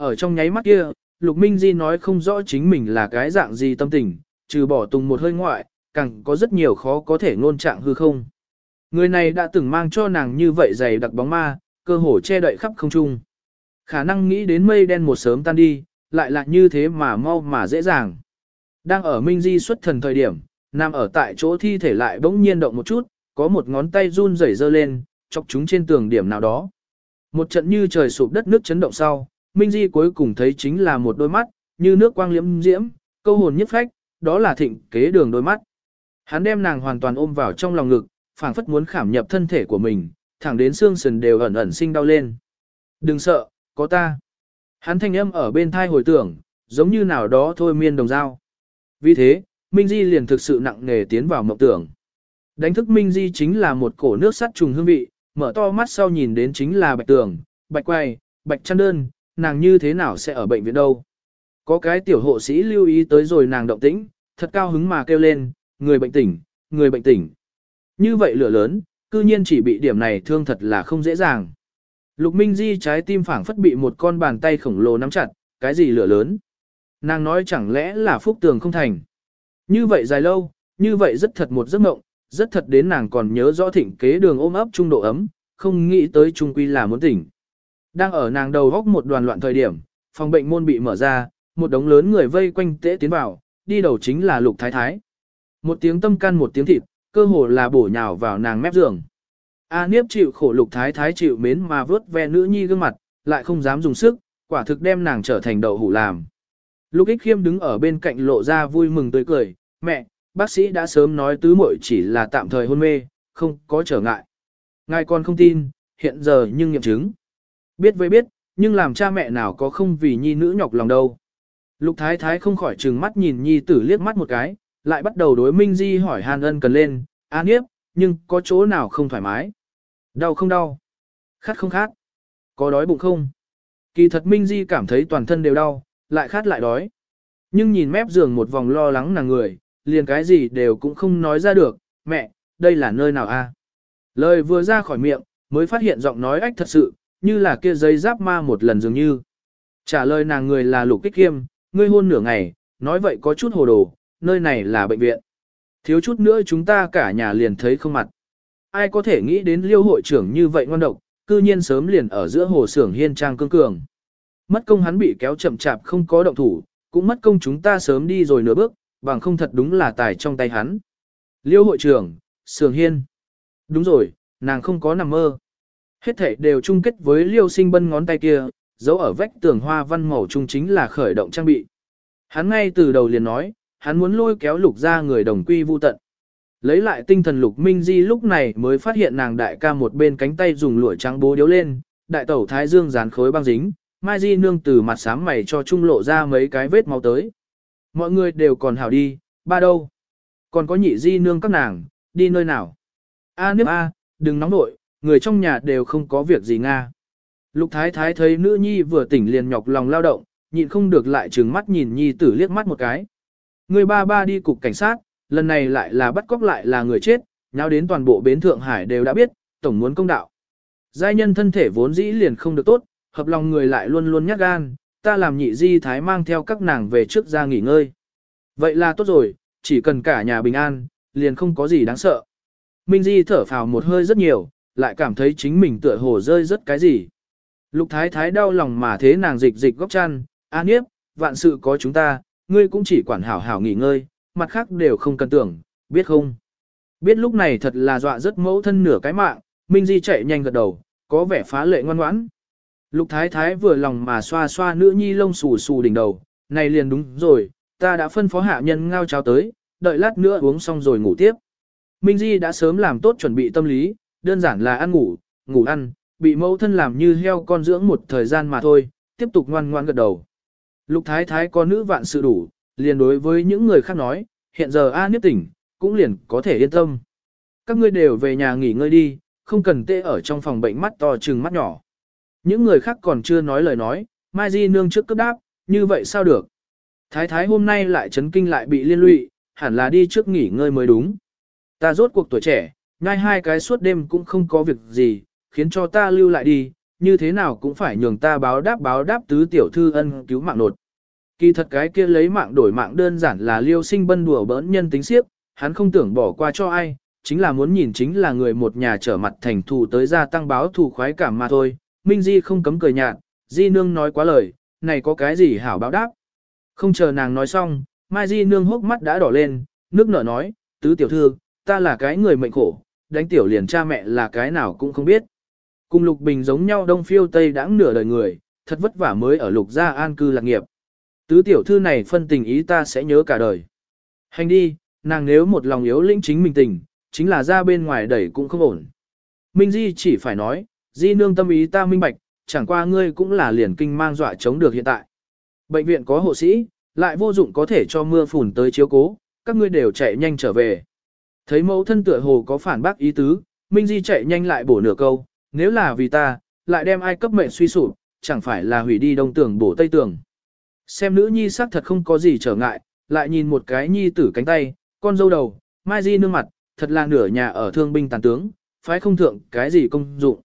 Speaker 1: Ở trong nháy mắt kia, Lục Minh Di nói không rõ chính mình là cái dạng gì tâm tình, trừ bỏ tùng một hơi ngoại, càng có rất nhiều khó có thể ngôn trạng hư không. Người này đã từng mang cho nàng như vậy dày đặc bóng ma, cơ hồ che đậy khắp không trung. Khả năng nghĩ đến mây đen một sớm tan đi, lại là như thế mà mau mà dễ dàng. Đang ở Minh Di xuất thần thời điểm, nằm ở tại chỗ thi thể lại bỗng nhiên động một chút, có một ngón tay run rẩy dơ lên, chọc chúng trên tường điểm nào đó. Một trận như trời sụp đất nước chấn động sau, Minh Di cuối cùng thấy chính là một đôi mắt, như nước quang liễm diễm, câu hồn nhất phách, đó là thịnh kế đường đôi mắt. Hắn đem nàng hoàn toàn ôm vào trong lòng ngực, phảng phất muốn khảm nhập thân thể của mình, thẳng đến xương sườn đều ẩn ẩn sinh đau lên. Đừng sợ, có ta. Hắn thanh âm ở bên thai hồi tưởng, giống như nào đó thôi miên đồng dao. Vì thế, Minh Di liền thực sự nặng nề tiến vào mộng tưởng. Đánh thức Minh Di chính là một cổ nước sắt trùng hương vị, mở to mắt sau nhìn đến chính là bạch tường, bạch quay, bạch chăn đơn, nàng như thế nào sẽ ở bệnh viện đâu. Có cái tiểu hộ sĩ lưu ý tới rồi nàng động tĩnh, thật cao hứng mà kêu lên, người bệnh tỉnh, người bệnh tỉnh. Như vậy lửa lớn, cư nhiên chỉ bị điểm này thương thật là không dễ dàng. Lục Minh Di trái tim phảng phất bị một con bàn tay khổng lồ nắm chặt, cái gì lửa lớn. Nàng nói chẳng lẽ là phúc tường không thành. Như vậy dài lâu, như vậy rất thật một giấc mộng, rất thật đến nàng còn nhớ rõ thịnh kế đường ôm ấp trung độ ấm, không nghĩ tới trung quy là muốn tỉnh. Đang ở nàng đầu góc một đoàn loạn thời điểm, phòng bệnh môn bị mở ra, một đống lớn người vây quanh tễ tiến vào, đi đầu chính là lục thái thái. Một tiếng tâm can một tiếng thịt, cơ hồ là bổ nhào vào nàng mép giường. A Niếp chịu khổ lục thái thái chịu mến mà vớt ve nữ nhi gương mặt, lại không dám dùng sức, quả thực đem nàng trở thành đậu hủ làm. Lục ích khiêm đứng ở bên cạnh lộ ra vui mừng tươi cười, mẹ, bác sĩ đã sớm nói tứ muội chỉ là tạm thời hôn mê, không có trở ngại. Ngài còn không tin, hiện giờ nhưng nghiệm chứng. Biết với biết, nhưng làm cha mẹ nào có không vì nhi nữ nhọc lòng đâu. Lục thái thái không khỏi trừng mắt nhìn nhi tử liếc mắt một cái, lại bắt đầu đối Minh Di hỏi hàn ân cần lên, an nghiếp, nhưng có chỗ nào không thoải mái. Đau không đau? Khát không khát? Có đói bụng không? Kỳ thật Minh Di cảm thấy toàn thân đều đau, lại khát lại đói. Nhưng nhìn mép giường một vòng lo lắng nàng người, liền cái gì đều cũng không nói ra được, mẹ, đây là nơi nào a? Lời vừa ra khỏi miệng, mới phát hiện giọng nói ách thật sự, như là kia giấy giáp ma một lần dường như. Trả lời nàng người là lục kích kiêm ngươi hôn nửa ngày, nói vậy có chút hồ đồ, nơi này là bệnh viện. Thiếu chút nữa chúng ta cả nhà liền thấy không mặt. Ai có thể nghĩ đến liêu hội trưởng như vậy ngon độc, cư nhiên sớm liền ở giữa hồ xưởng hiên trang cương cường. Mất công hắn bị kéo chậm chạp không có động thủ, cũng mất công chúng ta sớm đi rồi nửa bước, bằng không thật đúng là tài trong tay hắn. Liêu hội trưởng, xưởng hiên. Đúng rồi, nàng không có nằm mơ. Hết thể đều chung kết với liêu sinh bân ngón tay kia, giấu ở vách tường hoa văn màu trung chính là khởi động trang bị. Hắn ngay từ đầu liền nói, hắn muốn lôi kéo lục ra người đồng quy vu tận. Lấy lại tinh thần lục minh di lúc này mới phát hiện nàng đại ca một bên cánh tay dùng lụa trắng bố điếu lên, đại tẩu thái dương dán khối băng dính, mai di nương từ mặt sám mày cho trung lộ ra mấy cái vết máu tới. Mọi người đều còn hảo đi, ba đâu? Còn có nhị di nương các nàng, đi nơi nào? A à, A, đừng nóng nội, người trong nhà đều không có việc gì nga. Lục thái thái thấy nữ nhi vừa tỉnh liền nhọc lòng lao động, nhịn không được lại trừng mắt nhìn nhi tử liếc mắt một cái. Người ba ba đi cục cảnh sát, lần này lại là bắt cóc lại là người chết, nháo đến toàn bộ bến Thượng Hải đều đã biết, tổng muốn công đạo. Giai nhân thân thể vốn dĩ liền không được tốt, hợp lòng người lại luôn luôn nhát gan, ta làm nhị di thái mang theo các nàng về trước ra nghỉ ngơi. Vậy là tốt rồi, chỉ cần cả nhà bình an, liền không có gì đáng sợ. Minh Di thở phào một hơi rất nhiều, lại cảm thấy chính mình tựa hồ rơi rất cái gì. Lục thái thái đau lòng mà thế nàng dịch dịch góc chăn, an nhiếp, vạn sự có chúng ta, ngươi cũng chỉ quản hảo hảo nghỉ ngơi, mặt khác đều không cần tưởng, biết không? Biết lúc này thật là dọa rất mẫu thân nửa cái mạng, Minh Di chạy nhanh gật đầu, có vẻ phá lệ ngoan ngoãn. Lục Thái Thái vừa lòng mà xoa xoa nữ nhi lông xù xù đỉnh đầu, này liền đúng rồi, ta đã phân phó hạ nhân ngao cháo tới, đợi lát nữa uống xong rồi ngủ tiếp. Minh Di đã sớm làm tốt chuẩn bị tâm lý, đơn giản là ăn ngủ, ngủ ăn, bị mẫu thân làm như heo con dưỡng một thời gian mà thôi, tiếp tục ngoan ngoan gật đầu. Lục Thái Thái có nữ vạn sự đủ, liền đối với những người khác nói, hiện giờ A Niếp tỉnh, cũng liền có thể yên tâm. Các ngươi đều về nhà nghỉ ngơi đi, không cần tê ở trong phòng bệnh mắt to trừng mắt nhỏ. Những người khác còn chưa nói lời nói, Mai Di nương trước cấp đáp, như vậy sao được. Thái thái hôm nay lại chấn kinh lại bị liên lụy, hẳn là đi trước nghỉ ngơi mới đúng. Ta rốt cuộc tuổi trẻ, ngay hai cái suốt đêm cũng không có việc gì, khiến cho ta lưu lại đi, như thế nào cũng phải nhường ta báo đáp báo đáp tứ tiểu thư ân cứu mạng nột. Kỳ thật cái kia lấy mạng đổi mạng đơn giản là liêu sinh bân đùa bỡn nhân tính siếp, hắn không tưởng bỏ qua cho ai, chính là muốn nhìn chính là người một nhà trở mặt thành thù tới gia tăng báo thù khoái cảm mà thôi. Minh Di không cấm cười nhạt, Di nương nói quá lời, này có cái gì hảo báo đáp. Không chờ nàng nói xong, Mai Di nương hốc mắt đã đỏ lên, nước nở nói, tứ tiểu thư, ta là cái người mệnh khổ, đánh tiểu liền cha mẹ là cái nào cũng không biết. Cùng Lục Bình giống nhau đông phiêu tây đãng nửa đời người, thật vất vả mới ở Lục gia an cư lạc nghiệp. Tứ tiểu thư này phân tình ý ta sẽ nhớ cả đời. Hành đi, nàng nếu một lòng yếu lĩnh chính mình tình, chính là ra bên ngoài đẩy cũng không ổn. Minh Di chỉ phải nói, Di nương tâm ý ta minh bạch, chẳng qua ngươi cũng là liền kinh mang dọa chống được hiện tại. Bệnh viện có hộ sĩ, lại vô dụng có thể cho mưa phùn tới chiếu cố, các ngươi đều chạy nhanh trở về. Thấy mẫu thân tựa hồ có phản bác ý tứ, Minh Di chạy nhanh lại bổ nửa câu, nếu là vì ta, lại đem ai cấp mệnh suy sụp, chẳng phải là hủy đi đông tường bổ tây tường. Xem nữ nhi sắc thật không có gì trở ngại, lại nhìn một cái nhi tử cánh tay, con dâu đầu, Mai Di nương mặt, thật là nửa nhà ở thương binh tàn tướng, phái không thượng cái gì công dụng.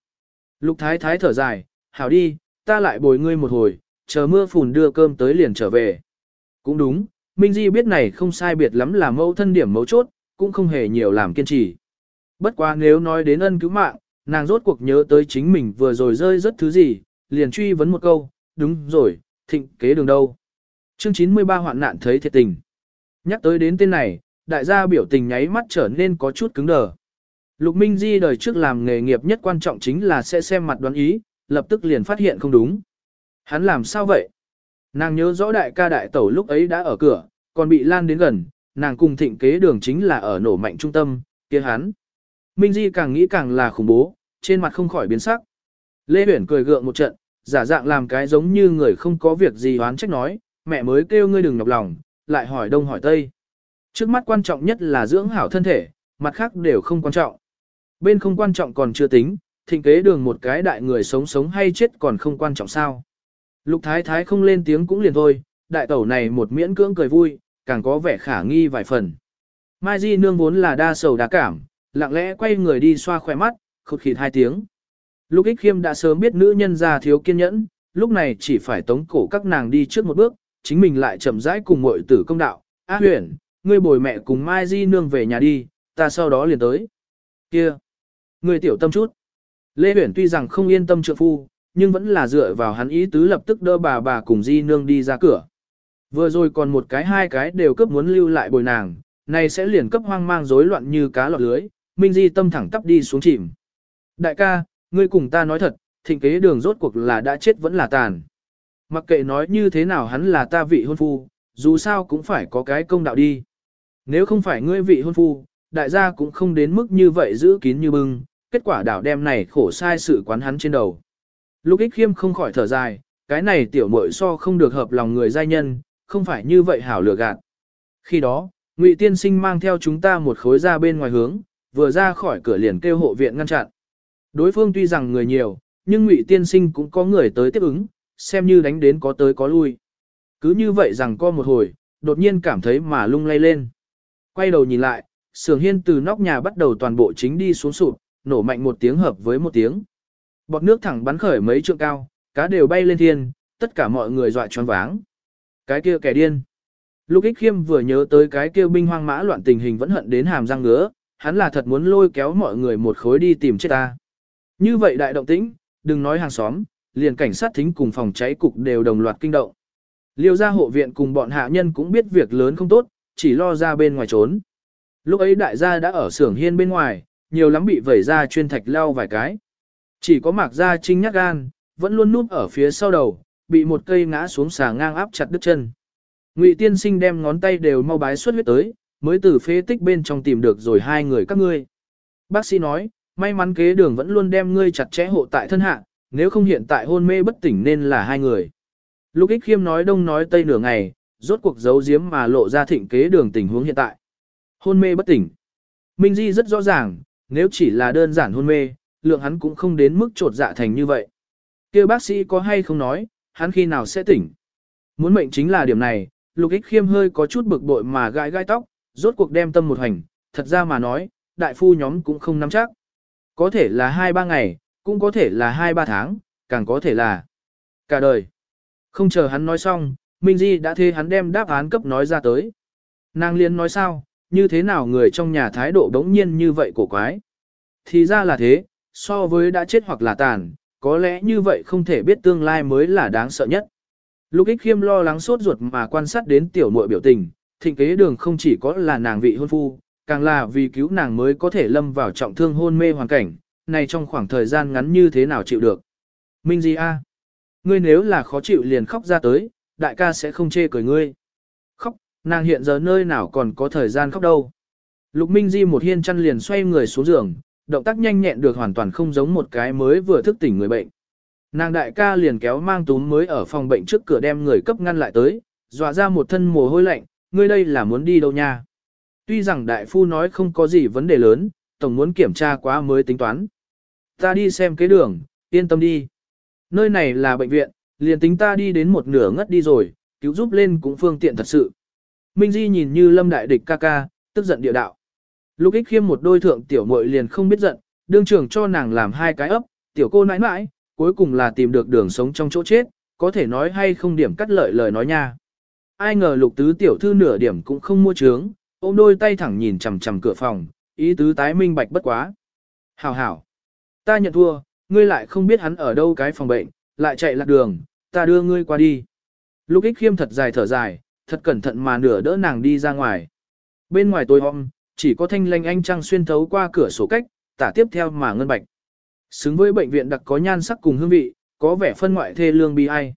Speaker 1: Lục thái thái thở dài, hảo đi, ta lại bồi ngươi một hồi, chờ mưa phùn đưa cơm tới liền trở về. Cũng đúng, Minh Di biết này không sai biệt lắm là mẫu thân điểm mấu chốt, cũng không hề nhiều làm kiên trì. Bất quá nếu nói đến ân cứu mạng, nàng rốt cuộc nhớ tới chính mình vừa rồi rơi rất thứ gì, liền truy vấn một câu, đúng rồi, thịnh kế đường đâu. Chương 93 hoạn nạn thấy thiệt tình. Nhắc tới đến tên này, đại gia biểu tình nháy mắt trở nên có chút cứng đờ. Lục Minh Di đời trước làm nghề nghiệp nhất quan trọng chính là sẽ xem mặt đoán ý, lập tức liền phát hiện không đúng. Hắn làm sao vậy? Nàng nhớ rõ đại ca đại tẩu lúc ấy đã ở cửa, còn bị lan đến gần, nàng cùng thịnh kế đường chính là ở nổ mạnh trung tâm, kia hắn. Minh Di càng nghĩ càng là khủng bố, trên mặt không khỏi biến sắc. Lê Huyển cười gượng một trận, giả dạng làm cái giống như người không có việc gì oán trách nói, mẹ mới kêu ngươi đừng nhọc lòng, lại hỏi đông hỏi tây. Trước mắt quan trọng nhất là dưỡng hảo thân thể, mặt khác đều không quan trọng. Bên không quan trọng còn chưa tính, thịnh kế đường một cái đại người sống sống hay chết còn không quan trọng sao. Lục thái thái không lên tiếng cũng liền thôi, đại tẩu này một miễn cưỡng cười vui, càng có vẻ khả nghi vài phần. Mai Di nương vốn là đa sầu đa cảm, lặng lẽ quay người đi xoa khỏe mắt, khụt khịt hai tiếng. Lúc ích khiêm đã sớm biết nữ nhân ra thiếu kiên nhẫn, lúc này chỉ phải tống cổ các nàng đi trước một bước, chính mình lại chậm rãi cùng muội tử công đạo. Á huyền, ngươi bồi mẹ cùng Mai Di nương về nhà đi, ta sau đó liền tới. Kia, ngươi tiểu tâm chút. Lê huyền tuy rằng không yên tâm trượng phu, nhưng vẫn là dựa vào hắn ý tứ lập tức đỡ bà bà cùng Di nương đi ra cửa. Vừa rồi còn một cái hai cái đều cấp muốn lưu lại bồi nàng, này sẽ liền cấp hoang mang rối loạn như cá lọt lưới, Minh Di tâm thẳng tắp đi xuống chìm. Đại ca, ngươi cùng ta nói thật, thịnh kế đường rốt cuộc là đã chết vẫn là tàn. Mặc kệ nói như thế nào hắn là ta vị hôn phu, dù sao cũng phải có cái công đạo đi. Nếu không phải ngươi vị hôn phu, đại gia cũng không đến mức như vậy giữ kín như bưng, kết quả đảo đem này khổ sai sự quán hắn trên đầu. Lúc ích khiêm không khỏi thở dài, cái này tiểu muội so không được hợp lòng người giai nhân, không phải như vậy hảo lừa gạt. Khi đó, Ngụy Tiên Sinh mang theo chúng ta một khối ra bên ngoài hướng, vừa ra khỏi cửa liền kêu hộ viện ngăn chặn. Đối phương tuy rằng người nhiều, nhưng Ngụy Tiên Sinh cũng có người tới tiếp ứng, xem như đánh đến có tới có lui. Cứ như vậy rằng co một hồi, đột nhiên cảm thấy mà lung lay lên. Quay đầu nhìn lại, sưởng Hiên từ nóc nhà bắt đầu toàn bộ chính đi xuống sụp, nổ mạnh một tiếng hợp với một tiếng. Bọt nước thẳng bắn khởi mấy trượng cao, cá đều bay lên thiên, tất cả mọi người dọa choáng váng. Cái kia kẻ điên. Lúc ích khiêm vừa nhớ tới cái kia binh hoang mã loạn tình hình vẫn hận đến hàm răng ngứa, hắn là thật muốn lôi kéo mọi người một khối đi tìm chết ta. Như vậy đại động tĩnh, đừng nói hàng xóm, liền cảnh sát thính cùng phòng cháy cục đều đồng loạt kinh động. Liêu gia hộ viện cùng bọn hạ nhân cũng biết việc lớn không tốt, chỉ lo ra bên ngoài trốn. Lúc ấy đại gia đã ở xưởng hiên bên ngoài, nhiều lắm bị vẩy ra chuyên thạch lao vài cái. Chỉ có mạc gia trinh nhắc gan, vẫn luôn núp ở phía sau đầu, bị một cây ngã xuống xà ngang áp chặt đứt chân. Ngụy tiên sinh đem ngón tay đều mau bái xuất huyết tới, mới từ phế tích bên trong tìm được rồi hai người các ngươi. Bác sĩ nói, may mắn kế đường vẫn luôn đem ngươi chặt chẽ hộ tại thân hạ, nếu không hiện tại hôn mê bất tỉnh nên là hai người. lục ích khiêm nói đông nói tây nửa ngày, rốt cuộc giấu giếm mà lộ ra thịnh kế đường tình huống hiện tại. Hôn mê bất tỉnh. Minh Di rất rõ ràng, nếu chỉ là đơn giản hôn mê, lượng hắn cũng không đến mức trột dạ thành như vậy. kia bác sĩ có hay không nói, hắn khi nào sẽ tỉnh. Muốn mệnh chính là điểm này, lục ích khiêm hơi có chút bực bội mà gãi gai tóc, rốt cuộc đem tâm một hành, thật ra mà nói, đại phu nhóm cũng không nắm chắc. Có thể là 2-3 ngày, cũng có thể là 2-3 tháng, càng có thể là cả đời. Không chờ hắn nói xong, Minh Di đã thế hắn đem đáp án cấp nói ra tới. Nàng liên nói sao, như thế nào người trong nhà thái độ đống nhiên như vậy cổ quái. Thì ra là thế, so với đã chết hoặc là tàn, có lẽ như vậy không thể biết tương lai mới là đáng sợ nhất. Lục ích khiêm lo lắng sốt ruột mà quan sát đến tiểu muội biểu tình, thịnh kế đường không chỉ có là nàng vị hôn phu, càng là vì cứu nàng mới có thể lâm vào trọng thương hôn mê hoàn cảnh, này trong khoảng thời gian ngắn như thế nào chịu được. Minh Di A. Ngươi nếu là khó chịu liền khóc ra tới, đại ca sẽ không chê cười ngươi. Khóc, nàng hiện giờ nơi nào còn có thời gian khóc đâu. Lục Minh Di một hiên chăn liền xoay người xuống giường, động tác nhanh nhẹn được hoàn toàn không giống một cái mới vừa thức tỉnh người bệnh. Nàng đại ca liền kéo mang túm mới ở phòng bệnh trước cửa đem người cấp ngăn lại tới, dọa ra một thân mồ hôi lạnh, ngươi đây là muốn đi đâu nha. Tuy rằng đại phu nói không có gì vấn đề lớn, tổng muốn kiểm tra quá mới tính toán. Ta đi xem cái đường, yên tâm đi. Nơi này là bệnh viện, liền tính ta đi đến một nửa ngất đi rồi, cứu giúp lên cũng phương tiện thật sự. Minh Di nhìn như lâm đại địch ca ca, tức giận địa đạo. Lúc ích khiêm một đôi thượng tiểu muội liền không biết giận, đương trưởng cho nàng làm hai cái ấp, tiểu cô nãi nãi, cuối cùng là tìm được đường sống trong chỗ chết, có thể nói hay không điểm cắt lợi lời nói nha. Ai ngờ lục tứ tiểu thư nửa điểm cũng không mua trướng, ôm đôi tay thẳng nhìn chằm chằm cửa phòng, ý tứ tái minh bạch bất quá. Hảo hảo, ta nhận thua, ngươi lại không biết hắn ở đâu cái phòng bệnh, lại chạy lạc đường, ta đưa ngươi qua đi. Lục ích khiêm thật dài thở dài, thật cẩn thận mà nửa đỡ nàng đi ra ngoài. Bên ngoài tôi hôm, chỉ có thanh lanh anh trăng xuyên thấu qua cửa sổ cách, tả tiếp theo mà ngân bạch. Xứng với bệnh viện đặc có nhan sắc cùng hương vị, có vẻ phân ngoại thê lương bi ai.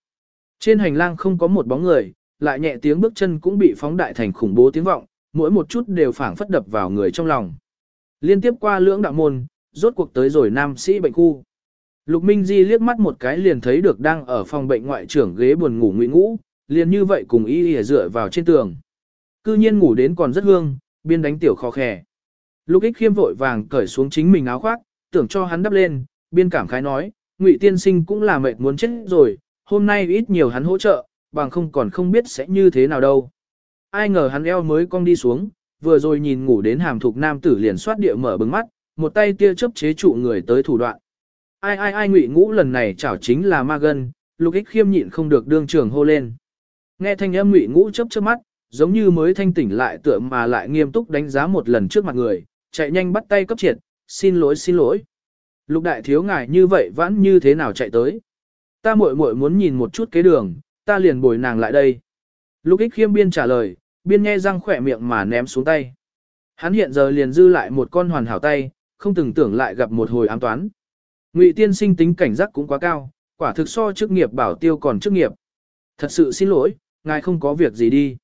Speaker 1: Trên hành lang không có một bóng người, lại nhẹ tiếng bước chân cũng bị phóng đại thành khủng bố tiếng vọng, mỗi một chút đều phảng phất đập vào người trong lòng. Liên tiếp qua lưỡng đạo môn, rốt cuộc tới rồi nam sĩ bệnh khu. Lục Minh Di liếc mắt một cái liền thấy được đang ở phòng bệnh ngoại trưởng ghế buồn ngủ ngụy ngũ, liền như vậy cùng y y dựa vào trên tường. Cư nhiên ngủ đến còn rất hương, biên đánh tiểu khó khè. Lục ích khiêm vội vàng cởi xuống chính mình áo khoác, tưởng cho hắn đắp lên, biên cảm khái nói, ngụy tiên sinh cũng là mệt muốn chết rồi, hôm nay ít nhiều hắn hỗ trợ, bằng không còn không biết sẽ như thế nào đâu. Ai ngờ hắn eo mới cong đi xuống, vừa rồi nhìn ngủ đến hàm thục nam tử liền soát địa mở bừng mắt, một tay tia chớp chế trụ người tới thủ đoạn. Ai ai ai ngụy ngũ lần này chảo chính là ma gân, lục ích khiêm nhịn không được đương trường hô lên. Nghe thanh âm ngụy ngũ chớp chớp mắt, giống như mới thanh tỉnh lại tựa mà lại nghiêm túc đánh giá một lần trước mặt người, chạy nhanh bắt tay cấp triệt, xin lỗi xin lỗi. Lục đại thiếu ngài như vậy vẫn như thế nào chạy tới. Ta muội muội muốn nhìn một chút cái đường, ta liền bồi nàng lại đây. Lục ích khiêm biên trả lời, biên nghe răng khỏe miệng mà ném xuống tay. Hắn hiện giờ liền dư lại một con hoàn hảo tay, không từng tưởng lại gặp một hồi ám toán. Ngụy tiên sinh tính cảnh giác cũng quá cao, quả thực so chức nghiệp bảo tiêu còn chức nghiệp. Thật sự xin lỗi, ngài không có việc gì đi.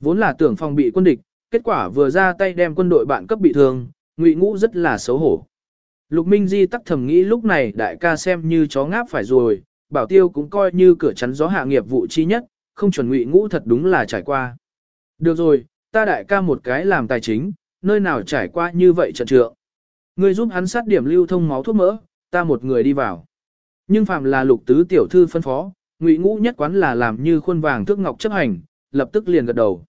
Speaker 1: Vốn là tưởng phòng bị quân địch, kết quả vừa ra tay đem quân đội bạn cấp bị thương, Ngụy Ngũ rất là xấu hổ. Lục Minh Di tắc thầm nghĩ lúc này đại ca xem như chó ngáp phải rồi, bảo tiêu cũng coi như cửa chắn gió hạ nghiệp vụ chi nhất, không chuẩn Ngụy Ngũ thật đúng là trải qua. Được rồi, ta đại ca một cái làm tài chính, nơi nào trải qua như vậy trận trượng. Ngươi giúp hắn sát điểm lưu thông máu thuốc mỡ, ta một người đi vào. Nhưng phạm là lục tứ tiểu thư phân phó, Ngụy Ngũ nhất quán là làm như khuôn vàng thước ngọc chấp hành, lập tức liền gật đầu.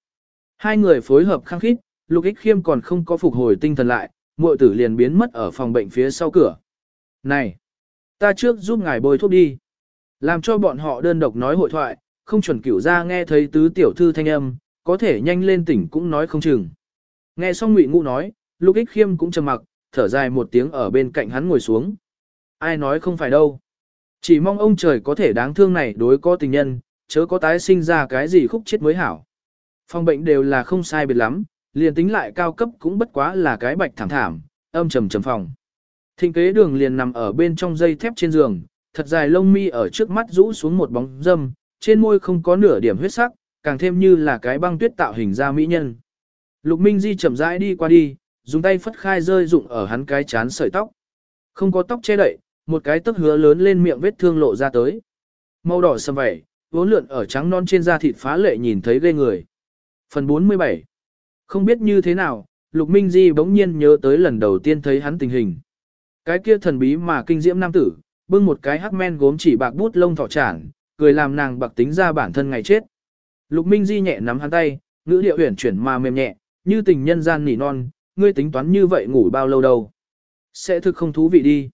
Speaker 1: Hai người phối hợp khăng khít, Lục Ích Khiêm còn không có phục hồi tinh thần lại, muội tử liền biến mất ở phòng bệnh phía sau cửa. Này, ta trước giúp ngài bôi thuốc đi. Làm cho bọn họ đơn độc nói hội thoại, không chuẩn cửu ra nghe thấy tứ tiểu thư thanh âm, có thể nhanh lên tỉnh cũng nói không chừng. Nghe xong Ngụy Ngũ nói, Lục Ích Khiêm cũng trầm mặc, thở dài một tiếng ở bên cạnh hắn ngồi xuống. Ai nói không phải đâu. Chỉ mong ông trời có thể đáng thương này đối có tình nhân, chớ có tái sinh ra cái gì khúc chết mới hảo. Phòng bệnh đều là không sai biệt lắm, liền tính lại cao cấp cũng bất quá là cái bạch thảm thảm, âm trầm trầm phòng. Thịnh kế đường liền nằm ở bên trong dây thép trên giường, thật dài lông mi ở trước mắt rũ xuống một bóng dâm, trên môi không có nửa điểm huyết sắc, càng thêm như là cái băng tuyết tạo hình ra mỹ nhân. Lục Minh Di chậm rãi đi qua đi, dùng tay phất khai rơi rụng ở hắn cái chán sợi tóc. Không có tóc che đậy, một cái tấc hứa lớn lên miệng vết thương lộ ra tới. Màu đỏ sầm vẩy, vốn lượn ở trắng non trên da thịt phá lệ nhìn thấy ghê người. Phần 47 Không biết như thế nào, Lục Minh Di bỗng nhiên nhớ tới lần đầu tiên thấy hắn tình hình. Cái kia thần bí mà kinh diễm nam tử, bưng một cái hắc men gốm chỉ bạc bút lông thỏ chản, cười làm nàng bạc tính ra bản thân ngày chết. Lục Minh Di nhẹ nắm hắn tay, ngữ điệu uyển chuyển mà mềm nhẹ, như tình nhân gian nỉ non, ngươi tính toán như vậy ngủ bao lâu đâu. Sẽ thực không thú vị đi.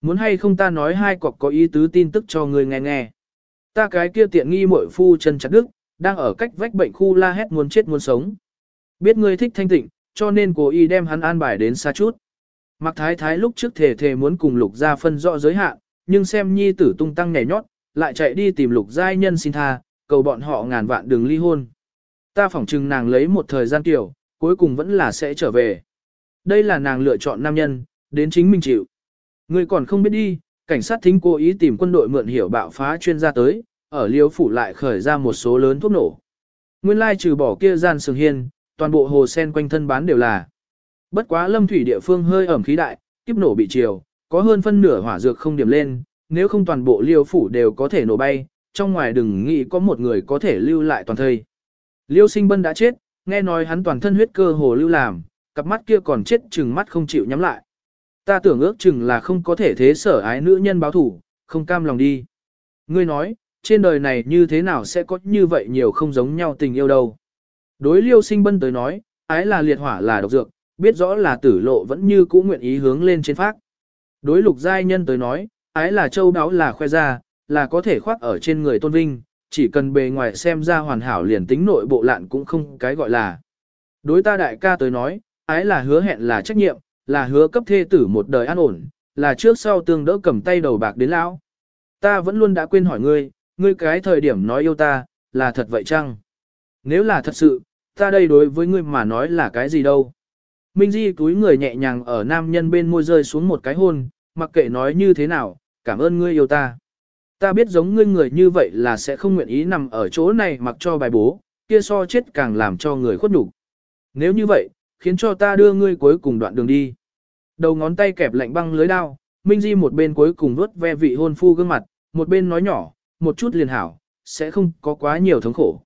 Speaker 1: Muốn hay không ta nói hai cọc có ý tứ tin tức cho ngươi nghe nghe. Ta cái kia tiện nghi muội phu chân chặt đức, đang ở cách vách bệnh khu la hét muốn chết muốn sống. Biết ngươi thích thanh tịnh, cho nên cố ý đem hắn an bài đến xa chút. Mạc Thái Thái lúc trước thề thề muốn cùng Lục Gia phân rõ giới hạn, nhưng xem nhi tử tung tăng nhảy nhót, lại chạy đi tìm Lục Giai nhân xin tha, cầu bọn họ ngàn vạn đừng ly hôn. Ta phỏng chừng nàng lấy một thời gian tiểu, cuối cùng vẫn là sẽ trở về. Đây là nàng lựa chọn nam nhân, đến chính mình chịu. Người còn không biết đi, cảnh sát thính cố ý tìm quân đội mượn hiểu bạo phá chuyên gia tới, ở liêu phủ lại khởi ra một số lớn thuốc nổ. Nguyên lai trừ bỏ kia gian sừng hiên, toàn bộ hồ sen quanh thân bán đều là. Bất quá lâm thủy địa phương hơi ẩm khí đại, kiếp nổ bị chiều, có hơn phân nửa hỏa dược không điểm lên, nếu không toàn bộ liêu phủ đều có thể nổ bay, trong ngoài đừng nghĩ có một người có thể lưu lại toàn thây. Liêu sinh bân đã chết, nghe nói hắn toàn thân huyết cơ hồ lưu làm, cặp mắt kia còn chết chừng mắt không chịu nhắm lại. Ta tưởng ước chừng là không có thể thế sở ái nữ nhân báo thủ, không cam lòng đi. Ngươi nói, trên đời này như thế nào sẽ có như vậy nhiều không giống nhau tình yêu đâu. Đối liêu sinh bân tới nói, ái là liệt hỏa là độc dược, biết rõ là tử lộ vẫn như cũ nguyện ý hướng lên trên phác. Đối lục giai nhân tới nói, ái là châu đáo là khoe ra, là có thể khoác ở trên người tôn vinh, chỉ cần bề ngoài xem ra hoàn hảo liền tính nội bộ lạn cũng không cái gọi là. Đối ta đại ca tới nói, ái là hứa hẹn là trách nhiệm, là hứa cấp thê tử một đời an ổn, là trước sau tương đỡ cầm tay đầu bạc đến lão. Ta vẫn luôn đã quên hỏi ngươi, ngươi cái thời điểm nói yêu ta, là thật vậy chăng? Nếu là thật sự, ta đây đối với ngươi mà nói là cái gì đâu? Minh Di túi người nhẹ nhàng ở nam nhân bên môi rơi xuống một cái hôn, mặc kệ nói như thế nào, cảm ơn ngươi yêu ta. Ta biết giống ngươi người như vậy là sẽ không nguyện ý nằm ở chỗ này mặc cho bài bố, kia so chết càng làm cho người khuất nhục. Nếu như vậy, khiến cho ta đưa ngươi cuối cùng đoạn đường đi. Đầu ngón tay kẹp lạnh băng lưới đao, Minh Di một bên cuối cùng vuốt ve vị hôn phu gương mặt, một bên nói nhỏ, một chút liền hảo, sẽ không có quá nhiều thống khổ.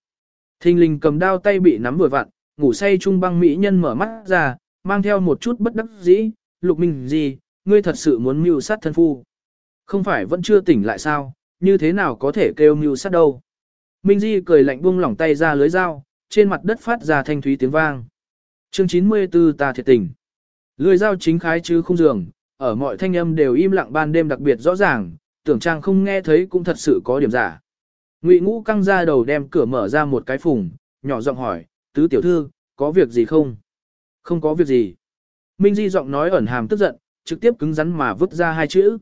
Speaker 1: Thình lình cầm đao tay bị nắm vừa vặn, ngủ say trung băng mỹ nhân mở mắt ra, mang theo một chút bất đắc dĩ, lục minh Di, ngươi thật sự muốn mưu sát thân phu. Không phải vẫn chưa tỉnh lại sao, như thế nào có thể kêu mưu sát đâu. Minh Di cười lạnh buông lỏng tay ra lưới dao, trên mặt đất phát ra thanh thúy tiếng vang. Chương 94 ta thiệt tình. Lưới dao chính khái chứ không dường, ở mọi thanh âm đều im lặng ban đêm đặc biệt rõ ràng, tưởng trang không nghe thấy cũng thật sự có điểm giả. Ngụy Ngũ căng ra đầu đem cửa mở ra một cái phùng, nhỏ giọng hỏi, tứ tiểu thư, có việc gì không? Không có việc gì. Minh Di giọng nói ẩn hàm tức giận, trực tiếp cứng rắn mà vứt ra hai chữ.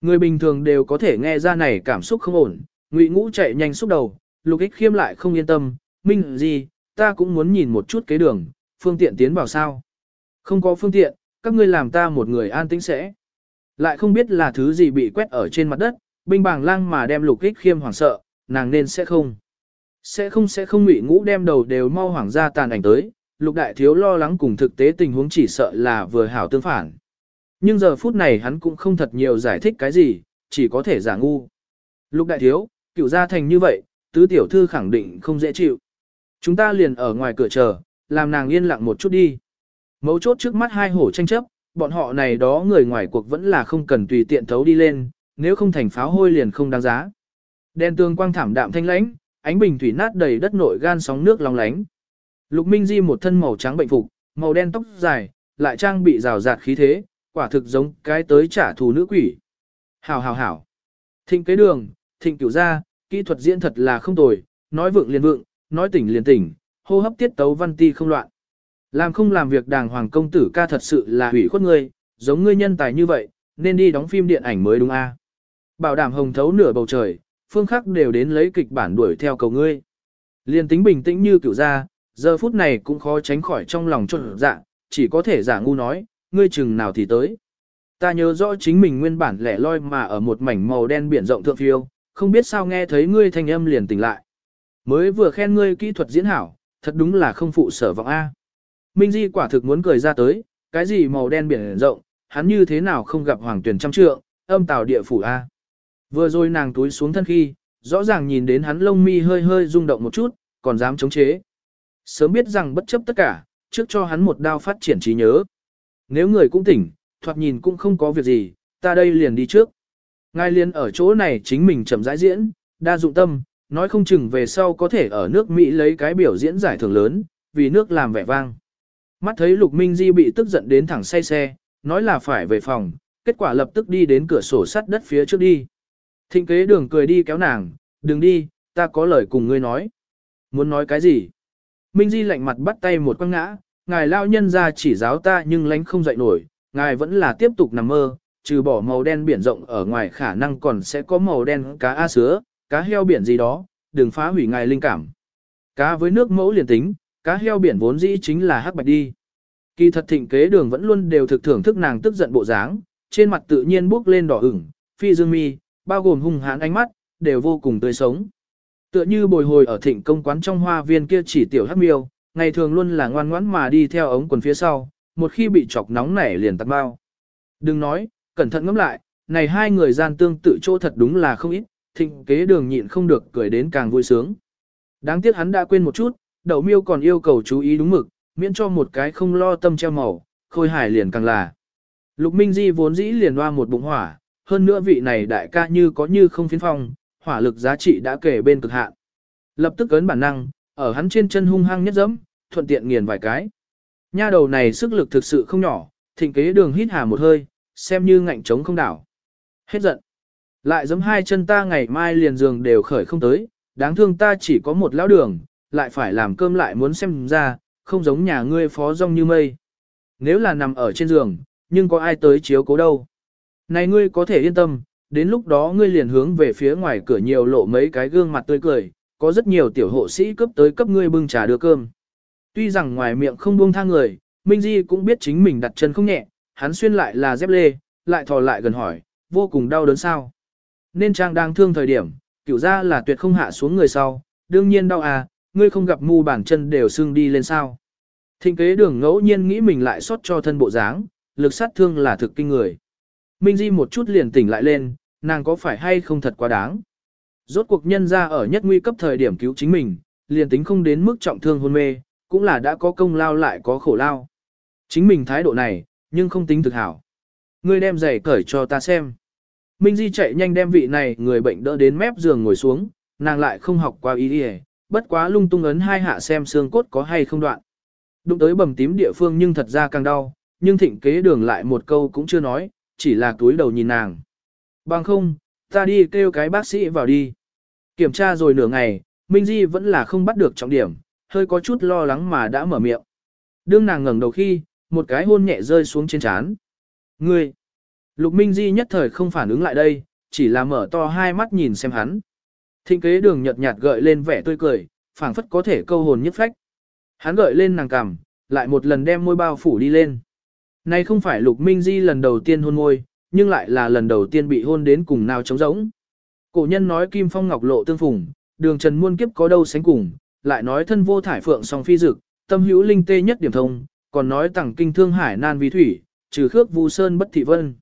Speaker 1: Người bình thường đều có thể nghe ra này cảm xúc không ổn, Ngụy Ngũ chạy nhanh xúc đầu, Lục Ích Khiêm lại không yên tâm, Minh Di, ta cũng muốn nhìn một chút kế đường, phương tiện tiến vào sao? Không có phương tiện, các ngươi làm ta một người an tĩnh sẽ. Lại không biết là thứ gì bị quét ở trên mặt đất, binh bàng lang mà đem Lục kích Khiêm hoảng sợ, nàng nên sẽ không. Sẽ không sẽ không Ngụy Ngũ đem đầu đều mau hoảng ra tàn ảnh tới, Lục Đại Thiếu lo lắng cùng thực tế tình huống chỉ sợ là vừa hảo tương phản. Nhưng giờ phút này hắn cũng không thật nhiều giải thích cái gì, chỉ có thể giả ngu. Lục Đại Thiếu, cựu gia thành như vậy, tứ tiểu thư khẳng định không dễ chịu. Chúng ta liền ở ngoài cửa chờ, làm nàng yên lặng một chút đi. Mấu chốt trước mắt hai hổ tranh chấp, bọn họ này đó người ngoài cuộc vẫn là không cần tùy tiện thấu đi lên, nếu không thành pháo hôi liền không đáng giá. Đen tường quang thảm đạm thanh lãnh, ánh bình thủy nát đầy đất nội gan sóng nước long lánh. Lục Minh Di một thân màu trắng bệnh phục, màu đen tóc dài, lại trang bị rào rạt khí thế, quả thực giống cái tới trả thù nữ quỷ. Hảo hảo hảo. Thịnh kế đường, thịnh cửu gia, kỹ thuật diễn thật là không tồi, nói vượng liền vượng, nói tỉnh liền tỉnh, hô hấp tiết tấu văn ti không loạn. Làm không làm việc đàng hoàng công tử ca thật sự là hủy khuất ngươi, giống ngươi nhân tài như vậy, nên đi đóng phim điện ảnh mới đúng a. Bảo đảm hồng thấu nửa bầu trời, phương khắc đều đến lấy kịch bản đuổi theo cầu ngươi. Liên tính bình tĩnh như kiểu gia, giờ phút này cũng khó tránh khỏi trong lòng trộn dạ, chỉ có thể giả ngu nói, ngươi chừng nào thì tới. Ta nhớ rõ chính mình nguyên bản lẻ loi mà ở một mảnh màu đen biển rộng thượng phiêu, không biết sao nghe thấy ngươi thanh âm liền tỉnh lại. Mới vừa khen ngươi kỹ thuật diễn hảo, thật đúng là không phụ sở vọng A. Minh Di quả thực muốn cười ra tới, cái gì màu đen biển rộng, hắn như thế nào không gặp hoàng tuyển trăm trượng, âm tào địa phủ A. Vừa rồi nàng túi xuống thân khi, rõ ràng nhìn đến hắn lông mi hơi hơi rung động một chút, còn dám chống chế. Sớm biết rằng bất chấp tất cả, trước cho hắn một đao phát triển trí nhớ. Nếu người cũng tỉnh, thoạt nhìn cũng không có việc gì, ta đây liền đi trước. Ngài liền ở chỗ này chính mình chậm rãi diễn, đa dụng tâm, nói không chừng về sau có thể ở nước Mỹ lấy cái biểu diễn giải thưởng lớn, vì nước làm vẻ vang. Mắt thấy Lục Minh Di bị tức giận đến thẳng say xe, nói là phải về phòng, kết quả lập tức đi đến cửa sổ sắt đất phía trước đi. Thịnh kế đường cười đi kéo nàng, đừng đi, ta có lời cùng ngươi nói. Muốn nói cái gì? Minh Di lạnh mặt bắt tay một quăng ngã, ngài lao nhân ra chỉ giáo ta nhưng lánh không dậy nổi, ngài vẫn là tiếp tục nằm mơ, trừ bỏ màu đen biển rộng ở ngoài khả năng còn sẽ có màu đen cá A sứa, cá heo biển gì đó, đừng phá hủy ngài linh cảm. Cá với nước mẫu liền tính, cá heo biển vốn dĩ chính là hắc bạch đi. Kỳ thật thịnh kế đường vẫn luôn đều thực thưởng thức nàng tức giận bộ dáng, trên mặt tự nhiên bước lên đỏ ửng, phi dương mi, bao gồm hung hãn ánh mắt, đều vô cùng tươi sống. Tựa như bồi hồi ở thịnh công quán trong hoa viên kia chỉ tiểu hắc miêu, ngày thường luôn là ngoan ngoãn mà đi theo ống quần phía sau, một khi bị chọc nóng nảy liền tắt bao. Đừng nói, cẩn thận ngẫm lại, này hai người gian tương tự chỗ thật đúng là không ít, thịnh kế đường nhịn không được cười đến càng vui sướng. Đáng tiếc hắn đã quên một chút, đậu miêu còn yêu cầu chú ý đúng mực, miễn cho một cái không lo tâm treo màu, khôi hài liền càng là. Lục Minh Di vốn dĩ liền hoa một bụng hỏa, hơn nữa vị này đại ca như có như không phiến phong, hỏa lực giá trị đã kể bên cực hạn. Lập tức ấn bản năng, ở hắn trên chân hung hăng nhất dẫm, thuận tiện nghiền vài cái. Nha đầu này sức lực thực sự không nhỏ, thịnh kế đường hít hà một hơi, xem như ngạnh trống không đảo. Hết giận. Lại giấm hai chân ta ngày mai liền giường đều khởi không tới, đáng thương ta chỉ có một lão đường, lại phải làm cơm lại muốn xem ra, không giống nhà ngươi phó rong như mây. Nếu là nằm ở trên giường, nhưng có ai tới chiếu cố đâu. Này ngươi có thể yên tâm, đến lúc đó ngươi liền hướng về phía ngoài cửa nhiều lộ mấy cái gương mặt tươi cười, có rất nhiều tiểu hộ sĩ cấp tới cấp ngươi bưng trà đưa cơm. Tuy rằng ngoài miệng không buông tha người, Minh Di cũng biết chính mình đặt chân không nhẹ, hắn xuyên lại là dép lê, lại thò lại gần hỏi, vô cùng đau đớn sao. Nên trang đang thương thời điểm, kiểu ra là tuyệt không hạ xuống người sau, đương nhiên đau à, ngươi không gặp mu bàn chân đều xương đi lên sao. Thịnh kế đường ngẫu nhiên nghĩ mình lại xót cho thân bộ dáng, lực sát thương là thực kinh người. Minh Di một chút liền tỉnh lại lên, nàng có phải hay không thật quá đáng. Rốt cuộc nhân ra ở nhất nguy cấp thời điểm cứu chính mình, liền tính không đến mức trọng thương hôn mê, cũng là đã có công lao lại có khổ lao. Chính mình thái độ này, nhưng không tính thực hảo. Ngươi đem giày cởi cho ta xem. Minh Di chạy nhanh đem vị này người bệnh đỡ đến mép giường ngồi xuống, nàng lại không học qua ý đi bất quá lung tung ấn hai hạ xem xương cốt có hay không đoạn. Đụng tới bầm tím địa phương nhưng thật ra càng đau, nhưng thịnh kế đường lại một câu cũng chưa nói, chỉ là túi đầu nhìn nàng. Bằng không, ta đi kêu cái bác sĩ vào đi. Kiểm tra rồi nửa ngày, Minh Di vẫn là không bắt được trọng điểm, hơi có chút lo lắng mà đã mở miệng. Đương nàng ngẩng đầu khi, một cái hôn nhẹ rơi xuống trên trán. Ngươi! Lục Minh Di nhất thời không phản ứng lại đây, chỉ là mở to hai mắt nhìn xem hắn. Thịnh kế đường nhợt nhạt gợi lên vẻ tươi cười, phảng phất có thể câu hồn nhất phách. Hắn gợi lên nàng cằm, lại một lần đem môi bao phủ đi lên. Này không phải Lục Minh Di lần đầu tiên hôn môi, nhưng lại là lần đầu tiên bị hôn đến cùng nào trống rỗng. Cổ nhân nói kim phong ngọc lộ tương phùng, đường trần muôn kiếp có đâu sánh cùng, lại nói thân vô thải phượng song phi dực, tâm hữu linh tê nhất điểm thông, còn nói tẳng kinh thương hải nan vi thủy, trừ khước vu sơn bất thị vân.